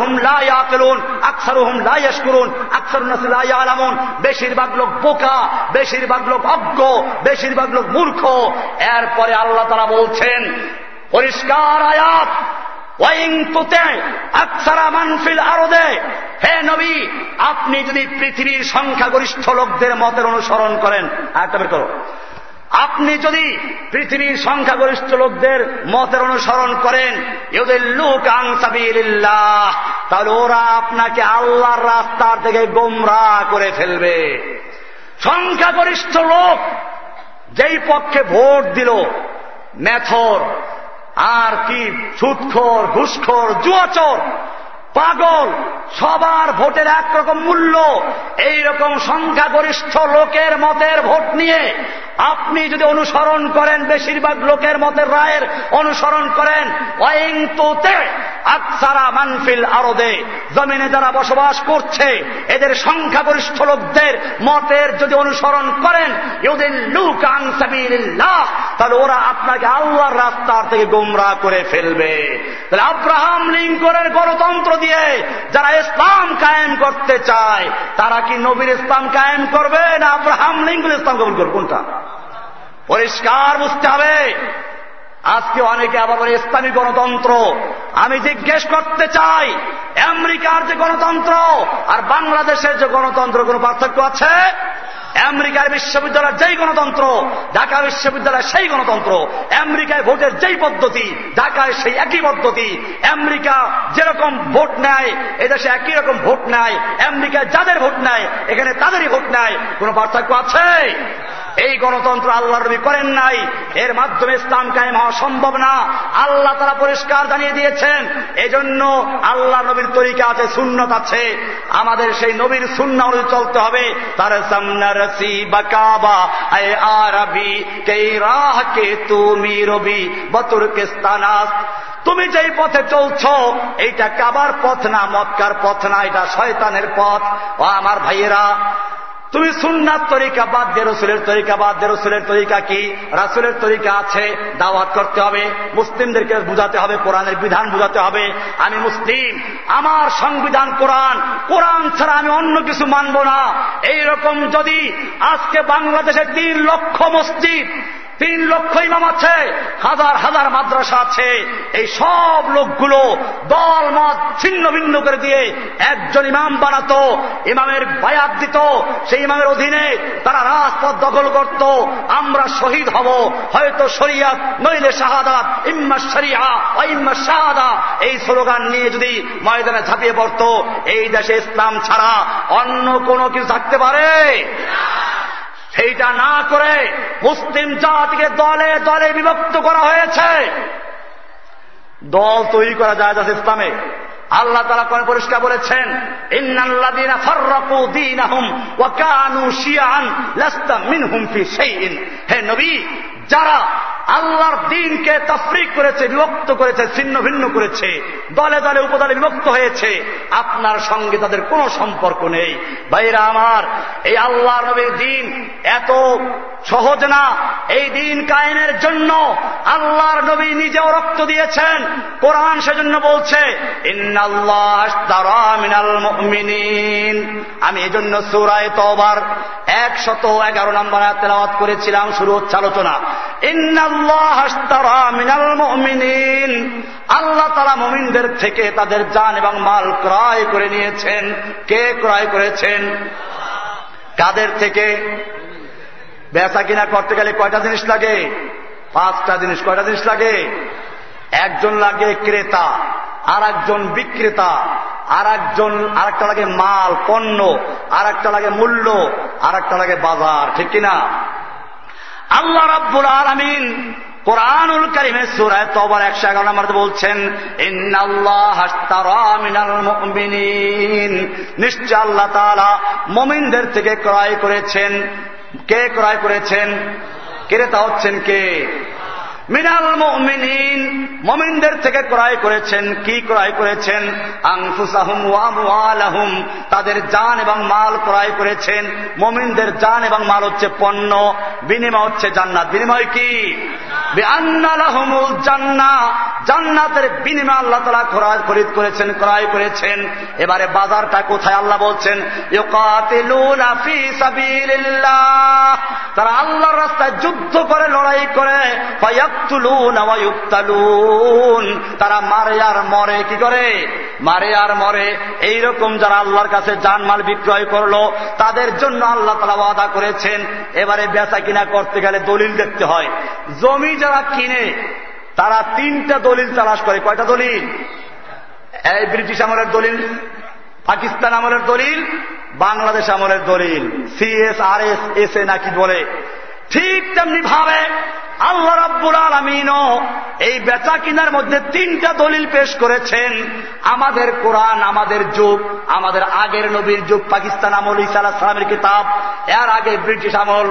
বেশিরভাগ লোক বোকা, বেশিরভাগ লোক অজ্ঞ, বেশিরভাগ লোক মূর্খ। এরপরে আল্লাহ তারা বলছেন, পরিষ্কার আয়াত হে নবী, আপনি যদি পৃথিবীর সংখ্যাগরিষ্ঠ লোকদের মতের অনুসরণ করেন, আয়াতটা বের করো। আপনি যদি পৃথিবীর সংখ্যাগরিষ্ঠ লোকদের মতের অনুসরণ করেন তাহলে ওরা আপনাকে আল্লাহর রাস্তার থেকে গোমরা করে ফেলবে। সংখ্যাগরিষ্ঠ লোক যেই পক্ষে ভোট দিল, মেথর, আর কি সুৎখর ঘুষখোর, জুয়াচর পাগল, সবার ভোটের একরকম মূল্য। এই রকম সংখ্যাগরিষ্ঠ লোকের মতের ভোট নিয়ে আপনি যদি অনুসরণ করেন, বেশিরভাগ লোকের মতের রায়ের অনুসরণ করেন ওয়াইং আকসারা মানফিল আরদে, জমিনে যারা বসবাস করছে, এদের সংখ্যাগরিষ্ঠ লোকদের মতের যদি অনুসরণ করেন ইউদিন লুক আনসাবিল্লাহ তাহলে ওরা আপনাকে আল্লাহর রাস্তার থেকে গোমরা করে ফেলবে। তাহলে আব্রাহাম লিঙ্কনের গণতন্ত্র দিয়ে যারা ইসলাম কায়েম করতে চায়, তারা কি নবীর ইসলাম কায়েম করবে না আব্রাহাম লিঙ্কন ইসলাম কবুল করবে? কোনটা? পরিষ্কার বুঝতে হবে। আজকে অনেকে আবার বলে, ইসলামী গণতন্ত্র, আমি জিজ্ঞেস করতে চাই, আমেরিকার যে গণতন্ত্র আর বাংলাদেশের যে গণতন্ত্র, কোন পার্থক্য আছে? আমেরিকার বিশ্ববিদ্যালয়ের যেই গণতন্ত্র, ঢাকা বিশ্ববিদ্যালয়ের সেই গণতন্ত্র, আমেরিকায় ভোটের যেই পদ্ধতি, ঢাকায় সেই একই পদ্ধতি, আমেরিকা যেরকম ভোট নেয়, এদেশে একই রকম ভোট নেয়, আমেরিকায় যাদের ভোট নেয়, এখানে তাদেরই ভোট নেয়, কোন পার্থক্য আছে? এই গণতন্ত্র আল্লাহ রবি করেন নাই, এর মাধ্যমে ইসলাম কায়েম হওয়া সম্ভব না, আল্লাহ তারা পরিষ্কার জানিয়ে দিয়েছেন, এজন্য আল্লাহ নবীর তরিকা আছে, সুন্নত আছে, আমাদের সেই নবীর সুন্না চলতে হবে, তার সামনারসি আয় আরবি কে রাহ কে তুমি রবি বতুর কে স্তানাস তুমি যেই পথে চলছ এইটা কাবার পথ না মক্কার পথ না এটা শয়তানের পথ ও আমার ভাইয়েরা তুমি সুন্নার তরিকা বাদ দে রসুলের তরিকা, বাদ দে রসুলের তরিকা কি? রাসুলের তরিকা আছে, দাওয়াত করতে হবে, মুসলিমদেরকে বুঝাতে হবে, কোরআনের বিধান বুঝাতে হবে। আমি মুসলিম, আমার সংবিধান কোরআন। কোরআন ছাড়া আমি অন্য কিছু মানব না। এই রকম যদি আজকে বাংলাদেশে তিন লক্ষ মসজিদ তিন লক্ষ ইমাম আছে, হাজার হাজার মাদ্রাসা আছে। এই সব লোকগুলো দল, মত ছিন্ন ভিন্ন করে দিয়ে একজন ইমাম বানাতো, ইমামের বায়াত দিত। সেই ইমামের অধীনে তারা রাজপথ দখল করত। আমরা শহীদ হব। হয়তো শরিয়াত, নইলে শাহাদাত, ইম্মা শরিয়া ইম্মা শাহাদা। এই স্লোগান নিয়ে যদি ময়দানে ঝাঁপিয়ে পড়ত, এই দেশে ইসলাম ছাড়া অন্য কোনো কিছু থাকতে পারে? সেইটা না করে মুসলিম জাতিকে দলে দলে বিভক্ত করা হয়েছে। দল তৈরি করা যায় যাচ্ছে ইসলামে। আল্লাহ তারা কোন পরিষ্কার বলেছেন হে নবী যারা আল্লাহর দিনকে তফরিক করেছে, বিভক্ত করেছে, ছিন্ন ভিন্ন করেছে, দলে দলে উপদলে বিভক্ত হয়েছে, আপনার সঙ্গে তাদের কোনো সম্পর্ক নেই। ভাইরা আমার, এই আল্লাহ নবীর দিন এত সহজ না। এই দিন কায়েমের জন্য আল্লাহর নবী নিজেও রক্ত দিয়েছেন। কোরআন সেজন্য বলছে আমি এজন্য সুরায় তবার একশত এগারো নম্বর তেলাওয়াত করেছিলাম, শুরু হচ্ছে আলোচনা। আল্লাহ তারা মমিনদের থেকে তাদের যান এবং মাল ক্রয় করে নিয়েছেন। কে ক্রয় করেছেন? কাদের থেকে? বেচা কিনা করতে গেলে কয়টা জিনিস লাগে? পাঁচটা জিনিস, কয়টা জিনিস লাগে? একজন লাগে ক্রেতা আর একজন বিক্রেতা আর একজন আর একটা লাগে মাল, পণ্য আর একটা লাগে মূল্য আর একটা লাগে বাজার, ঠিক কিনা? আল্লাহ রাব্বুল আলমিন কোরআনুল করিমের সুরায় তবর একশো এগারো নম্বর বলছেন নিশ্চয় আল্লাহ তালা মমিনদের থেকে ক্রয় করেছেন। কে ক্রয় করেছেন? ক্রেতা হচ্ছেন কে? মিনাল মমিন মমিনদের থেকে ক্রয় করেছেন, কি ক্রয় করেছেন? আংফুসাহুম তাদের জান এবং মাল ক্রয় করেছেন। মমিনদের জান এবং মাল হচ্ছে পণ্য, বিনিময় হচ্ছে জান্নাত। বিনিময় কি? জান্না, জান্নাতের বিনিময় আল্লাহ তালা ক্রয় খরিদ করেছেন, ক্রয় করেছেন। এবারে বাজারটা কোথায় আল্লাহ বলছেন? তারা আল্লাহর রাস্তায় যুদ্ধ করে, লড়াই করে। তারা মারে আর মরে, কি করে? মারে আর মরে। এইরকম যারা আল্লাহর কাছে জানমাল বিক্রয় করল, তাদের জন্য আল্লাহ তারা ওয়াদা করেছেন, এবারে বেচা কিনা করতে গেলে দলিল দেখতে হয়। জমি যারা কিনে, তারা তিনটা দলিল তালাশ করে। কয়টা দলিল? এই ব্রিটিশ আমলের দলিল, পাকিস্তান আমলের দলিল, বাংলাদেশ আমলের দলিল। সিএসআরএস, এস এ নাকি বলে? ঠিক তেমনি ভাবে আল্লাহ রাব্বুল আলমিনও এই বেচা কিনার মধ্যে তিনটা দলিল পেশ করেছেন। আমাদের কোরআন, আমাদের যুগ, আমাদের আগের নবীর যুগ, পাকিস্তান আমল ইসা কিতাব, এর আগে ব্রিটিশ আমল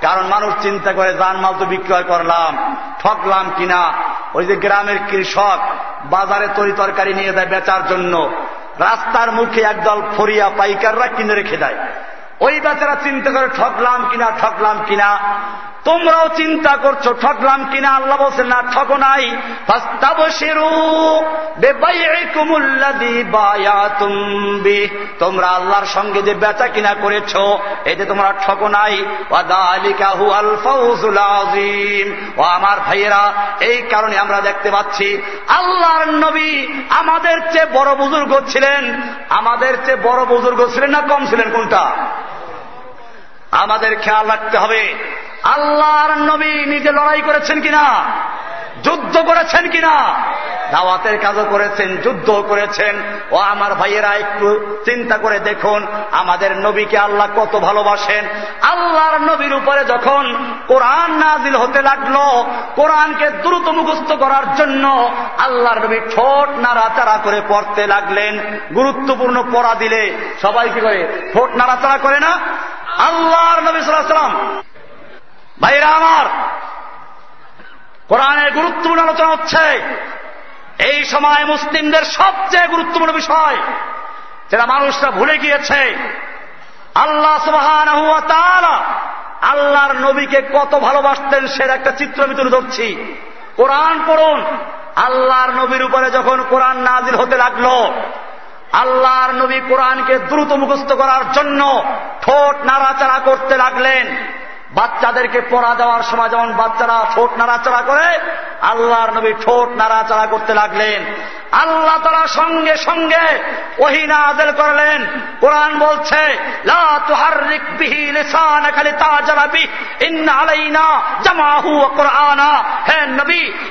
কারণ মানুষ চিন্তা করে মাল তো বিক্রয় করলাম, ঠকলাম কিনা? ওই যে গ্রামের কৃষক বাজারে তরি তরকারি নিয়ে দেয় বেচার জন্য, রাস্তার মুখে একদল ফরিয়া পাইকাররা কিনে রেখে দেয়। ওই বেচারা চিন্তা করে, ঠকলাম কিনা ঠকলাম কিনা? তোমরাও চিন্তা করছ ঠকলাম কিনা? আল্লাহ বলছেন না ঠক নাই। তোমরা আল্লাহর সঙ্গে যে বেচা কিনা করেছ এতে তোমরা ঠক নাই। ও আমার ভাইয়েরা, এই কারণে আমরা দেখতে পাচ্ছি, আল্লাহর নবী আমাদের চেয়ে বড় বুজুর্গ ছিলেন। আমাদের চেয়ে বড় বুজুর্গ ছিলেন না কম ছিলেন কোনটা? আমাদের খেয়াল রাখতে হবে। আল্লাহর নবী নিজে লড়াই করেছেন কিনা? যুদ্ধ করেছেন কিনা? দাওয়াতের কাজও করেছেন যুদ্ধ করেছেন। ও আমার ভাইয়েরা, একটু চিন্তা করে দেখুন, আমাদের নবীকে আল্লাহ কত ভালোবাসেন। আল্লাহর নবীর উপরে যখন কোরআন নাজিল হতে লাগল, কোরআনকে দ্রুত মুখস্থ করার জন্য আল্লাহর নবী ঠোঁট নাড়াচাড়া করে পড়তে লাগলেন। গুরুত্বপূর্ণ পড়া দিলে সবাই কি করে? ঠোঁট নাড়াচাড়া করে না? আল্লাহর নবী সাল্লাম ভাইরা আমার কোরআনের গুরুত্বপূর্ণ আলোচনা হচ্ছে, এই সময় মুসলিমদের সবচেয়ে গুরুত্বপূর্ণ বিষয়, যেটা মানুষরা ভুলে গিয়েছে, আল্লাহ সুবাহান আল্লাহর নবীকে কত ভালোবাসতেন সের একটা চিত্র আমি তুলে ধরছি। কোরআন পড়ুন, আল্লাহর নবীর উপরে যখন কোরআন নাজির হতে লাগল, আল্লাহর নবী কোরআনকে দ্রুত মুখস্থ করার জন্য ঠোঁট নাড়াচাড়া করতে লাগলেন। বাচ্চাদেরকে পড়া দেওয়ার সময় যেমন বাচ্চারা ঠোঁট নাড়াচাড়া করে, আল্লাহর নবী ঠোঁট নাড়াচাড়া করতে লাগলেন। আল্লাহ তারা সঙ্গে সঙ্গে ওহিনা আদেল করলেন। কোরআন বলছে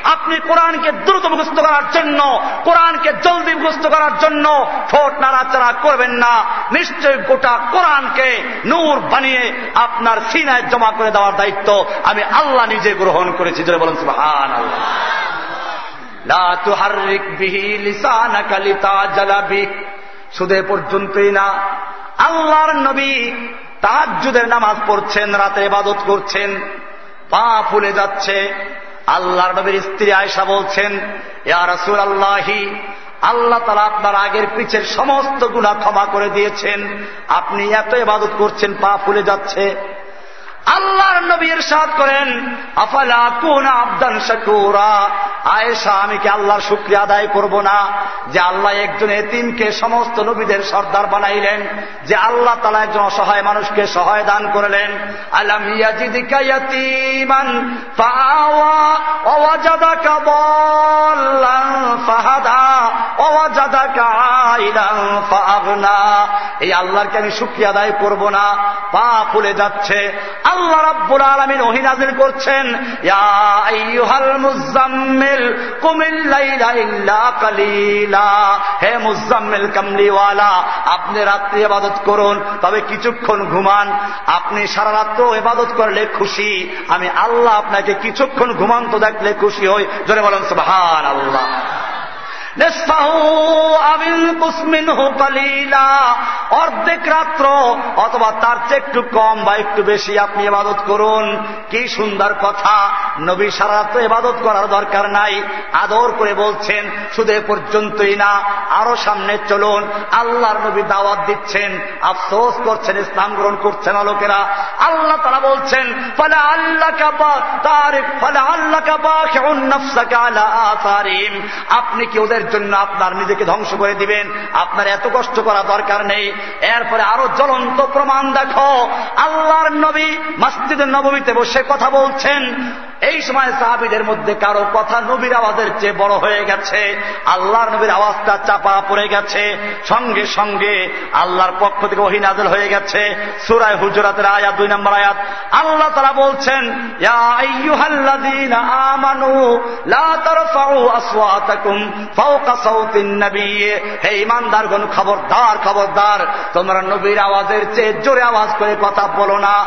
আপনি কোরআনকে দ্রুত মুখস্থ করার জন্য, কোরআনকে জলদি মুখস্থ করার জন্য ঠোঁট নাড়াচাড়া করবেন না। নিশ্চয় গোটা কোরআনকে নূর বানিয়ে আপনার সিনায় জমা করে দেওয়ার দায়িত্ব আমি আল্লাহ নিজে গ্রহণ করেছি। বলেন সুহান আল্লাহ শুধু পর্যন্তই না। আল্লাহর নবী তাহাজুদের নামাজ পড়ছেন, রাতে ইবাদত করছেন, পা ফুলে যাচ্ছে। আল্লাহর নবীর স্ত্রী আয়সা বলছেন, ইয়া আল্লাহি আল্লাহ তালা আপনার আগের পিছের সমস্ত গুণা ক্ষমা করে দিয়েছেন। আপনি এত ইবাদত করছেন, পা ফুলে যাচ্ছে। আল্লাহর নবী ইরশাদ করেন, আফালা কোন আবদান শাকুরা? আয়েশা, আমি কি আল্লাহর শুক্রিয়া আদায় করব না যে আল্লাহ একজন এতিমকে সমস্ত নবীদের সর্দার বানাইলেন, যে আল্লাহ তালা একজন অসহায় মানুষকে সহায় দান করলেন? আলাম ইয়াজিদিকাইয়াতিমান ফাওয়া ওয়াজাদাকা দাল্লান ফাহাদা। এই আল্লাহরকে আমি শুক্রিয়া আদায় করব না? পা ফুলে যাচ্ছে। আল্লাহ রাব্বুল আলামিন নাযিল করছেন মুজাম্মিল হে মুজাম্মিল কামলিওয়ালা, আপনি রাত্রি ইবাদত করুন, তবে কিছুক্ষণ ঘুমান। আপনি সারা রাত্র ইবাদত করলে খুশি। আমি আল্লাহ আপনাকে কিছুক্ষণ ঘুমান্ত দেখলে খুশি হই। জোরে বলেন সুবহান আল্লাহ অর্ধেক রাত্র, অথবা তার চেয়ে একটু কম বা একটু বেশি আপনি এবাদত করুন। কি সুন্দর কথা। নবী সারা রাত্র এবাদত করার দরকার নাই। আদর করে বলছেন, শুধু পর্যন্তই না, আরও সামনে চলুন। আল্লাহর নবী দাওয়াত দিচ্ছেন, আফসোস করছেন, ইসলাম গ্রহণ করছেন লোকেরা আল্লাহ তারা বলছেন, ফলে আল্লাহ তার ফলে আল্লাহ আপনি কি ওদের জন্য আপনার নিজেকে ধ্বংস করে দিবেন। আপনার এত কষ্ট করা দরকার নেই। এরপরে আরও জ্বলন্ত প্রমাণ দেখো। আল্লাহর নবী মসজিদের নবমীতে বসে কথা বলছেন। এই সময় সাহাবিদের মধ্যে কারও কথা নবীর আওয়াজের চেয়ে বড় হয়ে গেছে। আল্লাহর নবীর আওয়াজটা চাপা পড়ে গেছে। সঙ্গে সঙ্গে আল্লাহর পক্ষ থেকে ওহিনাজল হয়ে গেছে। সুরায় হুজরাতের আয়াত, দুই নম্বর আয়াত। আল্লাহ তারা বলছেন আমানু লা হে ইমানদারগণ খবরদার খবরদার, তোমরা নবীর আওয়াজের চেয়ে জোরে আওয়াজ করে কথা বলো না।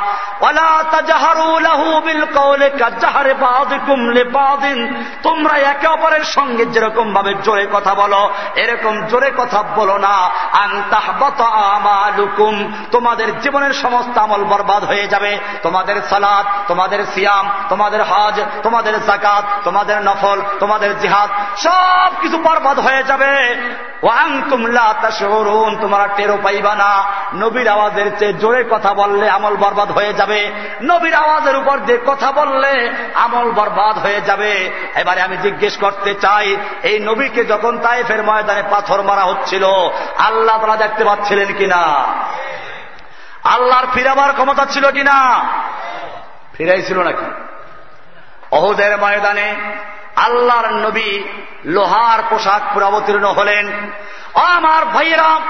তোমরা একে অপরের সঙ্গে যেরকম ভাবে জোরে কথা বলো, এরকম জোরে কথা বলো না। আমালুকুম। তোমাদের জীবনের সমস্ত আমল বরবাদ হয়ে যাবে। তোমাদের সালাদ তোমাদের সিয়াম, তোমাদের হজ, তোমাদের জাকাত তোমাদের নফল, তোমাদের জিহাদ সব কিছু বরবাদ হয়ে যাবে। তোমরা টেরো পাইবা না। নবীর আওয়াজের চেয়ে জোরে কথা বললে আমল বরবাদ হয়ে যাবে। নবীর আওয়াজের উপর যে কথা বললে আমল বরবাদ হয়ে যাবে। এবারে আমি জিজ্ঞেস করতে চাই, এই নবীকে যখন তাইফের ময়দানে পাথর মারা হচ্ছিল, আল্লাহ তারা দেখতে পাচ্ছিলেন কিনা? আল্লাহর ফিরাবার ক্ষমতা ছিল কিনা? ফিরাইছিল নাকি? অহুদের ময়দানে আল্লাহর নবী লোহার পোশাক পুরা অবতীর্ণ হলেন। আমার ভাইয়েরা,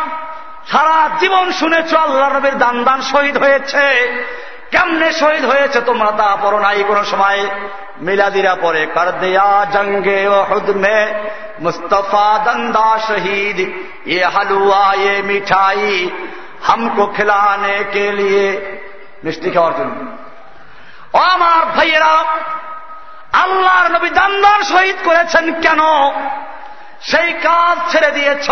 সারা জীবন শুনেছ আল্লাহ নবীর দান দান শহীদ হয়েছে। কেমনে শহীদ হয়েছে তোমরা তা পর নাই কোন সময়। মিলাদিরা পরে কর দেয়া জঙ্গে ওদমে মুস্তফা দন্দা শহীদ, এ হালুয়া, এ মিঠাই হামকো খেলানে কে লিয়ে মিষ্টি খাওয়ার জন্য। আমার ভাইয়েরা আল্লাহর নবী দান্দার শহীদ করেছেন কেন? সেই কাজ ছেড়ে দিয়েছ।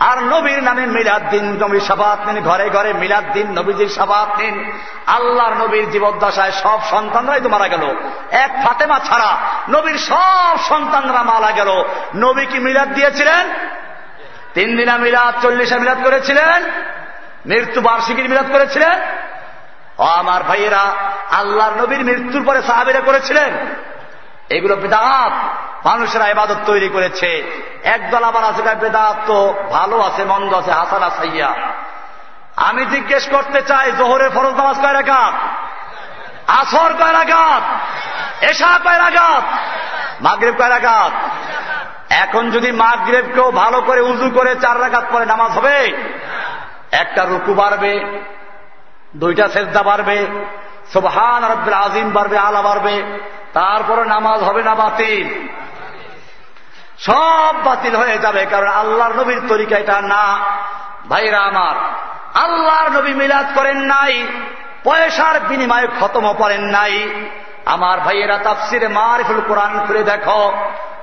আর নবীর নামে মিলাদ দিন, নবীর সাবাত নিন ঘরে ঘরে মিলাদ দিন, নবীজির সাবাত নিন আল্লাহর নবীর জীবদ্দশায় সব সন্তানরাই তো মারা গেল। এক ফাতেমা ছাড়া নবীর সব সন্তানরা মারা গেল। নবী কি মিলাদ দিয়েছিলেন? তিন দিনা মিলাদ, চল্লিশা মিলাদ করেছিলেন। মৃত্যু বার্ষিকীর মিলাদ করেছিলেন। ও আমার ভাইয়েরা, আল্লাহর নবীর মৃত্যুর পরে সাহাবিরা করেছিলেন। এগুলো বেদাত, মানুষেরা এবাদত তৈরি করেছে। একদল আবার আছে বেদাত তো ভালো আছে, মন্দ আছে, হাসান আসাইয়া আমি জিজ্ঞেস করতে চাই, জোহরের ফরজ নামাজ কয় রাখাত আসর কয় রাখাত এশা কয় রাখাত মাগরেব কয় রাখাত এখন যদি মাগরেবকেও ভালো করে উজু করে চার রাখাত পরে নামাজ হবে, একটা রুকু বাড়বে দুইটা সেজদা বাড়বে, সোবহান রব্বুল আজিম বাড়বে, আলা বাড়বে, তারপরে নামাজ হবে না বাতিল। সব বাতিল হয়ে যাবে, কারণ আল্লাহর নবীর তরিকা এটা না। ভাইরা আমার, আল্লাহর নবী মিলাদ করেন নাই, পয়সার বিনিময়ে খতম করেন নাই। আমার ভাইয়েরা তাফসিরে মারিফুল কোরআন খুলে দেখো,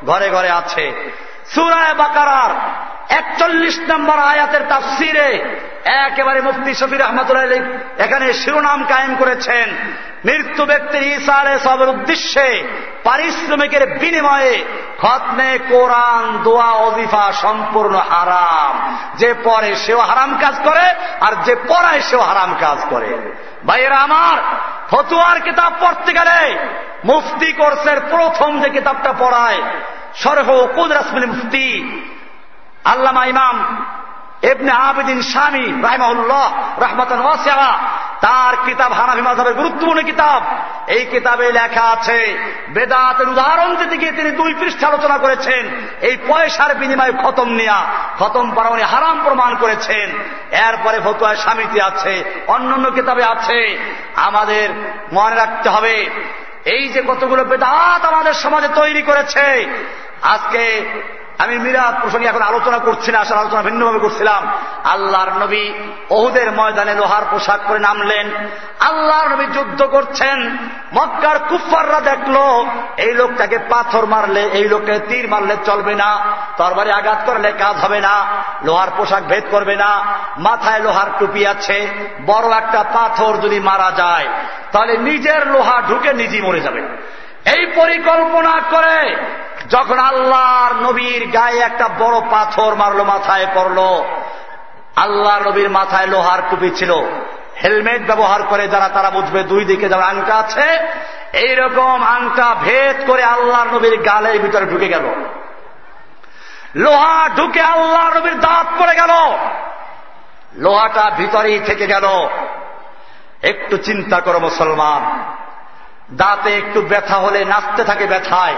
ঘরে ঘরে আছে। সুরায় বাকারার একচল্লিশ নম্বর আয়াতের তাফসিরে একেবারে মুফতি শফির আহমদুল্লাহ এখানে শিরোনাম কায়েম করেছেন। মৃত্যু ব্যক্তির ইসারে সবের উদ্দেশ্যে পারিশ্রমিকের বিনিময়ে খতনে কোরআন, দোয়া অজিফা সম্পূর্ণ হারাম। যে পরে সেও হারাম কাজ করে আর যে পড়ায় সেও হারাম কাজ করে। ভাইয়েরা আমার, ফতুয়ার কিতাব পড়তে গেলে মুফতি কোর্সের প্রথম যে কিতাবটা পড়ায় সরহ কুদ রাসমিল মুফতি আল্লামা ইমাম এবনে আবেদিন স্বামী রাহমাউল্লাহ রহমতন তার কিতাব হানাফি মাযহাবের গুরুত্বপূর্ণ কিতাব। এই কিতাবে লেখা আছে, বেদাতের উদাহরণ গিয়ে তিনি দুই পৃষ্ঠা আলোচনা করেছেন, এই পয়সার বিনিময়ে খতম নেয়া, খতম করা উনি হারাম প্রমাণ করেছেন। এরপরে ফতুয়ায় স্বামীতি আছে, অন্যান্য কিতাবে আছে। আমাদের মনে রাখতে হবে, এই যে কতগুলো বেদাত আমাদের সমাজে তৈরি করেছে, আজকে আমি মিরাদ প্রসঙ্গে এখন আলোচনা করছি না, আসার আলোচনা ভিন্নভাবে করছিলাম। আল্লাহর নবী ওহুদের ময়দানে লোহার পোশাক করে নামলেন। আল্লাহর নবী যুদ্ধ করছেন। মক্কার কুফাররা দেখল, এই লোকটাকে পাথর মারলে, এই লোকটাকে তীর মারলে চলবে না। তরবারে আঘাত করলে কাজ হবে না, লোহার পোশাক ভেদ করবে না। মাথায় লোহার টুপি আছে, বড় একটা পাথর যদি মারা যায়, তাহলে নিজের লোহা ঢুকে নিজেই মরে যাবে। এই পরিকল্পনা করে যখন আল্লাহর নবীর গায়ে একটা বড় পাথর মারলো, মাথায় পড়ল আল্লাহ নবীর মাথায় লোহার টুপি ছিল, হেলমেট ব্যবহার করে যারা তারা বুঝবে দুই দিকে যারা আংটা আছে, এইরকম আংটা ভেদ করে আল্লাহর নবীর গালের ভিতরে ঢুকে গেল। লোহা ঢুকে আল্লাহ নবীর দাঁত পড়ে গেল। লোহাটা ভিতরেই থেকে গেল। একটু চিন্তা করো মুসলমান, দাঁতে একটু ব্যথা হলে নাচতে থাকে ব্যথায়।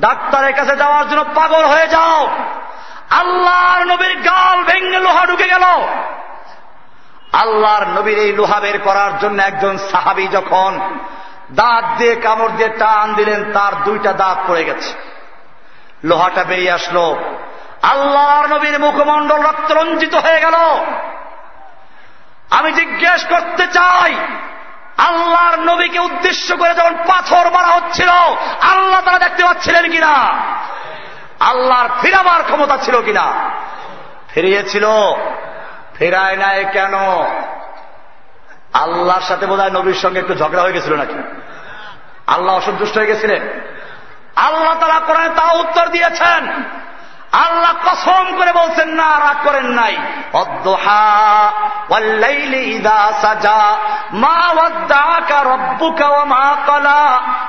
ডাক্তারের কাছে যাওয়ার জন্য পাগল হয়ে যাও। আল্লাহর নবীর গাল ভেঙে লোহা ঢুকে গেল। আল্লাহর নবীর এই লোহা বের করার জন্য একজন সাহাবি যখন দাঁত দিয়ে কামড় দিয়ে টান দিলেন, তার দুইটা দাঁত পড়ে গেছে। লোহাটা বেরিয়ে আসলো। আল্লাহর নবীর মুখমণ্ডল রক্তরঞ্জিত হয়ে গেল। আমি জিজ্ঞেস করতে চাই আল্লাহর নবীকে উদ্দেশ্য করে যখন পাথর মারা হচ্ছিল, আল্লাহ তারা দেখতে পাচ্ছিলেন কিনা? আল্লাহর ফিরাবার ক্ষমতা ছিল কিনা? ফিরিয়েছিল। ফেরায় নাই কেন? আল্লাহর সাথে বোধ নবীর সঙ্গে একটু ঝগড়া হয়ে গেছিল নাকি? আল্লাহ অসন্তুষ্ট হয়ে গেছিলেন। আল্লাহ তারা কোরআনে তা উত্তর দিয়েছেন। আল্লাহ কসম করে বলছেন, না, রাগ করেন নাই।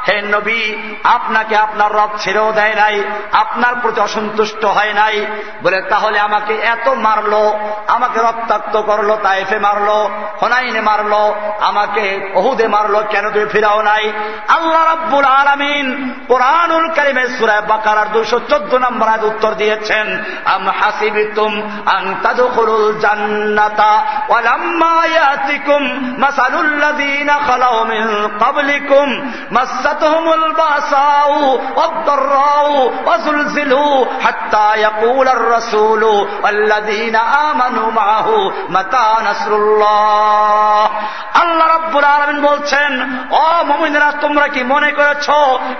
হে নবী, আপনাকে আপনার রব ছেড়েও দেয় নাই, আপনার প্রতি অসন্তুষ্ট হয় নাই। বলে, তাহলে আমাকে এত মারলো, আমাকে রক্তাক্ত করল তাইফে মারলো, হনাইনে মারলো, আমাকে অহুদে মারলো, কেন তুমি ফিরাও নাই? আল্লাহ রব্বুল আলমিন কোরআনুল কারিমের সুরায় বাকার দুশো চোদ্দ নম্বর উত্তর দিয়ে দিয়েছেন বলছেন, ও মুমিনেরা, তোমরা কি মনে করেছ,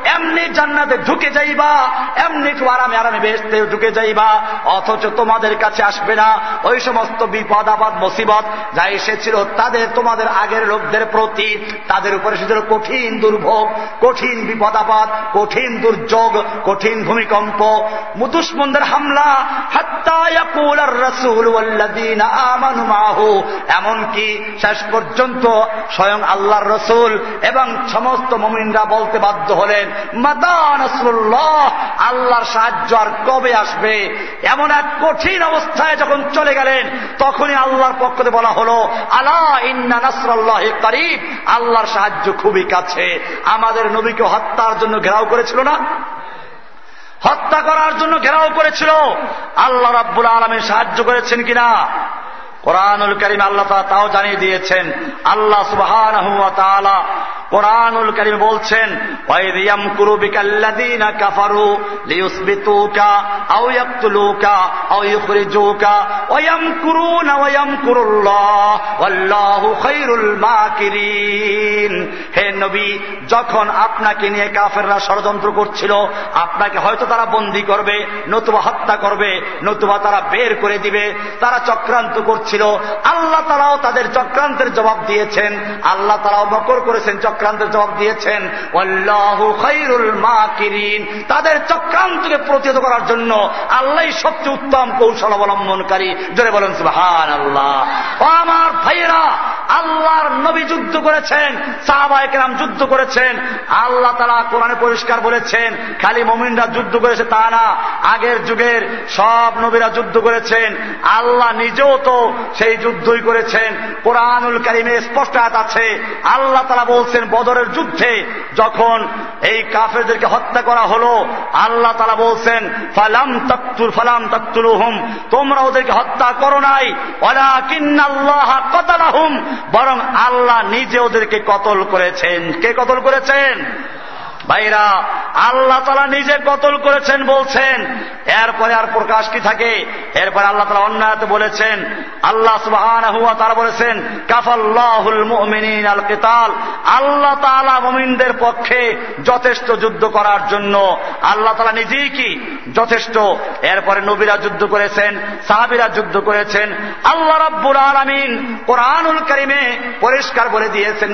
এমনি জান্নাতে ঢুকে যাইবা, এমনি একটু আরামে আরামে বেহেশতে ঢুকে যাইবা, অথচ তোমাদের কাছে আসবে না। ওই সমস্ত বিপদ আবাদ মুসিবত যা এসেছিল, তাদের তোমাদের আগের লোকদের প্রতি তাদের উপরে এসেছিল কঠিন দুর্ভোগ, কঠিন বিপদ আবাদ কঠিন দুর্যোগ, কঠিন ভূমিকম্প। মুদুসমন্দের হামলা এমনকি শেষ পর্যন্ত স্বয়ং আল্লাহর রসুল এবং সমস্ত মমিনরা বলতে বাধ্য হলেন মাতা নসরুল্লাহ, আল্লাহর সাহায্য আর কবে আসবে। এমন এক কঠিন অবস্থায় যখন চলে গেলেন, তখনই আল্লাহর পক্ষ থেকে বলা হলো আল্লাহ ইন্না নাসরাল্লাহ করিব। আল্লাহর সাহায্য খুবই কাছে। আমাদের নবীকে হত্যার জন্য ঘেরাও করেছিল না? হত্যা করার জন্য ঘেরাও করেছিল? আল্লাহ রাব্বুল আলমের সাহায্য করেছেন কিনা? কোরআনুল করিম আল্লাহ তাও জানিয়ে দিয়েছেন, আল্লাহ সুবাহ কোরআনুল করিম বলছেন হে নবী, যখন আপনাকে নিয়ে কাফেররা ষড়যন্ত্র করছিল, আপনাকে হয়তো তারা বন্দী করবে, নতুবা হত্যা করবে, নতুবা তারা বের করে দিবে, তারা চক্রান্ত করছিল, আল্লাহ তারাও তাদের চক্রান্তের জবাব দিয়েছেন, আল্লাহ তারাও মকর করেছেন চক্রান্তের জবাব দিয়েছেন তাদের চক্রান্তকে প্রতিহত করার জন্য আল্লাহ সবচেয়ে উত্তম কৌশল অবলম্বনকারী। জোরে বলেন সুহান আল্লাহ আমার ভাইয়েরা, আল্লাহর নবী যুদ্ধ করেছেন সাহাবাহাম যুদ্ধ করেছেন, আল্লাহ তারা কোরআনে পরিষ্কার বলেছেন, খালি মমিনরা যুদ্ধ করেছে তা না, আগের যুগের সব নবীরা যুদ্ধ করেছেন, আল্লাহ নিজেও তো সেই যুদ্ধই করেছেন। কোরআনুল কারিমে স্পষ্ট আছে, আল্লাহ তারা বলছেন বদরের যুদ্ধে যখন এই কাফেরদেরকে হত্যা করা হলো, আল্লাহ তারা বলছেন, ফালাম তত্তুর ফালাম তত্তুলুহুম তোমরা ওদেরকে হত্যা করো নাই ওলা কিন্নাল্লাহ কতালাহুম বরং আল্লাহ নিজে ওদেরকে কতল করেছেন। কে কতল করেছেন? ভাইরা, আল্লাহ তালা নিজে কতল করেছেন বলছেন। এরপরে আর প্রকাশ কি থাকে? এরপরে আল্লাহ তালা অন্যায়তে বলেছেন, আল্লাহ সুবাহান হুয়া তারা বলেছেন, কাফাল্লাহুল আল কেতাল। আল্লাহ তালা মোমিনদের পক্ষে যথেষ্ট যুদ্ধ করার জন্য। আল্লাহ তালা নিজেই কি? যথেষ্ট। এরপরে নবীরা যুদ্ধ করেছেন, সাহাবিরা যুদ্ধ করেছেন। আল্লাহ রাব্বুল আলমিন কোরআনুল করিমে পরিষ্কার বলে দিয়েছেন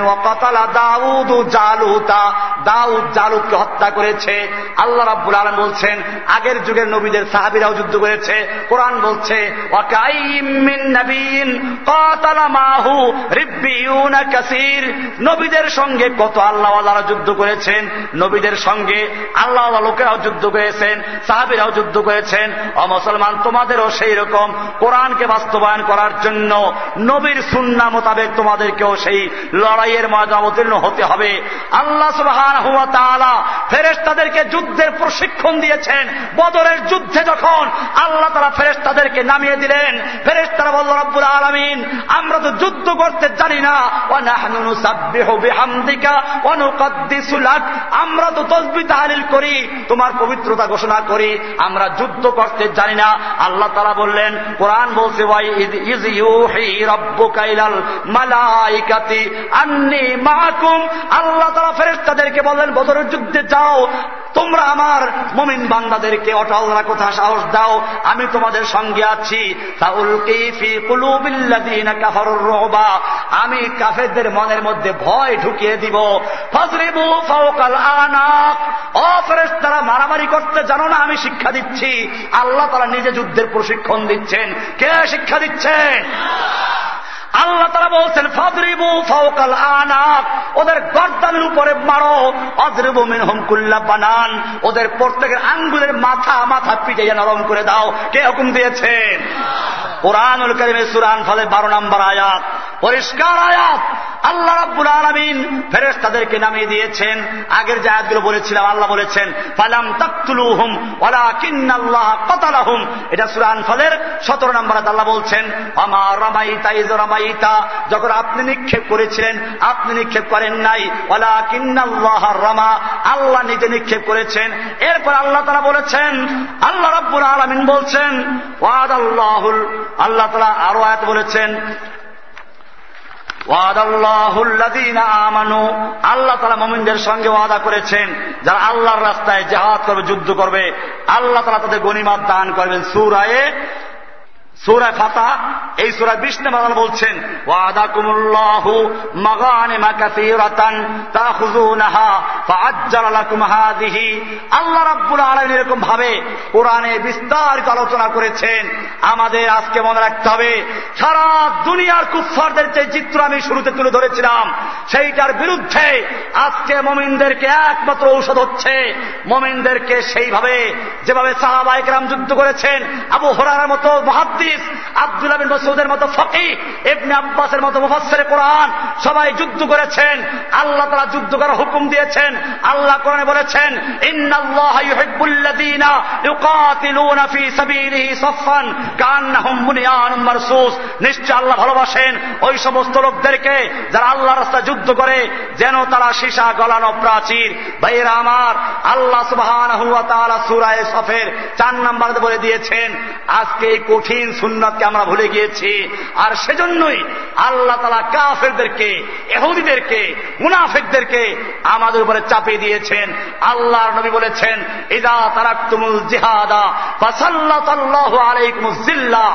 দাউদ জালুতা দাউদ জালুদকে হত্যা করেছে। আল্লাহ রাব্বুল আলম বলছেন, আগের যুগের নবীদের সাহাবিরাও যুদ্ধ করেছে। কোরআন বলছে নবীদের সঙ্গে কত আল্লাহ যুদ্ধ করেছেন, নবীদের সঙ্গে আল্লাহ লোকেরাও যুদ্ধ করেছেন। সাহাবিরাও যুদ্ধ করেছেন। অমুসলমান তোমাদেরও সেই রকম কোরআনকে বাস্তবায়ন করার জন্য নবীর সুন্না মোতাবেক তোমাদেরকেও সেই লড়াইয়ের ময়দান অবতীর্ণ হতে হবে। আল্লাহ সুবাহ ফেরেস্তাদেরকে যুদ্ধের প্রশিক্ষণ দিয়েছেন। বদরের যুদ্ধে যখন আল্লাহ তারা ফেরেস্তাদেরকে নামিয়ে দিলেন ফেরেস্তারা বলল, রব্বুল আলমিন, আমরা তো যুদ্ধ করতে জানি না। আমরা তো তসবি তাহালিল করি। তোমার পবিত্রতা ঘোষণা করি। আমরা যুদ্ধ করতে জানি না। আল্লাহ তারা বললেন, কোরআন বলছে আল্লাহ তারা ফেরেস্তাদেরকে বললেন, বদরের যুদ্ধে যাও, তোমরা আমার মমিন বান্দাদেরকে অটল কথা সাহস দাও, আমি তোমাদের সঙ্গে আছি। আমি কাফেরদের মনের মধ্যে ভয় ঢুকিয়ে দিব। ফজরিবু ফৌকাল আনাক। অফরেস তারা মারামারি করতে জানো না, আমি শিক্ষা দিচ্ছি। আল্লাহ তারা নিজে যুদ্ধের প্রশিক্ষণ দিচ্ছেন। কে শিক্ষা দিচ্ছেন? আল্লাহ তারা বলছেন, ফাদরিবু ফাউকাল আনাক, ওদের গর্দানের উপরে মারো। অদ্রিবু মিনহুম কুল্লা বানান, ওদের প্রত্যেকের আঙ্গুলের মাথা মাথা পিটাইয়া নরম করে দাও। কে হুকুম দিয়েছেন কোরআনুল করিমে সুরান ফলে বারো নম্বর আয়াত। পরিষ্কার আয়াত। আল্লাহ রাব্বুল আলমিন ফেরেস তাদেরকে নামিয়ে দিয়েছেন। আগের যে আয়াতগুলো বলেছিলাম, আল্লাহ বলেছেন, ফালাম তাকতুলুহুম ওয়ালা কিন্নাল্লাহ কতালাহুম। এটা সুরান ফলের সতেরো নম্বর আল্লাহ বলছেন আমার রামাইতা ইজ রামাইতা যখন আপনি নিক্ষেপ করেছিলেন, আপনি নিক্ষেপ করেন নাই। ওয়ালা কিন্নাল্লাহ রামা আল্লাহ নিজে নিক্ষেপ করেছেন। এরপর আল্লাহ তারা বলেছেন, আল্লাহ রাব্বুল আলমিন বলছেন ওয়াদ আল্লাহুল আল্লাহ তালা আরও আয়াত বলেছেন আল্লাহ তালা মমিনদের সঙ্গে ওয়াদা করেছেন, যারা আল্লাহর রাস্তায় জাহাজ করবে, যুদ্ধ করবে, আল্লাহ তালা তাদের গণিমাত দান করবেন। সুরায়ে সুরায় ফাতা, এই সুরায় বিষ্ণু বাদাল বলছেন ওয়াদা আল্লাহ রাব্বুল আলামিন এরকম ভাবে কোরআনে বিস্তারিত আলোচনা করেছেন। আমাদের আজকে মনে রাখতে হবে, সারা দুনিয়ার কুফফারদের যে চিত্র আমি শুরুতে তুলে ধরেছিলাম, সেইটার বিরুদ্ধে আজকে মমিনদেরকে একমাত্র ঔষধ হচ্ছে, মমিনদেরকে সেইভাবে যেভাবে সাহাবাহিকরাম যুদ্ধ করেছেন, আবু হরার মতো মহাদ্দি হাদিস আব্দুল্লাহ বিন মসুদের মতো ফকি, ইবনে আব্বাসের মতো মুফাসসির কোরআন, সবাই যুদ্ধ করেছেন, আল্লাহ তারা যুদ্ধ করার হুকুম দিয়েছেন, আল্লাহ কোরআনে বলেছেন নিশ্চয় আল্লাহ ভালোবাসেন, ওই সমস্ত লোকদেরকে যারা আল্লাহ রাস্তায় যুদ্ধ করে, যেন তারা সীসা গলানো প্রাচীর। ভাইয়েরা আমার, আল্লাহ সুবহানাহু ওয়া তাআলা সূরা সফের চার নাম্বার বলে দিয়েছেন, আজকে এই কঠিন সুন্নাতকে আমরা ভুলে গিয়েছি। আর সেজন্যই আল্লাহ তালা কাফেরদেরকে এহুদিদেরকে মুনাফেকদেরকে আমাদের উপরে চাপিয়ে দিয়েছেন। আল্লাহর নবী বলেছেন, ইদা তারাক্তুমুল জিহাদা ফাসাল্লাতাল্লাহু আলাইকুমুজ্জিল্লা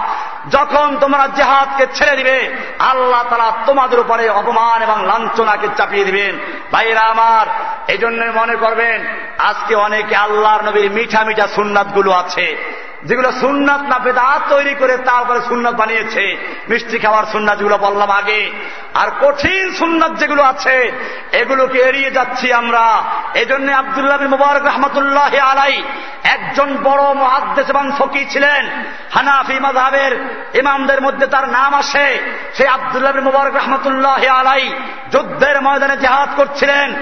যখন তোমরা জেহাদকে ছেড়ে দিবে, আল্লাহ তারা তোমাদের উপরে অপমান এবং লাঞ্ছনাকে চাপিয়ে দিবেন। ভাইরা আমার এই মনে করবেন, আজকে অনেকে আল্লাহর নবীর মিঠা মিঠা সুন্নাতগুলো আছে। যেগুলো সুন্নাত না বেদা তৈরি করে তারপরে সুন্নাত বানিয়েছে। মিষ্টি খাওয়ার সুন্নাত যেগুলো বললাম আগে। আর কঠিন সুন্নাত যেগুলো আছে, এগুলোকে এড়িয়ে যাচ্ছি আমরা। এই জন্য আবদুল্লাহ মুবারক রহমতুল্লাহ আলাই একজন বড় মহাদ্দেশ এবং ফকি ছিলেন। হানাফি মাধাবের ইমামদের মধ্যে তার নাম আসে। সেই আবদুল্লাহ মুবারক রহমতুল্লাহ আলাই যুদ্ধের ময়দানে জেহাদ করছিলেন।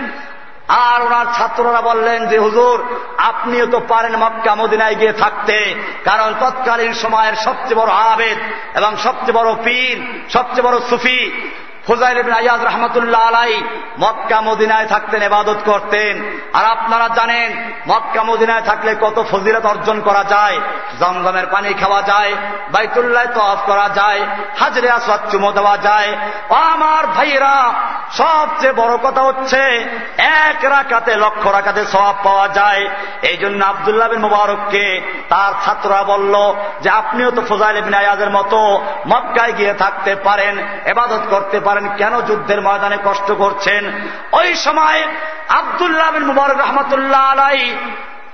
আর ওনার ছাত্ররা বললেন যে, হুজুর, আপনিও তো পারেন মক্কা, মদিনায় গিয়ে থাকতে। কারণ তৎকালীন সময়ের সবচেয়ে বড় আবেদ এবং সবচেয়ে বড় পীর, সবচেয়ে বড় সুফি হুজাইর আয়াজ রহমতুল্লাহ আলাই মক্কা মদিনায় থাকতেন এবাদত করতেন। আর আপনারা জানেন, মক্কা মদিনায় থাকলে কত ফজিলত অর্জন করা যায়, জমজমের পানি খাওয়া যায়, বাইতুল্লাহ তফ করা যায়, হাজরে আসাদ চুমো দেওয়া যায়। আমার ভাইয়েরা, সবচেয়ে বড় কথা হচ্ছে, এক রাখাতে লক্ষ রাখাতে সব পাওয়া যায়। এই জন্য আবদুল্লাহ বিন মুবারককে তার ছাত্ররা বলল যে, আপনিও তো ফজাইল বিন আয়াজের মতো মক্কায় গিয়ে থাকতে পারেন এবাদত করতে পারেন। কেন যুদ্ধের ময়দানে কষ্ট করছেন? ওই সময় আবদুল্লাহ মুবারক রহমতুল্লাহ আলাই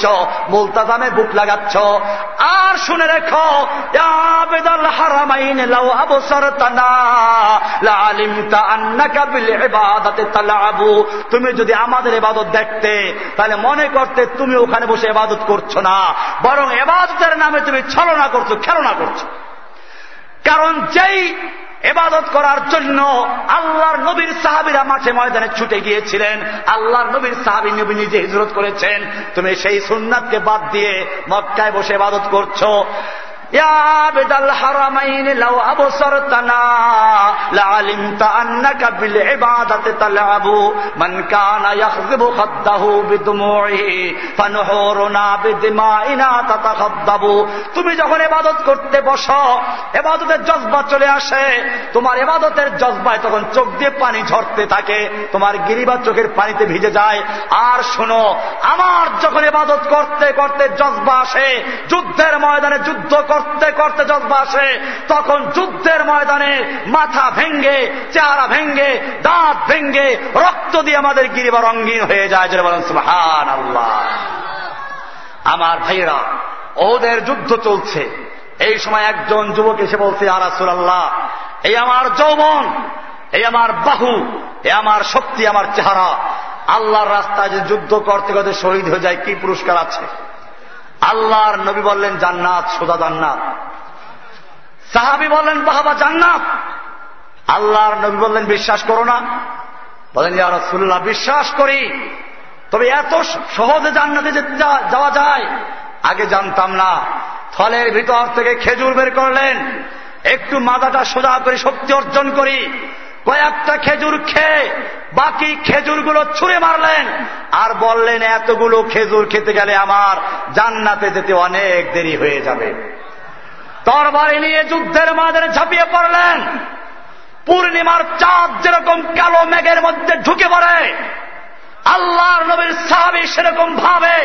দিচ্ছ মুলতাজামে বুক লাগাচ্ছ। আর শুনে রেখো তালাবু। তুমি যদি আমাদের এবাদত দেখতে, তাহলে মনে করতে তুমি ওখানে বসে এবাদত করছ না। বরং এবাদতের নামে তুমি ছলনা করছ, খেলনা করছ। কারণ যেই এবাদত করার জন্য আল্লাহর নবীর সাহাবিরা মাঠে ময়দানে ছুটে গিয়েছিলেন। আল্লাহর নবীর সাহাবি নবী নিজে হিজরত করেছেন। তুমি সেই সুন্নাতকে বাদ দিয়ে মক্কায় বসে এবাদত করছ। তুমি যখন এবাদত করতে বস এবাদতের জজ্বা চলে আসে। তোমার এবাদতের জজ্বায় তখন চোখ দিয়ে পানি ঝরতে থাকে, তোমার গিরিবা চোখের পানিতে ভিজে যায়। আর শোনো, আমার যখন এবাদত করতে করতে জজ্বা আসে, যুদ্ধের ময়দানে যুদ্ধ করতে করতে জজবা আসে, তখন যুদ্ধের ময়দানে মাথা ভেঙ্গে, চেহারা ভেঙ্গে, দাঁত ভেঙ্গে, রক্ত দিয়ে আমাদের গিরিবা রঙ্গিন হয়ে যায় যেটা বলেন সুহান আল্লাহ আমার ভাইয়েরা, ওদের যুদ্ধ চলছে। এই সময় একজন যুবক এসে বলছে আরাসুল্লাহ এই আমার যৌবন, এই আমার বাহু এ আমার শক্তি, আমার চেহারা, আল্লাহর রাস্তায় যে যুদ্ধ করতে করতে শহীদ হয়ে যায়, কি পুরস্কার আছে? আল্লাহর নবী বললেন, জান্নাত, সোজা জান্নাত। সাহাবি বললেন, বাহাবা, জান্নাত। আল্লাহর নবী বললেন, বিশ্বাস করো না। বলেন যে রসুল্লাহ বিশ্বাস করি। তবে এত সহজে জান্নাতে যাওয়া যায়, আগে জানতাম না। ফলের ভিতর থেকে খেজুর বের করলেন। একটু মাদাটা সোজা করে শক্তি অর্জন করি। কয়েকটা খেজুর খেয়ে বাকি খেজুরগুলো ছুঁড়ে মারলেন। আর বললেন, এতগুলো খেজুর খেতে গেলে আমার জান্নাতে যেতে অনেক দেরি হয়ে যাবে। তরবারি নিয়ে যুদ্ধের মাঝে ঝাঁপিয়ে পড়লেন। পূর্ণিমার চাঁদ যেরকম কালো মেঘের মধ্যে ঢুকে পড়ে, আল্লাহর নবীর সাহাবি সেরকম ভাবে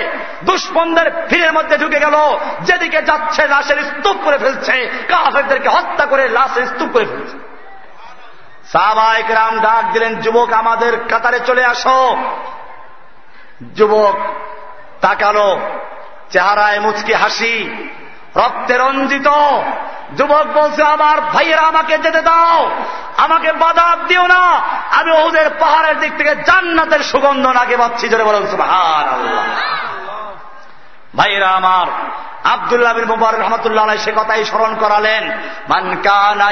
দুশ্মনদের ভিড়ের মধ্যে ঢুকে গেল। যেদিকে যাচ্ছে লাশের স্তূপ করে ফেলছে, কাফেরদেরকে হত্যা করে লাশের স্তূপ করে ফেলছে। সাহবাইক রাম ডাক দিলেন, যুবক, আমাদের কাতারে চলে আসো। যুবক তাকালো, চেহারায় মুচকি হাসি, রক্তে রঞ্জিত। যুবক বলছে, আমার ভাইয়েরা, আমাকে যেতে দাও, আমাকে বাধা দিও না। আমি ওদের পাহাড়ের দিক থেকে জান্নাতের সুগন্ধ নাকে পাচ্ছি। জোরে বলেন ভাইয়েরা আমার আবদুল্লাহ বিন মুবারক রহমতুল্লাহ সে কথাই স্মরণ করালেন, মান কানা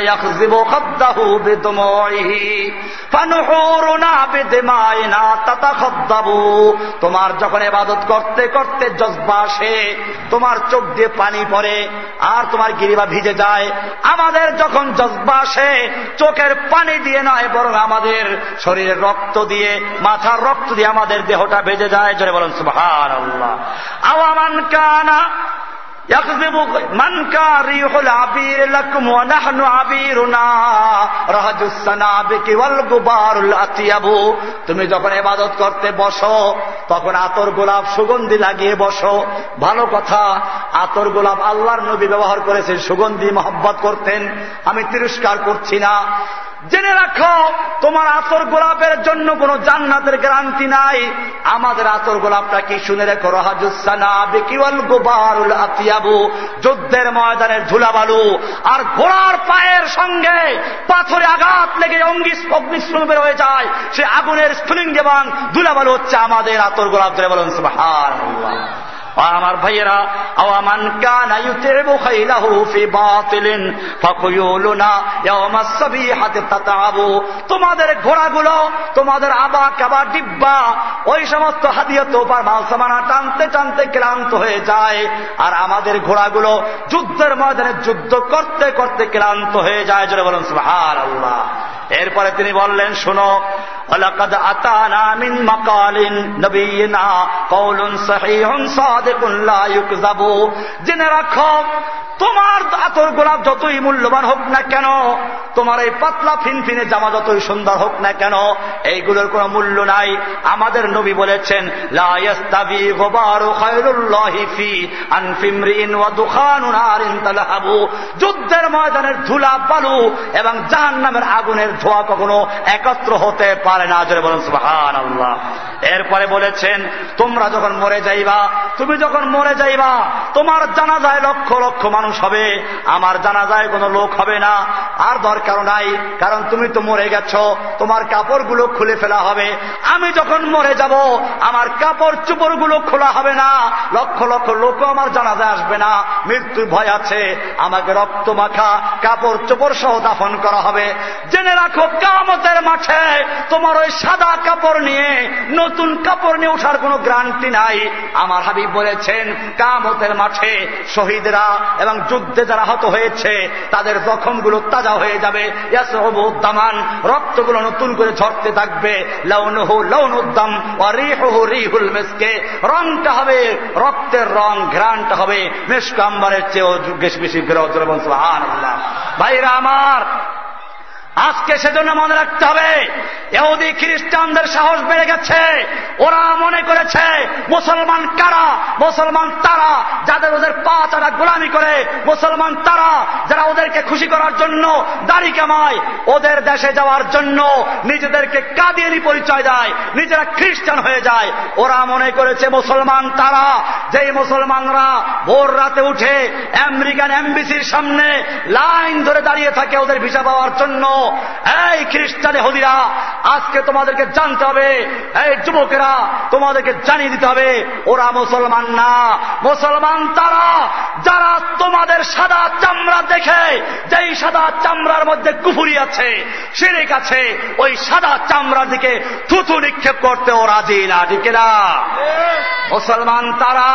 তোমার যখন ইবাদত করতে করতে জজবা আসে, তোমার চোখ দিয়ে পানি পড়ে, আর তোমার গিরিবা ভিজে যায়। আমাদের যখন জজবা আসে, চোখের পানি দিয়ে নয়, বরং আমাদের শরীরের রক্ত দিয়ে, মাথার রক্ত দিয়ে আমাদের দেহটা ভেজে যায়। জোরে বলেন, সুবহানাল্লাহ। আওয়ামান কানা তুমি যখন এবাদত করতে বসো, তখন আতর গোলাপ সুগন্ধি লাগিয়ে বসো। ভালো কথা, আতর গোলাপ আল্লাহর নবী ব্যবহার করেছেন, সুগন্ধি মহব্বত করতেন। আমি তিরস্কার করছি না। জেনে রাখো, তোমার আতর গোলাপের জন্য কোন জান্নাতের গ্যারান্টি নাই। আমাদের আতর গোলাপটা কি শুনে রেখো? রাহাজুসানা গোবারুল আতিয়াবু, যুদ্ধের ময়দানের ধুলাবালু, আর ঘোড়ার পায়ের সঙ্গে পাথরে আঘাত লেগে অঙ্গি অগ্নিশ্রম বের হয়ে যায়। সে আগুনের স্ফুলিঙ্গ এবং ধুলাবালু হচ্ছে আমাদের আতর গোলাপ ধরে বলুন সুবহানাল্লাহ। আমার ভাইয়েরা, আওয়ামান কানা ইউতিবু তোমাদের ঘোড়াগুলো, তোমাদের আবা কাবা ডিব্বা, ওই সমস্ত হাদিয়া তো মালসামানা টানতে টানতে ক্লান্ত হয়ে যায়। আর আমাদের ঘোড়াগুলো যুদ্ধের ময়দানে যুদ্ধ করতে করতে ক্লান্ত হয়ে যায়। যেটা বলুন সুহার আল্লাহ এরপরে তিনি বললেন, শোনো আতানা মিন মাকালিন নবীনা কওলুন সাহিহুন জেনে রাখো তোমার আতর গোলাপ যতই মূল্যবান হোক না কেন, তোমার এই পাতলা ফিনফিনে জামা যতই সুন্দর হোক না কেন, এইগুলোর কোনো মূল্য নাই। আমাদের নবী বলেছেন যুদ্ধের ময়দানের ধুলা, বালু এবং জাহান নামের আগুনের ধোয়া কখনো একত্র হতে পারে না। জোরে বলুন সুহান এরপরে বলেছেন, তোমরা যখন মরে যাইবা, তুমি যখন মরে যাইবা, তোমার জানা যায় লক্ষ লক্ষ মানুষ হবে, আমার জানাজায় কোনো লোক হবে না। আর দরকার নাই, কারণ তুমি তো মরে গেছ, তোমার কাপড়গুলো খুলে ফেলা হবে। আমি যখন মরে যাব, আমার কাপড় চুপড়গুলো খোলা হবে না। লক্ষ লক্ষ লোক আমার জানাজায় আসবে না। মৃত্যুর ভয় আছে, আমাকে রক্ত মাখা, কাপড় চোপড় সহ দাফন করা হবে। জেনে রাখো, কামতের মাঠে তোমার ওই সাদা কাপড় নিয়ে, নতুন কাপড় নিয়ে ওঠার কোনো গ্রান্টি নাই। আমার হাবিব বলেছেন, কামতের মাঠে শহীদরা এবং যুদ্ধে যারা হত হয়েছে, তাদের জখমগুলো তাজা হয়ে যাবে। দামান রক্তগুলো নতুন করে ঝরতে থাকবে। লৌনহু লৌনুদ্দাম রিহু রিহুল মেসকে। রংটা হবে, রক্তের রং, ঘ্রাণটা হবে। মেসকাম্বারের চেয়েও বেশি বেশি ভাইরা আমার আজকে সেজন্য মনে রাখতে হবে এহুদি খ্রিস্টানদের সাহস বেড়ে গেছে। ওরা মনে করেছে, মুসলমান কারা? মুসলমান তারা। যাদের ওদের পা তারা গোলামি করে, মুসলমান তারা। যারা ওদেরকে খুশি করার জন্য দাড়ি কামায়, ওদের দেশে যাওয়ার জন্য নিজেদেরকে কাদিয়ানি পরিচয় দেয়, নিজেরা খ্রিস্টান হয়ে যায়। ওরা মনে করেছে, মুসলমান তারা। যেই মুসলমানরা ভোর রাতে উঠে আমেরিকান এমবিসির সামনে লাইন ধরে দাঁড়িয়ে থাকে ওদের ভিসা পাওয়ার জন্য এই খ্রিস্টানে হদিরা, আজকে তোমাদেরকে জানতে হবে, এই যুবকেরা তোমাদেরকে জানিয়ে দিতে হবে, ওরা মুসলমান না। মুসলমান তারা, যারা তোমাদের সাদা চামড়া দেখে, যেই সাদা চামড়ার মধ্যে কুফুরি আছে সিরিক আছে, ওই সাদা চামড়ার দিকে থুথু নিক্ষেপ করতেও রাজি না, ঠিক না মুসলমান তারা,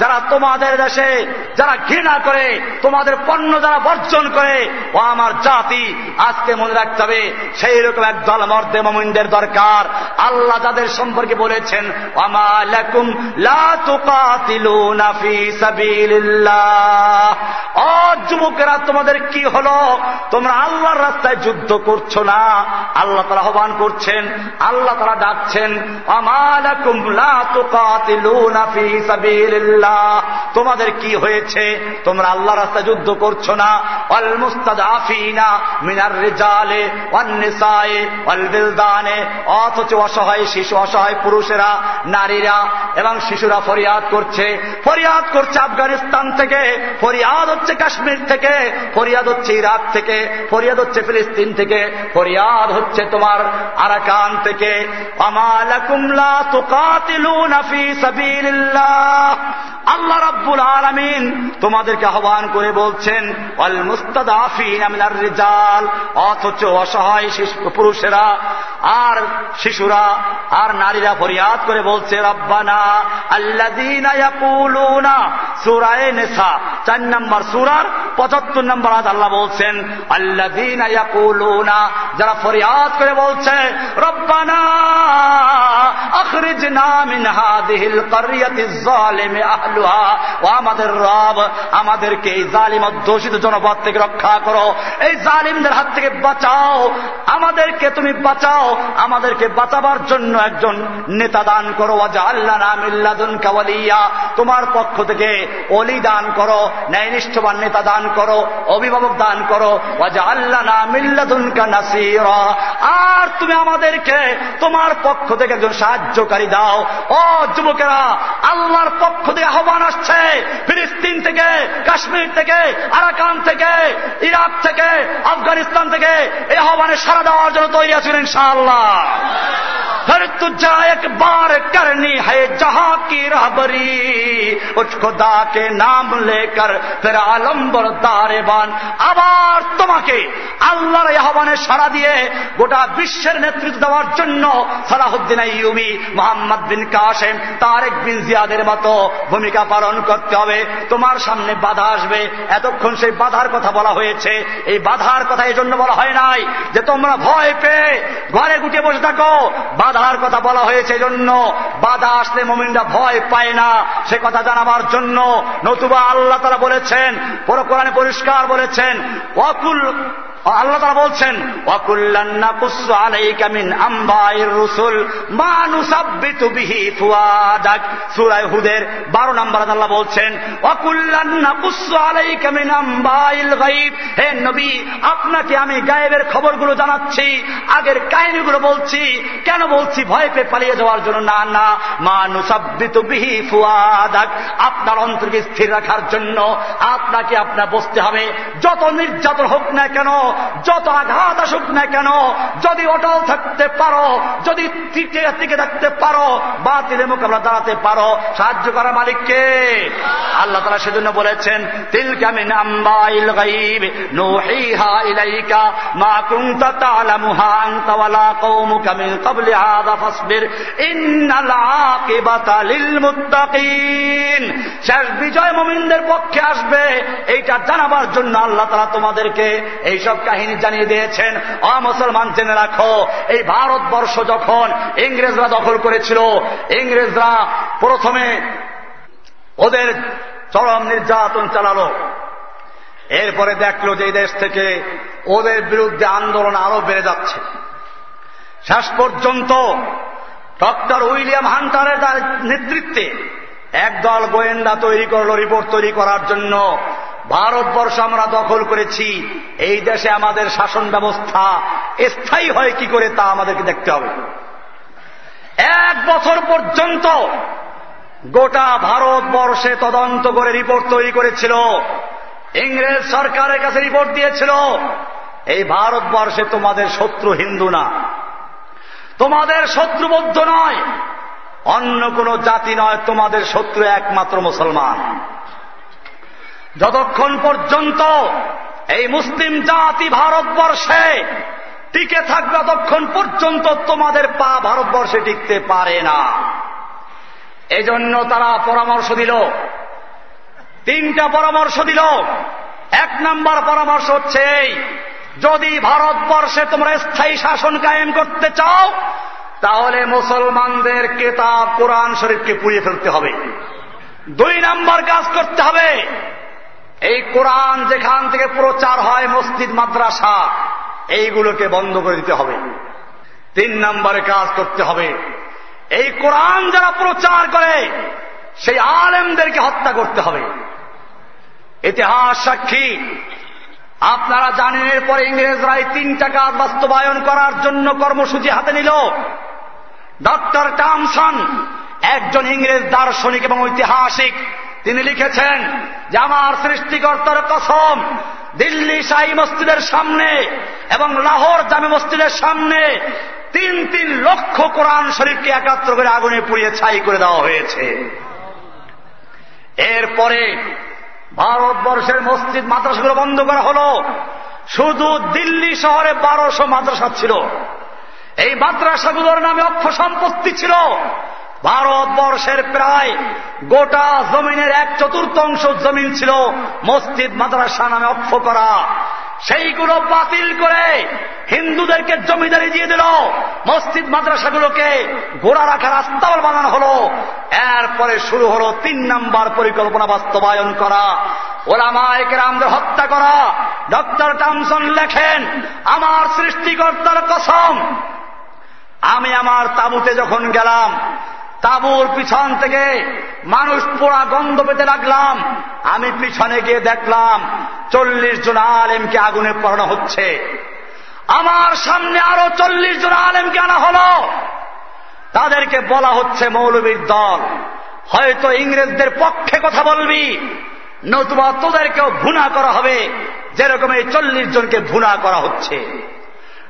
যারা তোমাদের দেশে যারা ঘৃণা করে, তোমাদের পণ্য যারা বর্জন করে, ও আমার জাতি আজকে মনে রাখতে হবে সেই রকম এক দল মর্দে মমিনদের দরকার। আল্লাহ যাদের সম্পর্কে বলেছেন যুবকেরা, তোমাদের কি হলো? তোমরা আল্লাহর রাস্তায় যুদ্ধ করছ না? আল্লাহ তারা আহ্বান করছেন, আল্লাহ তারা ডাকছেন তোমাদের কি হয়েছে? তোমরা আল্লাহ রাস্তায় যুদ্ধ করছ না? অল মুস্তাদাফিনা মিনার রেজালে অন্নেসায়ে অল বিলদানে অথচ অসহায় শিশু, অসহায় পুরুষেরা, নারীরা এবং শিশুরা ফরিয়াদ করছে। ফরিয়াদ করছে আফগানিস্তান থেকে, ফরিয়াদ হচ্ছে কাশ্মীর থেকে, ফরিয়াদ হচ্ছে ইরাক থেকে, ফরিয়াদ হচ্ছে ফিলিস্তিন থেকে, ফরিয়াদ হচ্ছে তোমার আরাকান থেকে। আল্লাহ রাব্বুল আলমিন তোমাদেরকে আহ্বান করে বলছেন অল মুস্তাদাফিন আমিনার রিজাল অথচ অসহায় পুরুষেরা আর শিশুরা আর নারীরা ফরিয়াদ করে বলছে, রব্বানা আল্লাদিনা সুরায় নেশা চার নম্বর সুরার পঁচাত্তর নম্বর আজ আল্লাহ বলছেন আল্লাদিনা যারা ফরিয়াদ করে বলছে, রব্বানা আমাদের রব, আমাদেরকে এই জালিম অধ্যুষিত জনপদ থেকে রক্ষা করো। এই জালিমদের হাত থেকে বাঁচাও আমাদেরকে তুমি বাঁচাও, আমাদেরকে বাঁচাবার জন্য একজন নেতা দান করো। ওয়াজা আল্লাহ কাওয়ালিয়া তোমার পক্ষ থেকে অলি দান করো, ন্যায়নিষ্ঠবান নেতা দান করো, অভিভাবক দান করো। ওয়াজা আল্লাহ নামিল্লাদুন কানাসির আর তুমি আমাদেরকে তোমার পক্ষ থেকে একজন সাহায্যকারী দাও। ও যুবকেরা, আল্লাহর পক্ষ থেকে আহ্বান আসছে। ফিলিস্তিন থেকে, কাশ্মীর থেকে, আরাকান থেকে, ইরাক থেকে, আফগানিস্তান থেকে এই আহ্বানে সারা দেওয়ার জন্য তৈরি আছেন ইনশাআল্লাহ। আলম্বর দারেবান। আবার তোমাকে আল্লাহর আহ্বানে দিয়ে গোটা বিশ্বের নেতৃত্ব দেওয়ার জন্য সালাহুদ্দিন মোহাম্মদ বিন তারেক বিন জিয়াদের মতো ভূমিকা পালন করতে হবে। তোমার সামনে বাধা আসবে। এতক্ষণ সেই বাধার কথা বলা হয়েছে। এই বাধার কথা এই জন্য বলা হয় না। নাই যে তোমরা ভয় পেয়ে ঘরে গুটিয়ে বসে থাকো। বাধার কথা বলা হয়েছে জন্য বাধা আসলে মমিনরা ভয় পায় না। সে কথা জানাবার জন্য নতুবা আল্লাহ তারা বলেছেন পরকোরআনে পরিষ্কার বলেছেন অকুল আল্লাহ তারা বলছেন হুদের বারো নম্বর আল্লাহ বলছেন হে নবী, আপনাকে আমি গায়েবের খবরগুলো জানাচ্ছি, আগের কাহিনীগুলো বলছি। কেন বলছি? ভয় পেয়ে পালিয়ে যাওয়ার জন্য না না। মানুষাব্বিত বিহি ফুয়াদাক, আপনার অন্তরকে স্থির রাখার জন্য আপনাকে আপনার বসতে হবে। যত নির্যাতন হোক না কেন যত আঘাত আসুক না কেন, যদি অটল থাকতে পারো, যদি টিকে থাকতে পারো বা তিলে মোকাবেলা দাঁড়াতে পারো, সাহায্য করা মালিককে। আল্লাহ তারা সেজন্য বলেছেন তিলকামিন আম্বাইল গাইব নুহিহা ইলাইকা মা কুনতা তা'লামুহা আনতা ওয়ালা কওমুকা ক্বাবলি ফাসবির, ইন্নাল আকিবাতা লিল মুত্তাকিন। শেষ বিজয় মুমিনদের পক্ষে আসবে, এইটা জানাবার জন্য আল্লাহ তারা তোমাদেরকে এইসব কাহিনী জানিয়ে দিয়েছেন অ মুসলমান জেনে রাখো, এই ভারতবর্ষ যখন ইংরেজরা দখল করেছিল, ইংরেজরা প্রথমে ওদের চরম নির্যাতন চালালো। এরপরে দেখল যে এই দেশ থেকে ওদের বিরুদ্ধে আন্দোলন আরও বেড়ে যাচ্ছে। শেষ পর্যন্ত ডক্টর উইলিয়াম হান্টারের নেতৃত্বে একদল গোয়েন্দা তৈরি করল, রিপোর্ট তৈরি করার জন্য। ভারতবর্ষ আমরা দখল করেছি। এই দেশে আমাদের শাসন ব্যবস্থা স্থায়ী হয় কি করে তা আমাদেরকে দেখতে হবে। এক বছর পর্যন্ত গোটা ভারতবর্ষে তদন্ত করে রিপোর্ট তৈরি করেছিল। ইংরেজ সরকারের কাছে রিপোর্ট দিয়েছিল, এই ভারতবর্ষে তোমাদের শত্রু হিন্দু না। তোমাদের শত্রু বৌদ্ধ নয়। অন্য কোন জাতি নয় তোমাদের শত্রু একমাত্র মুসলমান। যতক্ষণ পর্যন্ত এই মুসলিম জাতি ভারতবর্ষে টিকে থাকবে, ততক্ষণ পর্যন্ত তোমাদের পা ভারতবর্ষে টিকতে পারে না। এজন্য তারা পরামর্শ দিল। তিনটা পরামর্শ দিল। এক নম্বর পরামর্শ হচ্ছে যদি ভারতবর্ষে তোমরা স্থায়ী শাসন কায়েম করতে চাও, তাহলে মুসলমানদের কেতাব কোরআন শরীফকে পুড়িয়ে ফেলতে হবে। দুই নাম্বার কাজ করতে হবে। এই কোরআন যেখান থেকে প্রচার হয়, মসজিদ, মাদ্রাসা, এইগুলোকে বন্ধ করে দিতে হবে। তিন নম্বরে কাজ করতে হবে। এই কোরআন যারা প্রচার করে, সেই আলেমদেরকে হত্যা করতে হবে। ইতিহাস সাক্ষী। আপনারা জানেন, এরপরে ইংরেজরা এই তিনটা কাজ বাস্তবায়ন করার জন্য কর্মসূচি হাতে নিল। ডক্টর টামসন, একজন ইংরেজ দার্শনিক এবং ঐতিহাসিক। তিনি লিখেছেন, যে আমার সৃষ্টিকর্তার কসম, দিল্লি শাহী মসজিদের সামনে এবং লাহোর জামে মসজিদের সামনে তিন তিন লক্ষ কোরআন শরীফকে একাত্র করে আগুনে পুড়িয়ে ছাই করে দেওয়া হয়েছে। এরপরে ভারতবর্ষের মসজিদ, মাদ্রাসাগুলো বন্ধ করা হল। শুধু দিল্লি শহরে বারোশো মাদ্রাসা ছিল। এই মাদ্রাসাগুলোর নামে অক্ষ সম্পত্তি ছিল। ভারতবর্ষের প্রায় গোটা জমিনের এক চতুর্থাংশ জমিন ছিল মসজিদ, মাদ্রাসা নামে অক্ষ করা। সেইগুলো বাতিল করে হিন্দুদেরকে জমিদারি দিয়ে দিল। মসজিদ, মাদ্রাসাগুলোকে গোড়া রাখার আস্তাবল বানানো হল। এরপরে শুরু হল তিন নাম্বার পরিকল্পনা বাস্তবায়ন করা। ওরা ওলামায়কে রামদের হত্যা করা। ডক্টর টামসন লেখেন, আমার সৃষ্টিকর্তার কসম, আমি আমার তাবুতে যখন গেলাম তাবুর পিছন থেকে মানুষ পোড়া গন্ধ পেতে লাগলাম। আমি পিছনে গিয়ে দেখলাম চল্লিশ জন আলেমকে আগুনে পড়ানো হচ্ছে। আমার সামনে আরও চল্লিশ জন আলেমকে আনা হল। তাদেরকে বলা হচ্ছে মৌলবীর দল। হয়তো ইংরেজদের পক্ষে কথা বলবি। নতুবা তোদেরকেও ভুনা করা হবে। যেরকম এই চল্লিশ জনকে ভুনা করা হচ্ছে।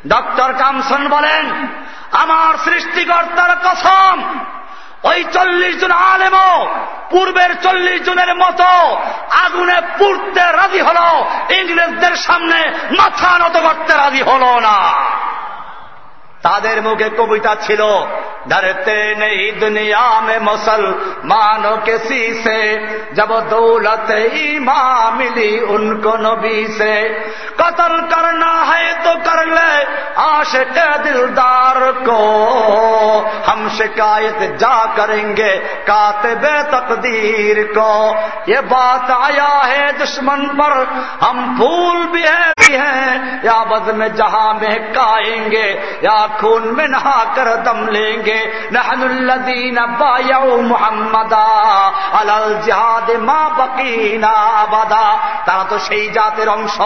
ডক্টর কামসন বলেন, আমার সৃষ্টিকর্তার কসম ওই চল্লিশ জন আলেমও পূর্বের চল্লিশ জনের মতো আগুনে পুড়তে রাজি হল। ইংরেজদের সামনে মাথা নত করতে রাজি হল না। তাদের মুখে কবিতা ছিল ڈرتے نہیں دنیا میں مسلمانوں کسی سے جب دولت ایمان ملی ان کو نبی سے قتل کرنا ہے تو کر لے عاشق دلدار کو ہم شکایت جا کریں گے کاتب تقدیر کو یہ بات آیا ہے دشمن پر ہم پھول بھی ہیں یا بد میں جہاں میں کائیں گے، یا خون میں نہا کر دم لیں گے۔ نحن الذین بایعوا محمدا علال جہاد ما بقینا ابدا তারা তো সেই জাতের অংশ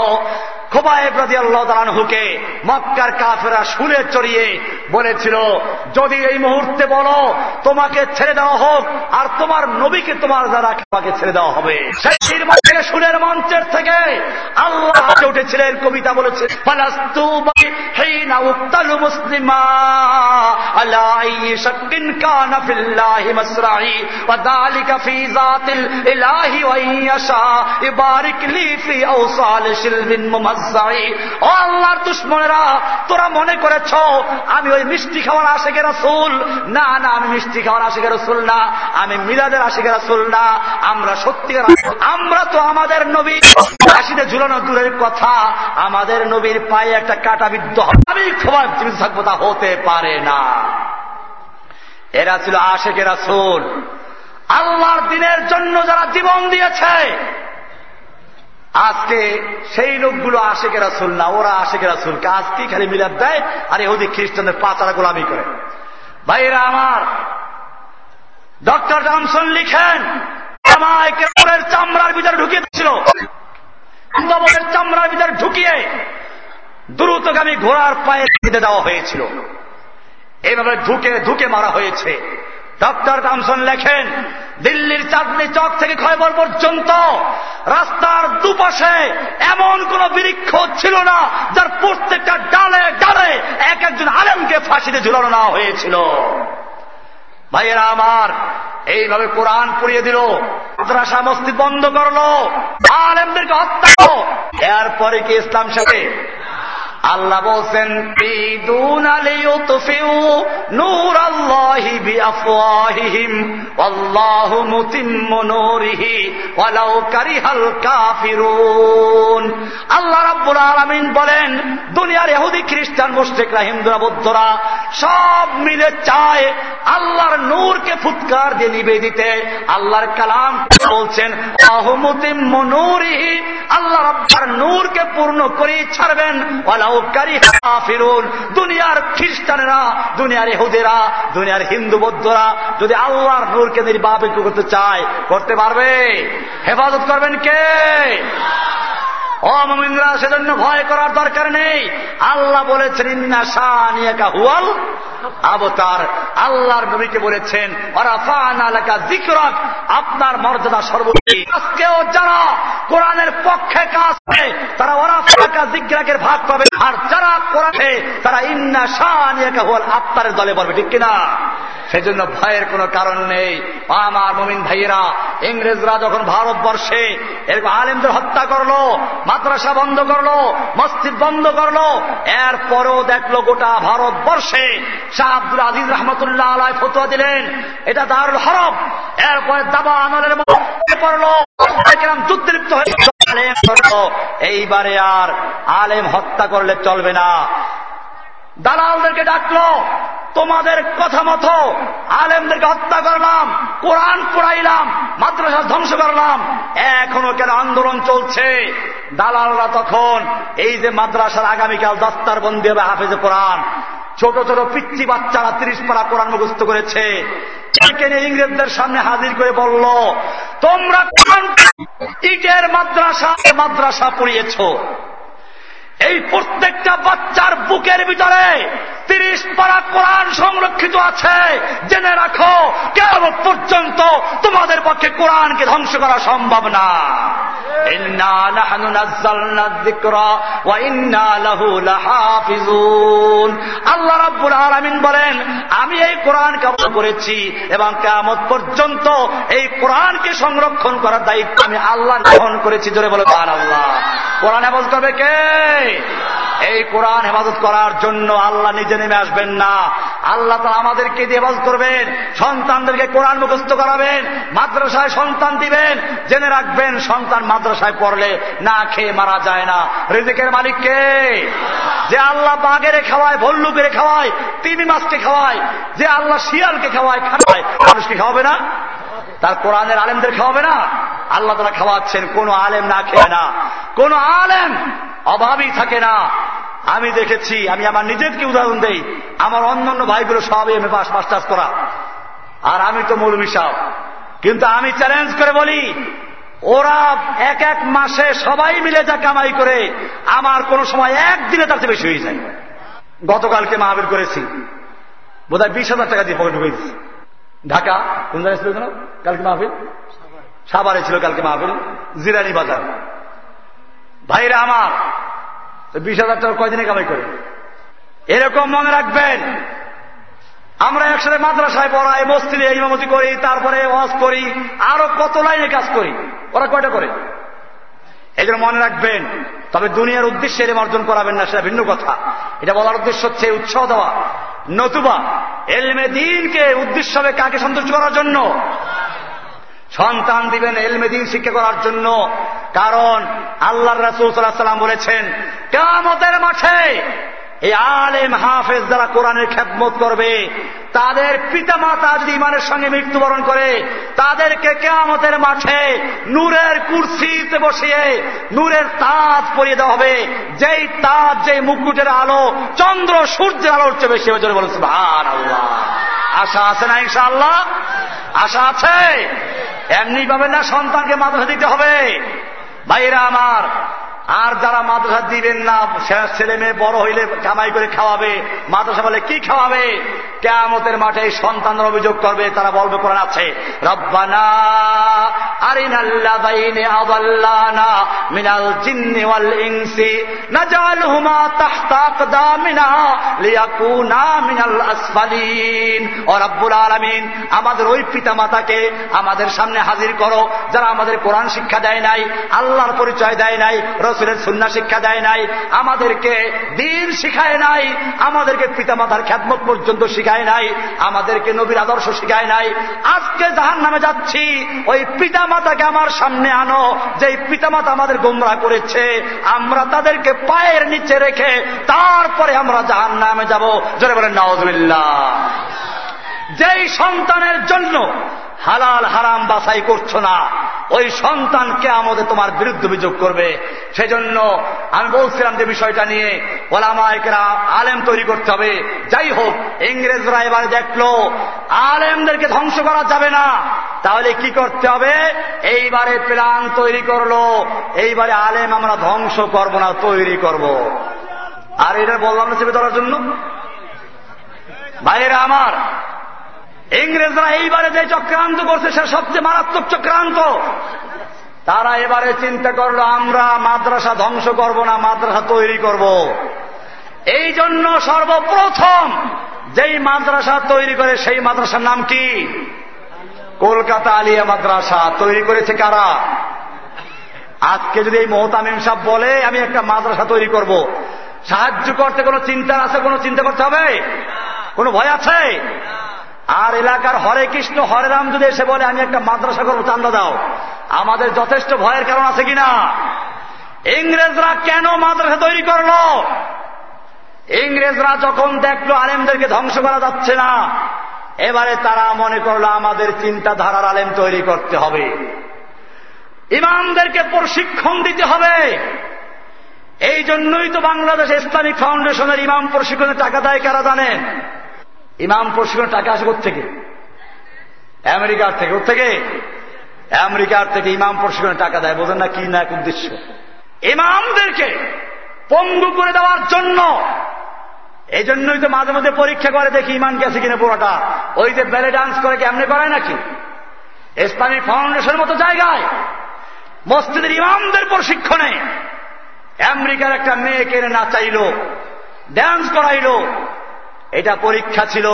খোবায়েব রাজি আল্লাহ তালানহুকে মক্কার কাফেরা সুরে চড়িয়ে বলেছিল, যদি এই মুহূর্তে বলো, তোমাকে ছেড়ে দেওয়া হোক, আর তোমার নবীকে তোমার দ্বারা তোমাকে ছেড়ে দেওয়া হবে। সুরের মঞ্চের থেকে আল্লাহ হাতে উঠেছিলেন, কবিতা বলেছে মুসলিমা আল্লাহর দুশ্মনেরা, তোরা মনে করেছ, আমি ওই মিষ্টি খাওয়ার আশেখে রসুল? না না, আমি মিষ্টি খাওয়ার আশেখে রসুল না, আমি মিলাদের আশেখে রসুল না, আমরা সত্যিকার আমরা তো আমাদের নবী। কাশিতে ঝুলানো দূরের কথা, আমাদের নবীর পায়ে একটা কাটা বিদ্ধ আমি খবর জীবিত হতে পারে না। এরা ছিল আশেখে রাসুল। আল্লাহর দিনের জন্য যারা জীবন দিয়েছে আজকে সেই লোকগুলো আশেকে রাসুল না, ওরা আশেকে রাসুল। আজকে খালি মিলাদ দেয়? আর এহুদি খ্রিস্টানদের পাচারা গোলামি করে। ভাইরা আমার, ডক্টর জনসন লিখেন চামড়ার ভিতরে ঢুকিয়ে দিচ্ছিল চামড়ার ভিতরে ঢুকিয়ে দ্রুতগামী ঘোড়ার পায়ে দেওয়া হয়েছিল। এইভাবে ঢুকে ঢুকে মারা হয়েছে। ডক্টর কামসন লেখেন, দিল্লির চাঁদনি চক থেকে খয়বর পর্যন্ত রাস্তার দুপাশে এমন কোন বৃক্ষ ছিল না যার প্রত্যেকটা ডালে ডালে এক একজন আলেমকে ফাঁসিতে ঝুলানো না হয়েছিল। ভাইয়েরা আমার, এইভাবে কোরআন পুড়িয়ে দিল, মাদ্রাসা মসজিদ বন্ধ করল, আলেমদেরকে হত্যা এরপরে কি ইসলাম সাথে আল্লাহ বলছেন নূর আল্লাহি ওয়ালাউ রাব্বুল আলামিন বলেন, দুনিয়ার ইহুদি, খ্রিস্টান, মুশরিকরা, হিন্দুরা, বৌদ্ধরা সব মিলে চায় আল্লাহর নূরকে ফুৎকার দিয়ে নিবে দিতে। আল্লাহর কালাম বলছেন আহমুতিম্মু নূরিহি, আল্লাহ রব্বার নূরকে পূর্ণ করে ছাড়বেন। ফিরুন দুনিয়ার খ্রিস্টানেরা, দুনিয়ার ইহুদেরা, দুনিয়ার হিন্দু বৌদ্ধরা যদি আল্লাহর নূরকে নির্বাপিত করতে চায়, করতে পারবে? হেফাজত করবেন কে? অমিন্দ্রা সেজন্য ভয় করার দরকার নেই। আল্লাহ বলেছেন, ইন্না শাহ হুয়াল আবতার। আল্লাহর নবীকে বলেছেন জিকরক আপনার মর্যাদা সর্বোচ্চ আজকেও যারা কোরআনের পক্ষে কাজ করে, তারা ওরা ফাঁকা জিজ্ঞাকের ভাগ পাবে। আর যারা কোরআনে তারা ইন্না শাহ হুয়াল, আপনার দলে পড়বে, ঠিক কিনা? সেজন্য ভয়ের কোনো কারণ নেই। আমার মমিন ভাইয়েরা, ইংরেজরা যখন ভারতবর্ষে এরকম আলেমদের হত্যা করল মাদ্রাসা বন্ধ করল, মসজিদ বন্ধ করল, এরপরও দেখল গোটা ভারতবর্ষে শাহ আব্দুল আজিজ রহমতুল্লাহ আলায় ফতুয়া দিলেন, এটা দারুল হরফ এরপরে দাবা আমলের পড়ল যুদ্ধে লিপ্ত হয়ে এইবারে আর আলেম হত্যা করলে চলবে না। দালালদেরকে ডাকলো, তোমাদের কথা মতো আলেমদেরকে হত্যা করলাম, কোরআন পড়াইলাম মাদ্রাসা ধ্বংস করলাম, এখনও কেন আন্দোলন চলছে? দালালরা তখন এই যে মাদ্রাসার আগামীকাল দস্তার বন্দি হবে হাফেজে কোরআন। ছোট ছোট পিচ্ছি বাচ্চারা ত্রিশ পারা কোরআন মুখস্থ করেছে। ইংরেজদের সামনে হাজির করে বলল, তোমরা ইটের মাদ্রাসা মাদ্রাসা পড়িয়েছ। এই প্রত্যেকটা বাচ্চার বুকের ভিতরে তিরিশ পারা কোরআন সংরক্ষিত আছে। জেনে রাখো কেমন পর্যন্ত তোমাদের পক্ষে কোরআনকে ধ্বংস করা সম্ভব না। আল্লাহ রাব্বুল আলমিন বলেন, আমি এই কোরআন কাবল করেছি এবং কেমন পর্যন্ত এই কোরআনকে সংরক্ষণ করার দায়িত্ব আমি আল্লাহ গ্রহণ করেছি। জোরে বলে আল্লাহ কোরআন হেফাজত করবে কে? এই কোরআন হেফাজত করার জন্য আল্লাহ নিজে নেমে আসবেন না। আল্লাহ তারা আমাদেরকে দিয়ে হেফাজত করবেন, সন্তানদেরকে কোরআন মুখস্থ করাবেন, মাদ্রাসায় সন্তান দিবেন, জেনে রাখবেন সন্তান মাদ্রাসায় পড়লে না খেয়ে মারা যায় না। রিজিকের মালিককে যে আল্লাহ বাঘেরে খাওয়ায়, ভল্লুকের খাওয়ায়, তিমি মাছকে খাওয়ায়, যে আল্লাহ শিয়ালকে খাওয়ায় খাওয়ায়, মানুষকে খাওয়াবে না? তার কোরআনের আলেমদের খাওয়াবে না? আল্লাহ তারা খাওয়াচ্ছেন, কোন আলেম না খেয়ে না। কোন আলেম অভাবই থাকে না। আমি দেখেছি, আমি আমার নিজেরকে উদাহরণ দেই। আমার অন্যান্য ভাইগুলো সব এম এ পাস মাস্টার্স করা। আর আমি তো মৌলবী সাহ কিন্তু আমি চ্যালেঞ্জ করে বলি, ওরা এক এক মাসে সবাই মিলে যা কামাই করে, আমার কোন সময় একদিনে তার চেয়ে বেশি হয়ে যায়। গতকালকে মাহবিল করেছি। বোধহয় বিশ হাজার টাকা দিয়ে পকেট ঢুকেছি ঢাকা, কোন জায়গায় ছিল কালকে মাহফিল সাবারে ছিল কালকে মাহফিল জিরানি বাজার। ভাইরা আমার বিশ হাজার টাকা কয়দিনে কামাই করে? এরকম মনে রাখবেন। আমরা একসাথে মাদ্রাসায় পড়াই, মসজিদে ইমামতি করি, তারপরে ওয়াজ করি, আরও কত লাইনে কাজ করি। ওরা কয়টা করে? এই মনে রাখবেন, তবে দুনিয়ার উদ্দেশ্যে এরম অর্জন করাবেন না, সেটা ভিন্ন কথা। এটা বলার উদ্দেশ্য হচ্ছে উৎসাহ দেওয়া, নতুবা, এলমে দিনকে উদ্দেশ্য হবে কাকে সন্তুষ্ট করার জন্য? সন্তান দিবেন এলমে দিন শিক্ষা করার জন্য। কারণ আল্লাহ রাসুল সাল্লাম বলেছেন কামতের মাঠে এই আলেম হাফেজ যারা কোরআনের খ্যাতমত করবে, তাদের পিতা মাতা যদি ইমানের সঙ্গে মৃত্যুবরণ করে, তাদেরকে কেয়ামতের মাঠে নূরের কুর্সিতে বসিয়ে নূরের তাজ পরিয়ে দেওয়া হবে। যেই তাজ, যেই মুকুটের আলো, চন্দ্র সূর্যের আলোর চেয়ে বেশি হয়ে বলেছে ভার আল্লাহ আশা আছে না ইনশা আল্লাহ আশা আছে? এমনি পাবেন না সন্তানকে মাদ্রাসা দিতে হবে? ভাইরা আমার আর যারা মাদ্রাসা দিবেন না ছেলে মেয়ে বড় হইলে কামাই করে খাওয়াবে। মাদ্রাসা বলে, কি খাওয়াবে? কেমতের মাঠে সন্তানরা অভিযোগ করবে, তারা বলবে, কোরআন আছে। রব্বানা মিনাল জিন্নি আমাদের ওই পিতা মাতাকে আমাদের সামনে হাজির করো, যারা আমাদের কোরআন শিক্ষা দেয় নাই, আল্লাহর পরিচয় দেয় নাই, রসুলের সুন্না শিক্ষা দেয় নাই, আমাদেরকে দিন শিখায় নাই, আমাদেরকে পিতামাতার খ্যাতমত পর্যন্ত শিখায় নাই, আমাদেরকে নবীর আদর্শ শিখায় নাই। আজকে জাহান নামে যাচ্ছি, ওই পিতামাতাকে আমার সামনে আনো যে পিতামাতা আমাদের গোমরা করেছে, আমরা তাদেরকে পায়ের নিচে রেখে তারপরে আমরা জাহান নামে যাব। জোরে বলেন নওয়াজ যেই সন্তানের জন্য হালাল হারাম বাছাই করছ না। ওই সন্তানকে আমাদের তোমার বিরুদ্ধে অভিযোগ করবে। সেজন্য আমি বলছিলাম যে বিষয়টা নিয়ে ওলামায়কেরা আলেম তৈরি করতে হবে। যাই হোক, ইংরেজরা এবারে দেখল, আলেমদেরকে ধ্বংস করা যাবে না। তাহলে কি করতে হবে? এইবারে প্ল্যান তৈরি করল, এইবারে আলেম আমরা ধ্বংস করব না, তৈরি করব। আর এটা বললাম না চেপে ধরার জন্য? ভাইয়েরা আমার ইংরেজরা এইবারে যে চক্রান্ত করছে, সে সবচেয়ে মারাত্মক চক্রান্ত। তারা এবারে চিন্তা করল, আমরা মাদ্রাসা ধ্বংস করব না, মাদ্রাসা তৈরি করব। এই জন্য সর্বপ্রথম যেই মাদ্রাসা তৈরি করে, সেই মাদ্রাসার নাম কি? কলকাতা আলিয়া মাদ্রাসা। তৈরি করেছে কারা? আজকে যদি এই মোহতামিম সাহ বলে, আমি একটা মাদ্রাসা তৈরি করব। সাহায্য করতে কোনো চিন্তা আছে, কোনো চিন্তা করতে হবে? কোনো ভয় আছে? আর এলাকার হরে কৃষ্ণ, হরে রাম যদি এসে বলে, আমি একটা মাদ্রাসা করব, চান্দা দাও। আমাদের যথেষ্ট ভয়ের কারণ আছে কিনা? ইংরেজরা কেন মাদ্রাসা তৈরি করল? ইংরেজরা যখন দেখল, আলেমদেরকে ধ্বংস করা যাচ্ছে না, এবারে তারা মনে করল, আমাদের চিন্তাধারার আলেম তৈরি করতে হবে। ইমামদেরকে প্রশিক্ষণ দিতে হবে। এই জন্যই তো বাংলাদেশ ইসলামিক ফাউন্ডেশনের ইমাম প্রশিক্ষণের টাকা দেয়, কারা জানেন ইমাম প্রশিক্ষণ টাকা আসে থেকে আমেরিকার থেকে থেকে আমেরিকার থেকে ইমাম প্রশিক্ষণের টাকা দেয়, বোঝেন না কি না এক উদ্দেশ্য? ইমামদেরকে পঙ্গু করে দেওয়ার জন্য। এই জন্যই তো মাঝে মধ্যে পরীক্ষা করে দেখি ইমান গেছে কিনা পুরোটা। ওই যে ব্যালে ডান্স করে কেমনে করায় নাকি? ইসলামিক ফাউন্ডেশনের মতো জায়গায়। মসজিদের ইমামদের প্রশিক্ষণে। আমেরিকার একটা মেয়ে কেনে নাচাইল ড্যান্স করাইল। এটা পরীক্ষা ছিল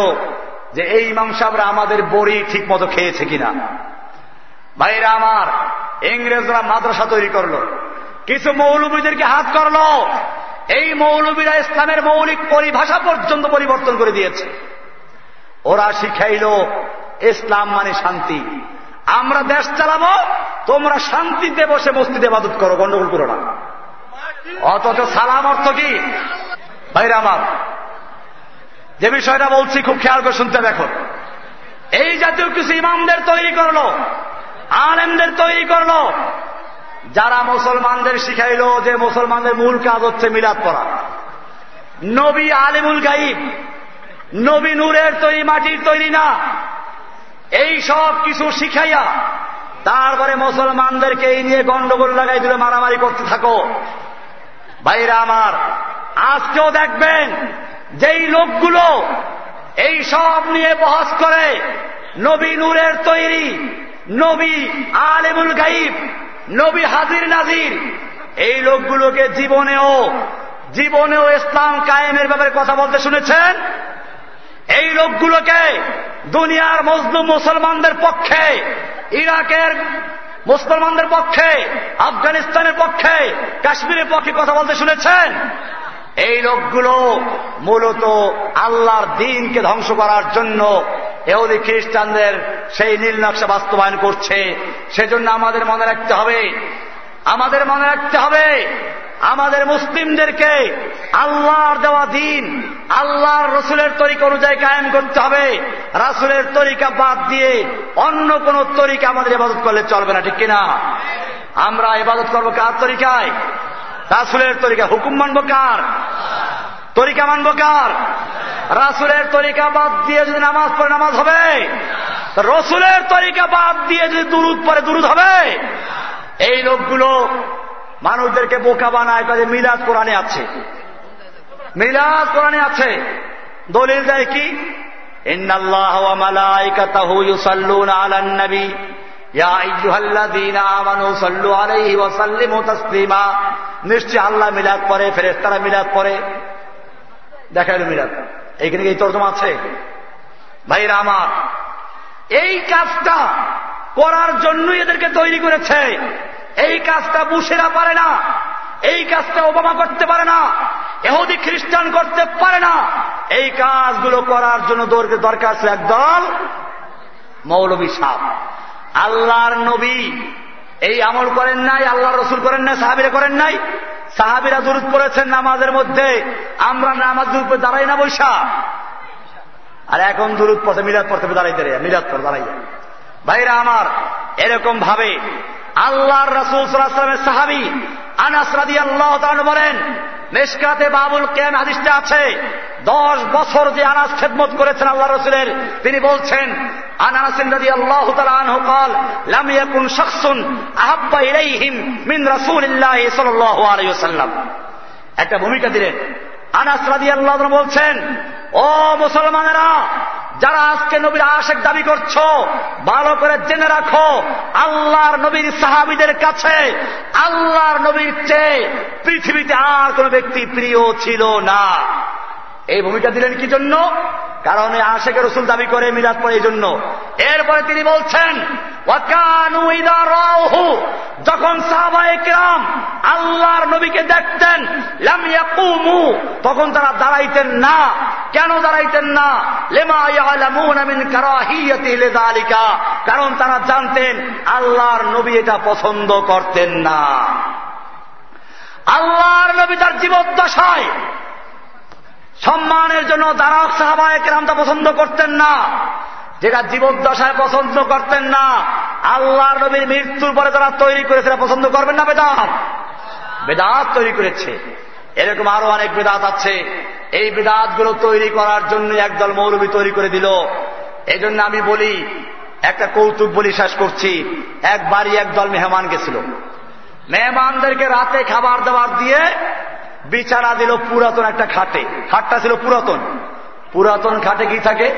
যে এই ইমাম আমাদের বড়ি ঠিক মতো খেয়েছে কিনা। ভাইরা আমার, ইংরেজরা মাদ্রাসা তৈরি করল। কিছু মৌলবীদেরকে হাত করল। এই মৌলবীরা ইসলামের মৌলিক পরিভাষা পর্যন্ত পরিবর্তন করে দিয়েছে। ওরা শিখাইল, ইসলাম মানে শান্তি। আমরা দেশ চালাবো, তোমরা শান্তিতে বসে মসজিদে বাদত করো, গন্ডগোল করো না। অথচ সালাম অর্থ কি? ভাইরা আমার যে বিষয়টা বলছি খুব খেয়াল করে শুনতে দেখো। এই জাতীয় কিছু ইমামদের তৈরি করল, আলেমদের তৈরি করল। যারা মুসলমানদের শিখাইল যে মুসলমানদের মূল কাজ হচ্ছে মিলাদ পড়া। নবী আলিমুল গাইব, নবী নূরের তৈরি মাটির তৈরি না। এই সব কিছু শিখাইয়া তারপরে মুসলমানদেরকে এই নিয়ে গন্ডগোল লাগাই দিলে, মারামারি করতে থাকো। বাইরে আমার, আজকেও দেখবেন যেই লোকগুলো এই সব নিয়ে বহস করে, নবী নূরের তৈরি, নবী আলেমুল গাইব, নবী হাজির নাজির, এই লোকগুলোকে জীবনেও জীবনেও ইসলাম কায়েমের ব্যাপারে কথা বলতে শুনেছেন? এই লোকগুলোকে দুনিয়ার মজলুম মুসলমানদের পক্ষে, ইরাকের মুসলমানদের পক্ষে, আফগানিস্তানের পক্ষে, কাশ্মীরের পক্ষে কথা বলতে শুনেছেন? এই লোকগুলো মূলত আল্লাহর দিনকে ধ্বংস করার জন্য এহুদি খ্রিস্টানদের সেই নীল নকশা বাস্তবায়ন করছে। সেজন্য আমাদের মনে রাখতে হবে, আমাদের মনে রাখতে হবে, আমাদের মুসলিমদেরকে আল্লাহর দেওয়া দিন, আল্লাহর রসুলের তরিকা অনুযায়ী কায়েম করতে হবে। রাসুলের তরিকা বাদ দিয়ে অন্য কোন তরিকা আমাদের ইবাদত করলে চলবে না, ঠিক কিনা? আমরা ইবাদত করব কার তরিকায়? রাসুলের তরিকা হুকুম মানব কার? তরিকা মানব কার? রাসুলের তরিকা বাদ দিয়ে যদি নামাজ পড়ে নামাজ হবে রসুলের তরিকা বাদ দিয়ে যদি দুরুদ পরে দুরুদ হবে। এই লোকগুলো মানুষদেরকে বোকা বানায় কাজে মিলাদ কোরআনে আছে। মিলাদ কোরআনে আছে। দলিল দেয় কি? নিশ্চয় আল্লাহ মিলাদ পরে ফেরেস্তারা মিলাদ পরে দেখাইল মিলাদ। এইখানে এই তর্জমা আছে? ভাইরা আমার, এই কাজটা করার জন্যই এদেরকে তৈরি করেছে। এই কাজটা বুসেরা পারে না। এই কাজটা ওবামা করতে পারে না। এহুদি খ্রিস্টান করতে পারে না। এই কাজগুলো করার জন্য দরকার ছিল একদল মৌলবী সাপ আল্লাহর নবী। এই আমল করেন নাই আল্লাহ রসুল করেন নাই, সাহাবিরা করেন নাই। সাহাবিরা দূরত করেছেন নামাজের মধ্যে। আমরা নামাজ দূর দাঁড়াই না বৈশা। আর এখন দূরত পড়তে মিলাদ পড়তে দাঁড়াইতে রে, মিলাদ পড়ে, দাঁড়াই। ভাইরা আমার, এরকম ভাবে আল্লাহর রসুল সাল্লামের সাহাবি আনাস রাদি আল্লাহ বলেন মেসকাতে বাবুল কেন হাদিসটা আছে? দশ বছর যে আনাস খেদমত করেছেন আল্লাহ রসুলের, তিনি বলছেন একটা ভূমিকা দিলেন। আনাস বলছেন, ও মুসলমানেরা, যারা আজকে নবীর আশেক দাবি করছ, ভালো করে জেনে রাখো, আল্লাহর নবীর সাহাবিদের কাছে, আল্লাহর নবীর চেয়ে পৃথিবীতে আর কোন ব্যক্তি প্রিয় ছিল না। এই ভূমিকা দিলেন কি জন্য? কারণ এই আশেকের রসুল দাবি করে মিরাজ পরে এই জন্য। এরপরে তিনি বলছেন যখন সাহবাহাম আল্লাহর নবীকে দেখতেন তখন তারা দাঁড়াইতেন না। কেন দাঁড়াইতেন না? কারণ তারা জানতেন, আল্লাহর নবী এটা পছন্দ করতেন না। আল্লাহর নবী তার জীবদ্দশায় সম্মানের জন্য দারাক সাহাবায়ক রামটা পছন্দ করতেন না। যেটা জীবদ্দশায় পছন্দ করতেন না। আল্লাহর নবীর মৃত্যুর পরে তারা তৈরি করেছে পছন্দ করবেন না বেদাত? বেদাত তৈরি করেছে। এরকম আরও অনেক বেদাত আছে। এই বেদাতগুলো তৈরি করার জন্য একদল মৌলবী তৈরি করে দিল। এই জন্য আমি বলি, একটা কৌতুক বলি শেষ করছি। এক বাড়ি একদল মেহমান গেছিল। মেহমানদেরকে রাতে খাবার দাবার দিয়ে বিছানা দিল পুরাতন একটা খাটে। খাটটা ছিল পুরাতন। পুরাতন খাটে কি থাকে?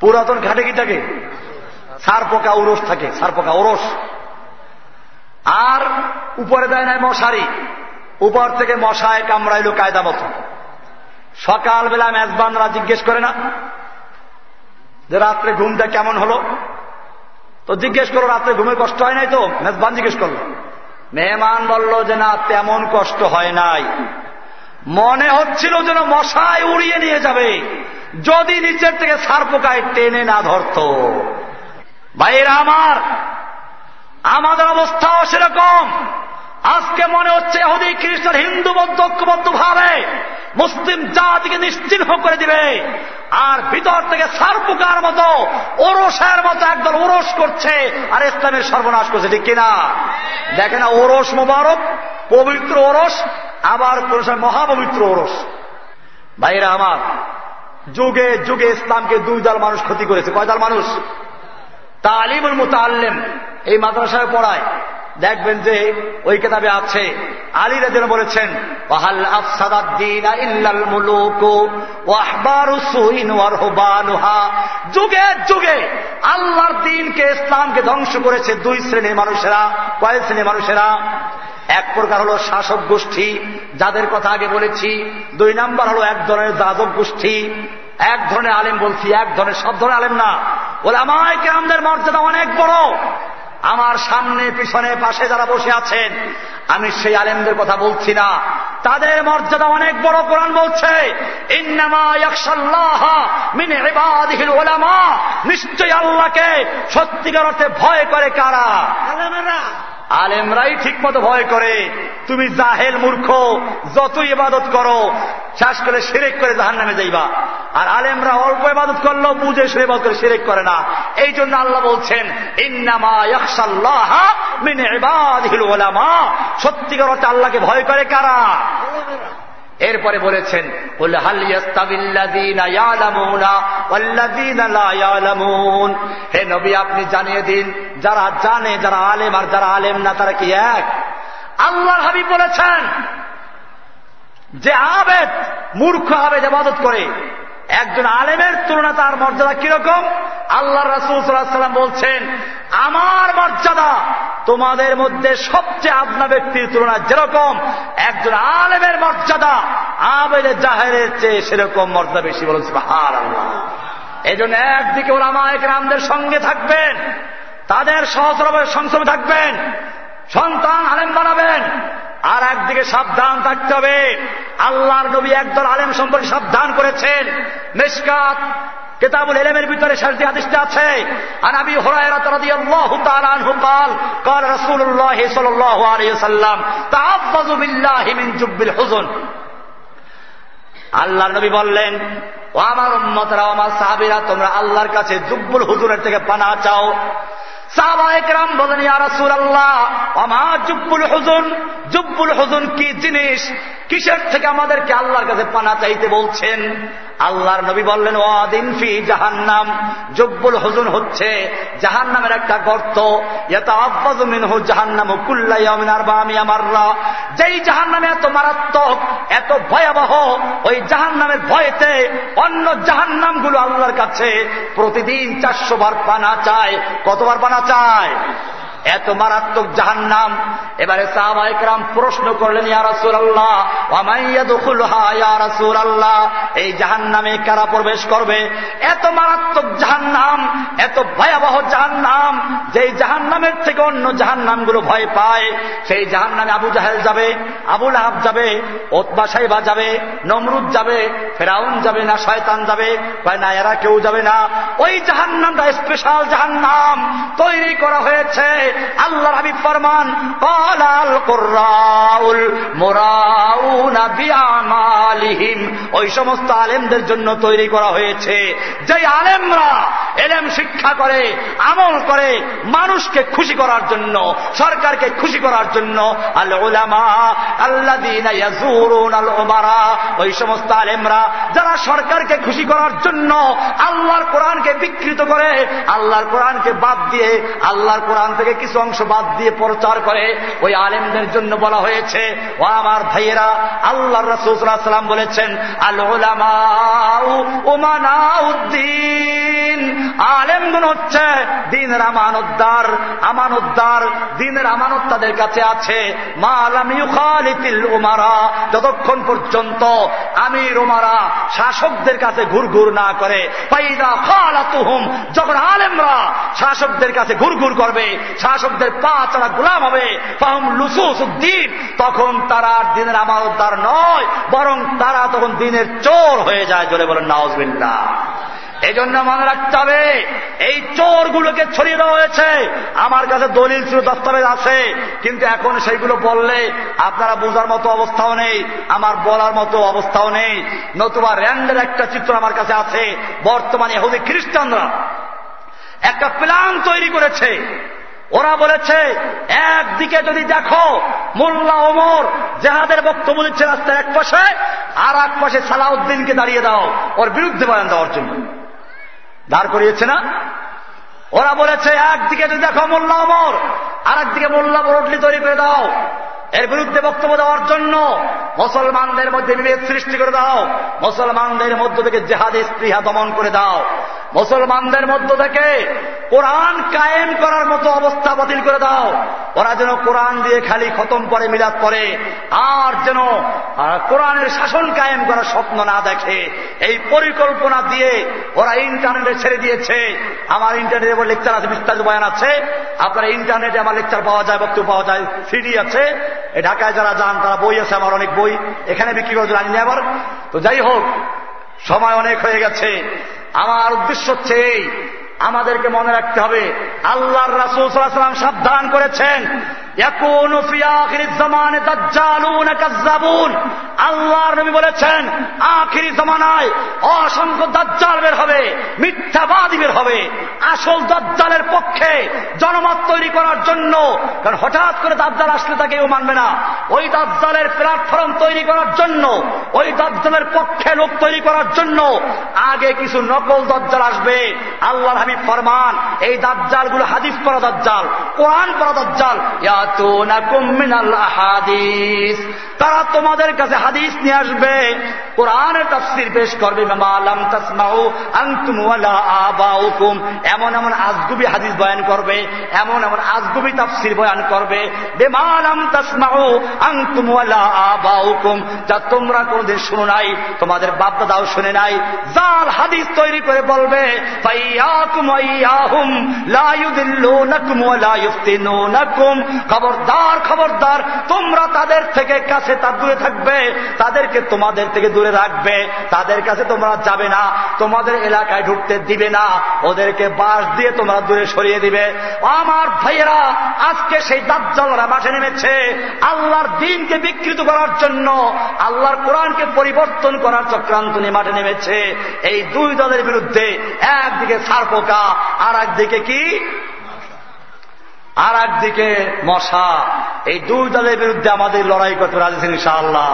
পুরাতন খাটে কি থাকে? সার পোকা উরস থাকে, সার পোকা ওরস। আর উপরে দেয় নাই মশারি। উপর থেকে মশায় কামড়াইল কায়দা মতো। সকালবেলা মেজবানরা জিজ্ঞেস করে না যে রাত্রে ঘুমটা কেমন হলো? তো জিজ্ঞেস করো রাত্রে ঘুমে কষ্ট হয় নাই তো? মেজবান জিজ্ঞেস করল। মেহমান বলল যে না, তেমন কষ্ট হয় নাই। মনে হচ্ছিল যেন মশায় উড়িয়ে নিয়ে যাবে। যদি নিচের থেকে সার পোকায় টেনে না ধরত। ভাইয়েরা আমার, আমাদের অবস্থাও সেরকম। আজকে মনে হচ্ছে এহুদি খ্রিস্টান, হিন্দু, বৌদ্ধ, ঐক্যবদ্ধ ভাবে মুসলিম জাতিকে নিশ্চিহ্ন করে দিবে। আর ভিতর থেকে সারপুকার মতো ওরসের মতো একদল ওরস করছে আর ইসলামের সর্বনাশ করছে, ঠিক কিনা? দেখে না, ওরস মোবারক, পবিত্র ওরস, আবার সময় মহাপবিত্র ওরস। ভাইরা আমার, যুগে যুগে ইসলামকে দুই দল মানুষ ক্ষতি করেছে। কয় দল মানুষ? তালিমুল মুতাল্লেম, এই মাদ্রাসায় পড়ায়। দেখবেন যে ওই কেতাবে আছে, আলী যেন বলেছেন যুগে যুগে আল্লাহর দিনকে, ইসলামকে ধ্বংস করেছে দুই শ্রেণির মানুষেরা। কয় শ্রেণির মানুষেরা? এক প্রকার হলো শাসক গোষ্ঠী, যাদের কথা আগে বলেছি। দুই নাম্বার হলো এক ধরনের যাদব গোষ্ঠী। এক ধরনের আলেম বলছি, এক ধরনের সব ধরনের আলেম না। বলে আমায় কেরামদের মর্যাদা অনেক বড়। আমার সামনে, পিছনে, পাশে যারা বসে আছেন, আমি সেই আলেমদের কথা বলছি না। তাদের মর্যাদা অনেক বড়, কোরআন বলছে নিশ্চয় আল্লাহকে সত্যিকার অর্থে ভয় করে কারা? আলেমরাই ঠিক মতো ভয় করে। তুমি জাহেল মূর্খ, যতই ইবাদত করো, শ্বাস করে সেরেক করে জাহান নামে যাইবা। আর আলেমরা অল্প ইবাদত করল বুঝে সে ইবাদত করে সেরেক করে না। এই জন্য আল্লাহ বলছেন সত্যিকার অর্থে আল্লাহকে ভয় করে কারা? এরপরে বলেছেন হে নবী, আপনি জানিয়ে দিন, যারা জানে, যারা আলেম আর যারা আলেম না, তারা কি এক? আল্লাহ হাবি বলেছেন যে আবেদ মূর্খ আবেদ আবাদত করে। একজন আলেমের তুলনা তার মর্যাদা কীরকম? আল্লাহ রাসুল সাল্লাম বলছেন, আমার মর্যাদা তোমাদের মধ্যে সবচেয়ে আদনা ব্যক্তির তুলনায় যেরকম, একজন আলেমের মর্যাদা আবের জাহেরের চেয়ে সেরকম মর্যাদা বেশি। বলেছে হার আল্লাহ এই জন্য একদিকে ওলামায়ক রামদের সঙ্গে থাকবেন, তাদের সহস্রভাবে সংসদে থাকবেন সন্তান আলেম বানাবেন আর একদিকে সাবধান থাকতে হবে আল্লাহর নবী একদল আলেম সম্পর্কে সাবধান করেছেন মেসকাত কেতাবুল এলেমের ভিতরে শেষদি হাদিসটা আছে আর আমি হরায়রাত রাদিয়াল্লাহু তাআলা আনহু قال قال رسول الله صلى الله عليه وسلم تعوذوا بالله من جب الحزن আল্লাহর নবী বললেন ও আমার উম্মতরা আমার সাহাবীরা তোমরা আল্লাহর কাছে জুব্বুল হুজুরের থেকে পানা চাও সাহবাহাম বলেন ইয়ারসুল আল্লাহ আমার জুব্বুল হুজুন? জুব্বুল হুজুন কি জিনিস? কিসের থেকে আমাদেরকে আল্লাহর কাছে পানা চাইতে বলছেন? আল্লাহর নবী বললেন, ওয়াদিন ফি জাহান্নাম। জব্বুল হুজুন হচ্ছে জাহান্নামের একটা গর্ত। মিনহু জাহান্নাম মাররা যেই জাহান্নামে এত মারাত্মক, এত ভয়াবহ, ওই জাহান্নামের ভয়েতে অন্য জাহান্নামগুলো আল্লাহর কাছে প্রতিদিন চারশো বার পানা চায়। কতবার পানা চায়? এত মারাত্মক জাহান্নাম। এবারে সাহাবাহাম প্রশ্ন করলেন ইয়ারসুল আল্লাহ ইয়ারসুল আল্লাহ এই জাহান্নামে কারা প্রবেশ করবে? এত মারাত্মক জাহান্নাম, এত ভয়াবহ জাহান্নাম, যেই জাহান্নামের থেকে অন্য জাহান জাহান্নামগুলো ভয় পায়, সেই জাহান্নামে আবু জাহেল যাবে আবুল আহাব যাবে, ওতবা সাহেবা যাবে, নমরুদ যাবে, ফেরাউন যাবে না, শয়তান যাবে না, এরা কেউ যাবে না। ওই জাহান্নামটা স্পেশাল জাহান্নাম তৈরি করা হয়েছে। আল্লাহ হাবিব ফরমান, কলাল কোর্রাউল মোরাউনা বিয়ামালিহিম ওই সমস্ত আলেমদের জন্য তৈরি করা হয়েছে। যে আলেমরা এলেম শিক্ষা করে, আমল করে মানুষকে খুশি করার জন্য, সরকারকে খুশি করার জন্য, আল ওলামা আল্লাহ ওই সমস্ত আলেমরা যারা সরকারকে খুশি করার জন্য আল্লাহর কোরআনকে বিকৃত করে, আল্লাহর কোরআনকে বাদ দিয়ে, আল্লাহর কোরআন থেকে কিছু অংশ বাদ দিয়ে প্রচার করে, ওই আলেমদের জন্য বলা হয়েছে, ও আমার ভাইয়েরা আল্লাহ রসুলাম বলেছেন উদ্দিন আলেমগুন হচ্ছে দিনের আমানতদার আমানতদার দিনের আমানত তাদের কাছে আছে, মা আলাম উমারা যতক্ষণ পর্যন্ত আমির উমারা শাসকদের কাছে ঘুর ঘুর না করে পাইদা খালাতুহুম যখন আলেমরা শাসকদের কাছে ঘুর ঘুর করবে শাসকদের পা তারা গোলাম হবে। ফাহম লুসুস তখন তারা দিনের আমানতদার নয়, বরং তারা তখন দিনের চোর হয়ে যায় জোরে বলেন নওয়াজবিল্লা এই জন্য মনে রাখতে হবে, এই চোরগুলোকে ছড়িয়ে দেওয়া হয়েছে। আমার কাছে দলিল ছিল দস্তাবেজ আছে, কিন্তু এখন সেইগুলো বললে আপনারা বোঝার মতো অবস্থাও নেই, আমার বলার মতো অবস্থাও নেই। নতুবা র্যান্ডের একটা চিত্র আমার কাছে আছে, বর্তমানে এহুদি খ্রিস্টানরা একটা প্ল্যান তৈরি করেছে। ওরা বলেছে, একদিকে যদি দেখো মোল্লা ওমর জেহাদের বক্তব্য দিচ্ছে রাস্তার এক পাশে, আর এক পাশে সালাউদ্দিনকে দাঁড়িয়ে দাও, ওর বিরুদ্ধে বয়ান দেওয়ার জন্য। দাঁড় করিয়েছে না? ওরা বলেছে, একদিকে যদি দেখো মোল্লা অমর আর একদিকে মোল্লা বরটলি তৈরি করে দাও। এর বিরুদ্ধে বক্তব্য দেওয়ার জন্য মুসলমানদের মধ্যে বিভেদ সৃষ্টি করে দাও। মুসলমানদের মধ্য থেকে জেহাদি স্পৃহা দমন করে দাও। মুসলমানদের মধ্য থেকে কোরআন কায়েম করার মতো অবস্থা বাতিল করে দাও। ওরা যেন কোরআন দিয়ে খালি খতম করে, মিলাদ করে আর যেন কোরআনের শাসন কায়েম করার স্বপ্ন না দেখে। এই পরিকল্পনা দিয়ে ওরা ইন্টারনেটে ছেড়ে দিয়েছে। আমার ইন্টারনেটে লেকচার আছে, বিস্তারিত বয়ান আছে। আপনার ইন্টারনেটে আমার লেকচার পাওয়া যায়, বক্তব্য পাওয়া যায়, সিডি আছে। ঢাকায় যারা যান, তারা বই আছে, আমার অনেক বই। এখানে বিক্রি করে জানি আবার তো যাই হোক, সময় অনেক হয়ে গেছে। আমার উদ্দেশ্য হচ্ছে এই। আমাদেরকে মনে রাখতে হবে আল্লাহর রাসুল সাল্লাম সাবধান করেছেন। আল্লাহর নবী বলেছেন, আখিরি জমানায় অসংখ্য দাজ্জাল বের হবে, মিথ্যাবাদী বের হবে। আসল দাজ্জালের পক্ষে জনমত তৈরি করার জন্য, কারণ হঠাৎ করে দাজ্জাল আসলে তাকে কেউ মানবে না। ওই দাজ্জালের প্ল্যাটফর্ম তৈরি করার জন্য, ওই দাজ্জালের পক্ষে লোক তৈরি করার জন্য আগে কিছু নকল দাজ্জাল আসবে। আল্লাহর হাবিব ফরমান, এই দাজ্জালগুলো হাদিস করা দাজ্জাল, কোরআন করা দাজ্জাল। হাদিস তারা তোমাদের কাছে হাদিস নিয়ে আসবে। কোরআনের তাফসির পেশ করবে। এমন এমন আজগুবি হাদিস বয়ান করবে। এমন এমন আজগুবি তাফসির বয়ান করবে। বেমালাম তাসমাউ আংতুম আবাউকুম। যা তোমরা কোনদিন শুনো নাই, তোমাদের বাপ শুনে নাই। জাল হাদিস তৈরি করে বলবে খবরদার খবরদার, তোমরা তাদের থেকে কাছে তার দূরে থাকবে, তাদেরকে তোমাদের থেকে দূরে রাখবে, তাদের কাছে তোমরা যাবে না, তোমাদের এলাকায় ঢুকতে দিবে না, ওদেরকে বাস দিয়ে তোমরা দূরে সরিয়ে দিবে। আমার ভাইয়েরা, আজকে সেই দাজ্জালরা মাঠে নেমেছে, আল্লাহর দিনকে বিকৃত করার জন্য, আল্লাহর কোরআনকে পরিবর্তন করার চক্রান্ত নিয়ে মাঠে নেমেছে। এই দুই দলের বিরুদ্ধে একদিকে সারপোকা আর একদিকে কি? আর একদিকে মশা এই দুই দলের বিরুদ্ধে আমাদের লড়াই করতে রাজি ইনশাআল্লাহ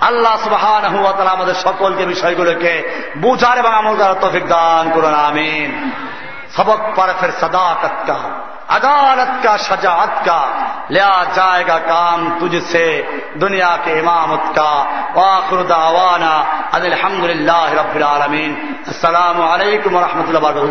আল্লাহ সুবাহান আমাদের সকলকে বিষয়গুলোকে বুঝার এবং আমল করার তফিক দান করুন আমিন सबक पर फिर सदाकत का अदालत का शजात का लिया जाएगा काम तुझसे दुनिया के इमामत का वाखुर दावाना अनिलहमदिल्ला रबालमीन असलकम वरहमल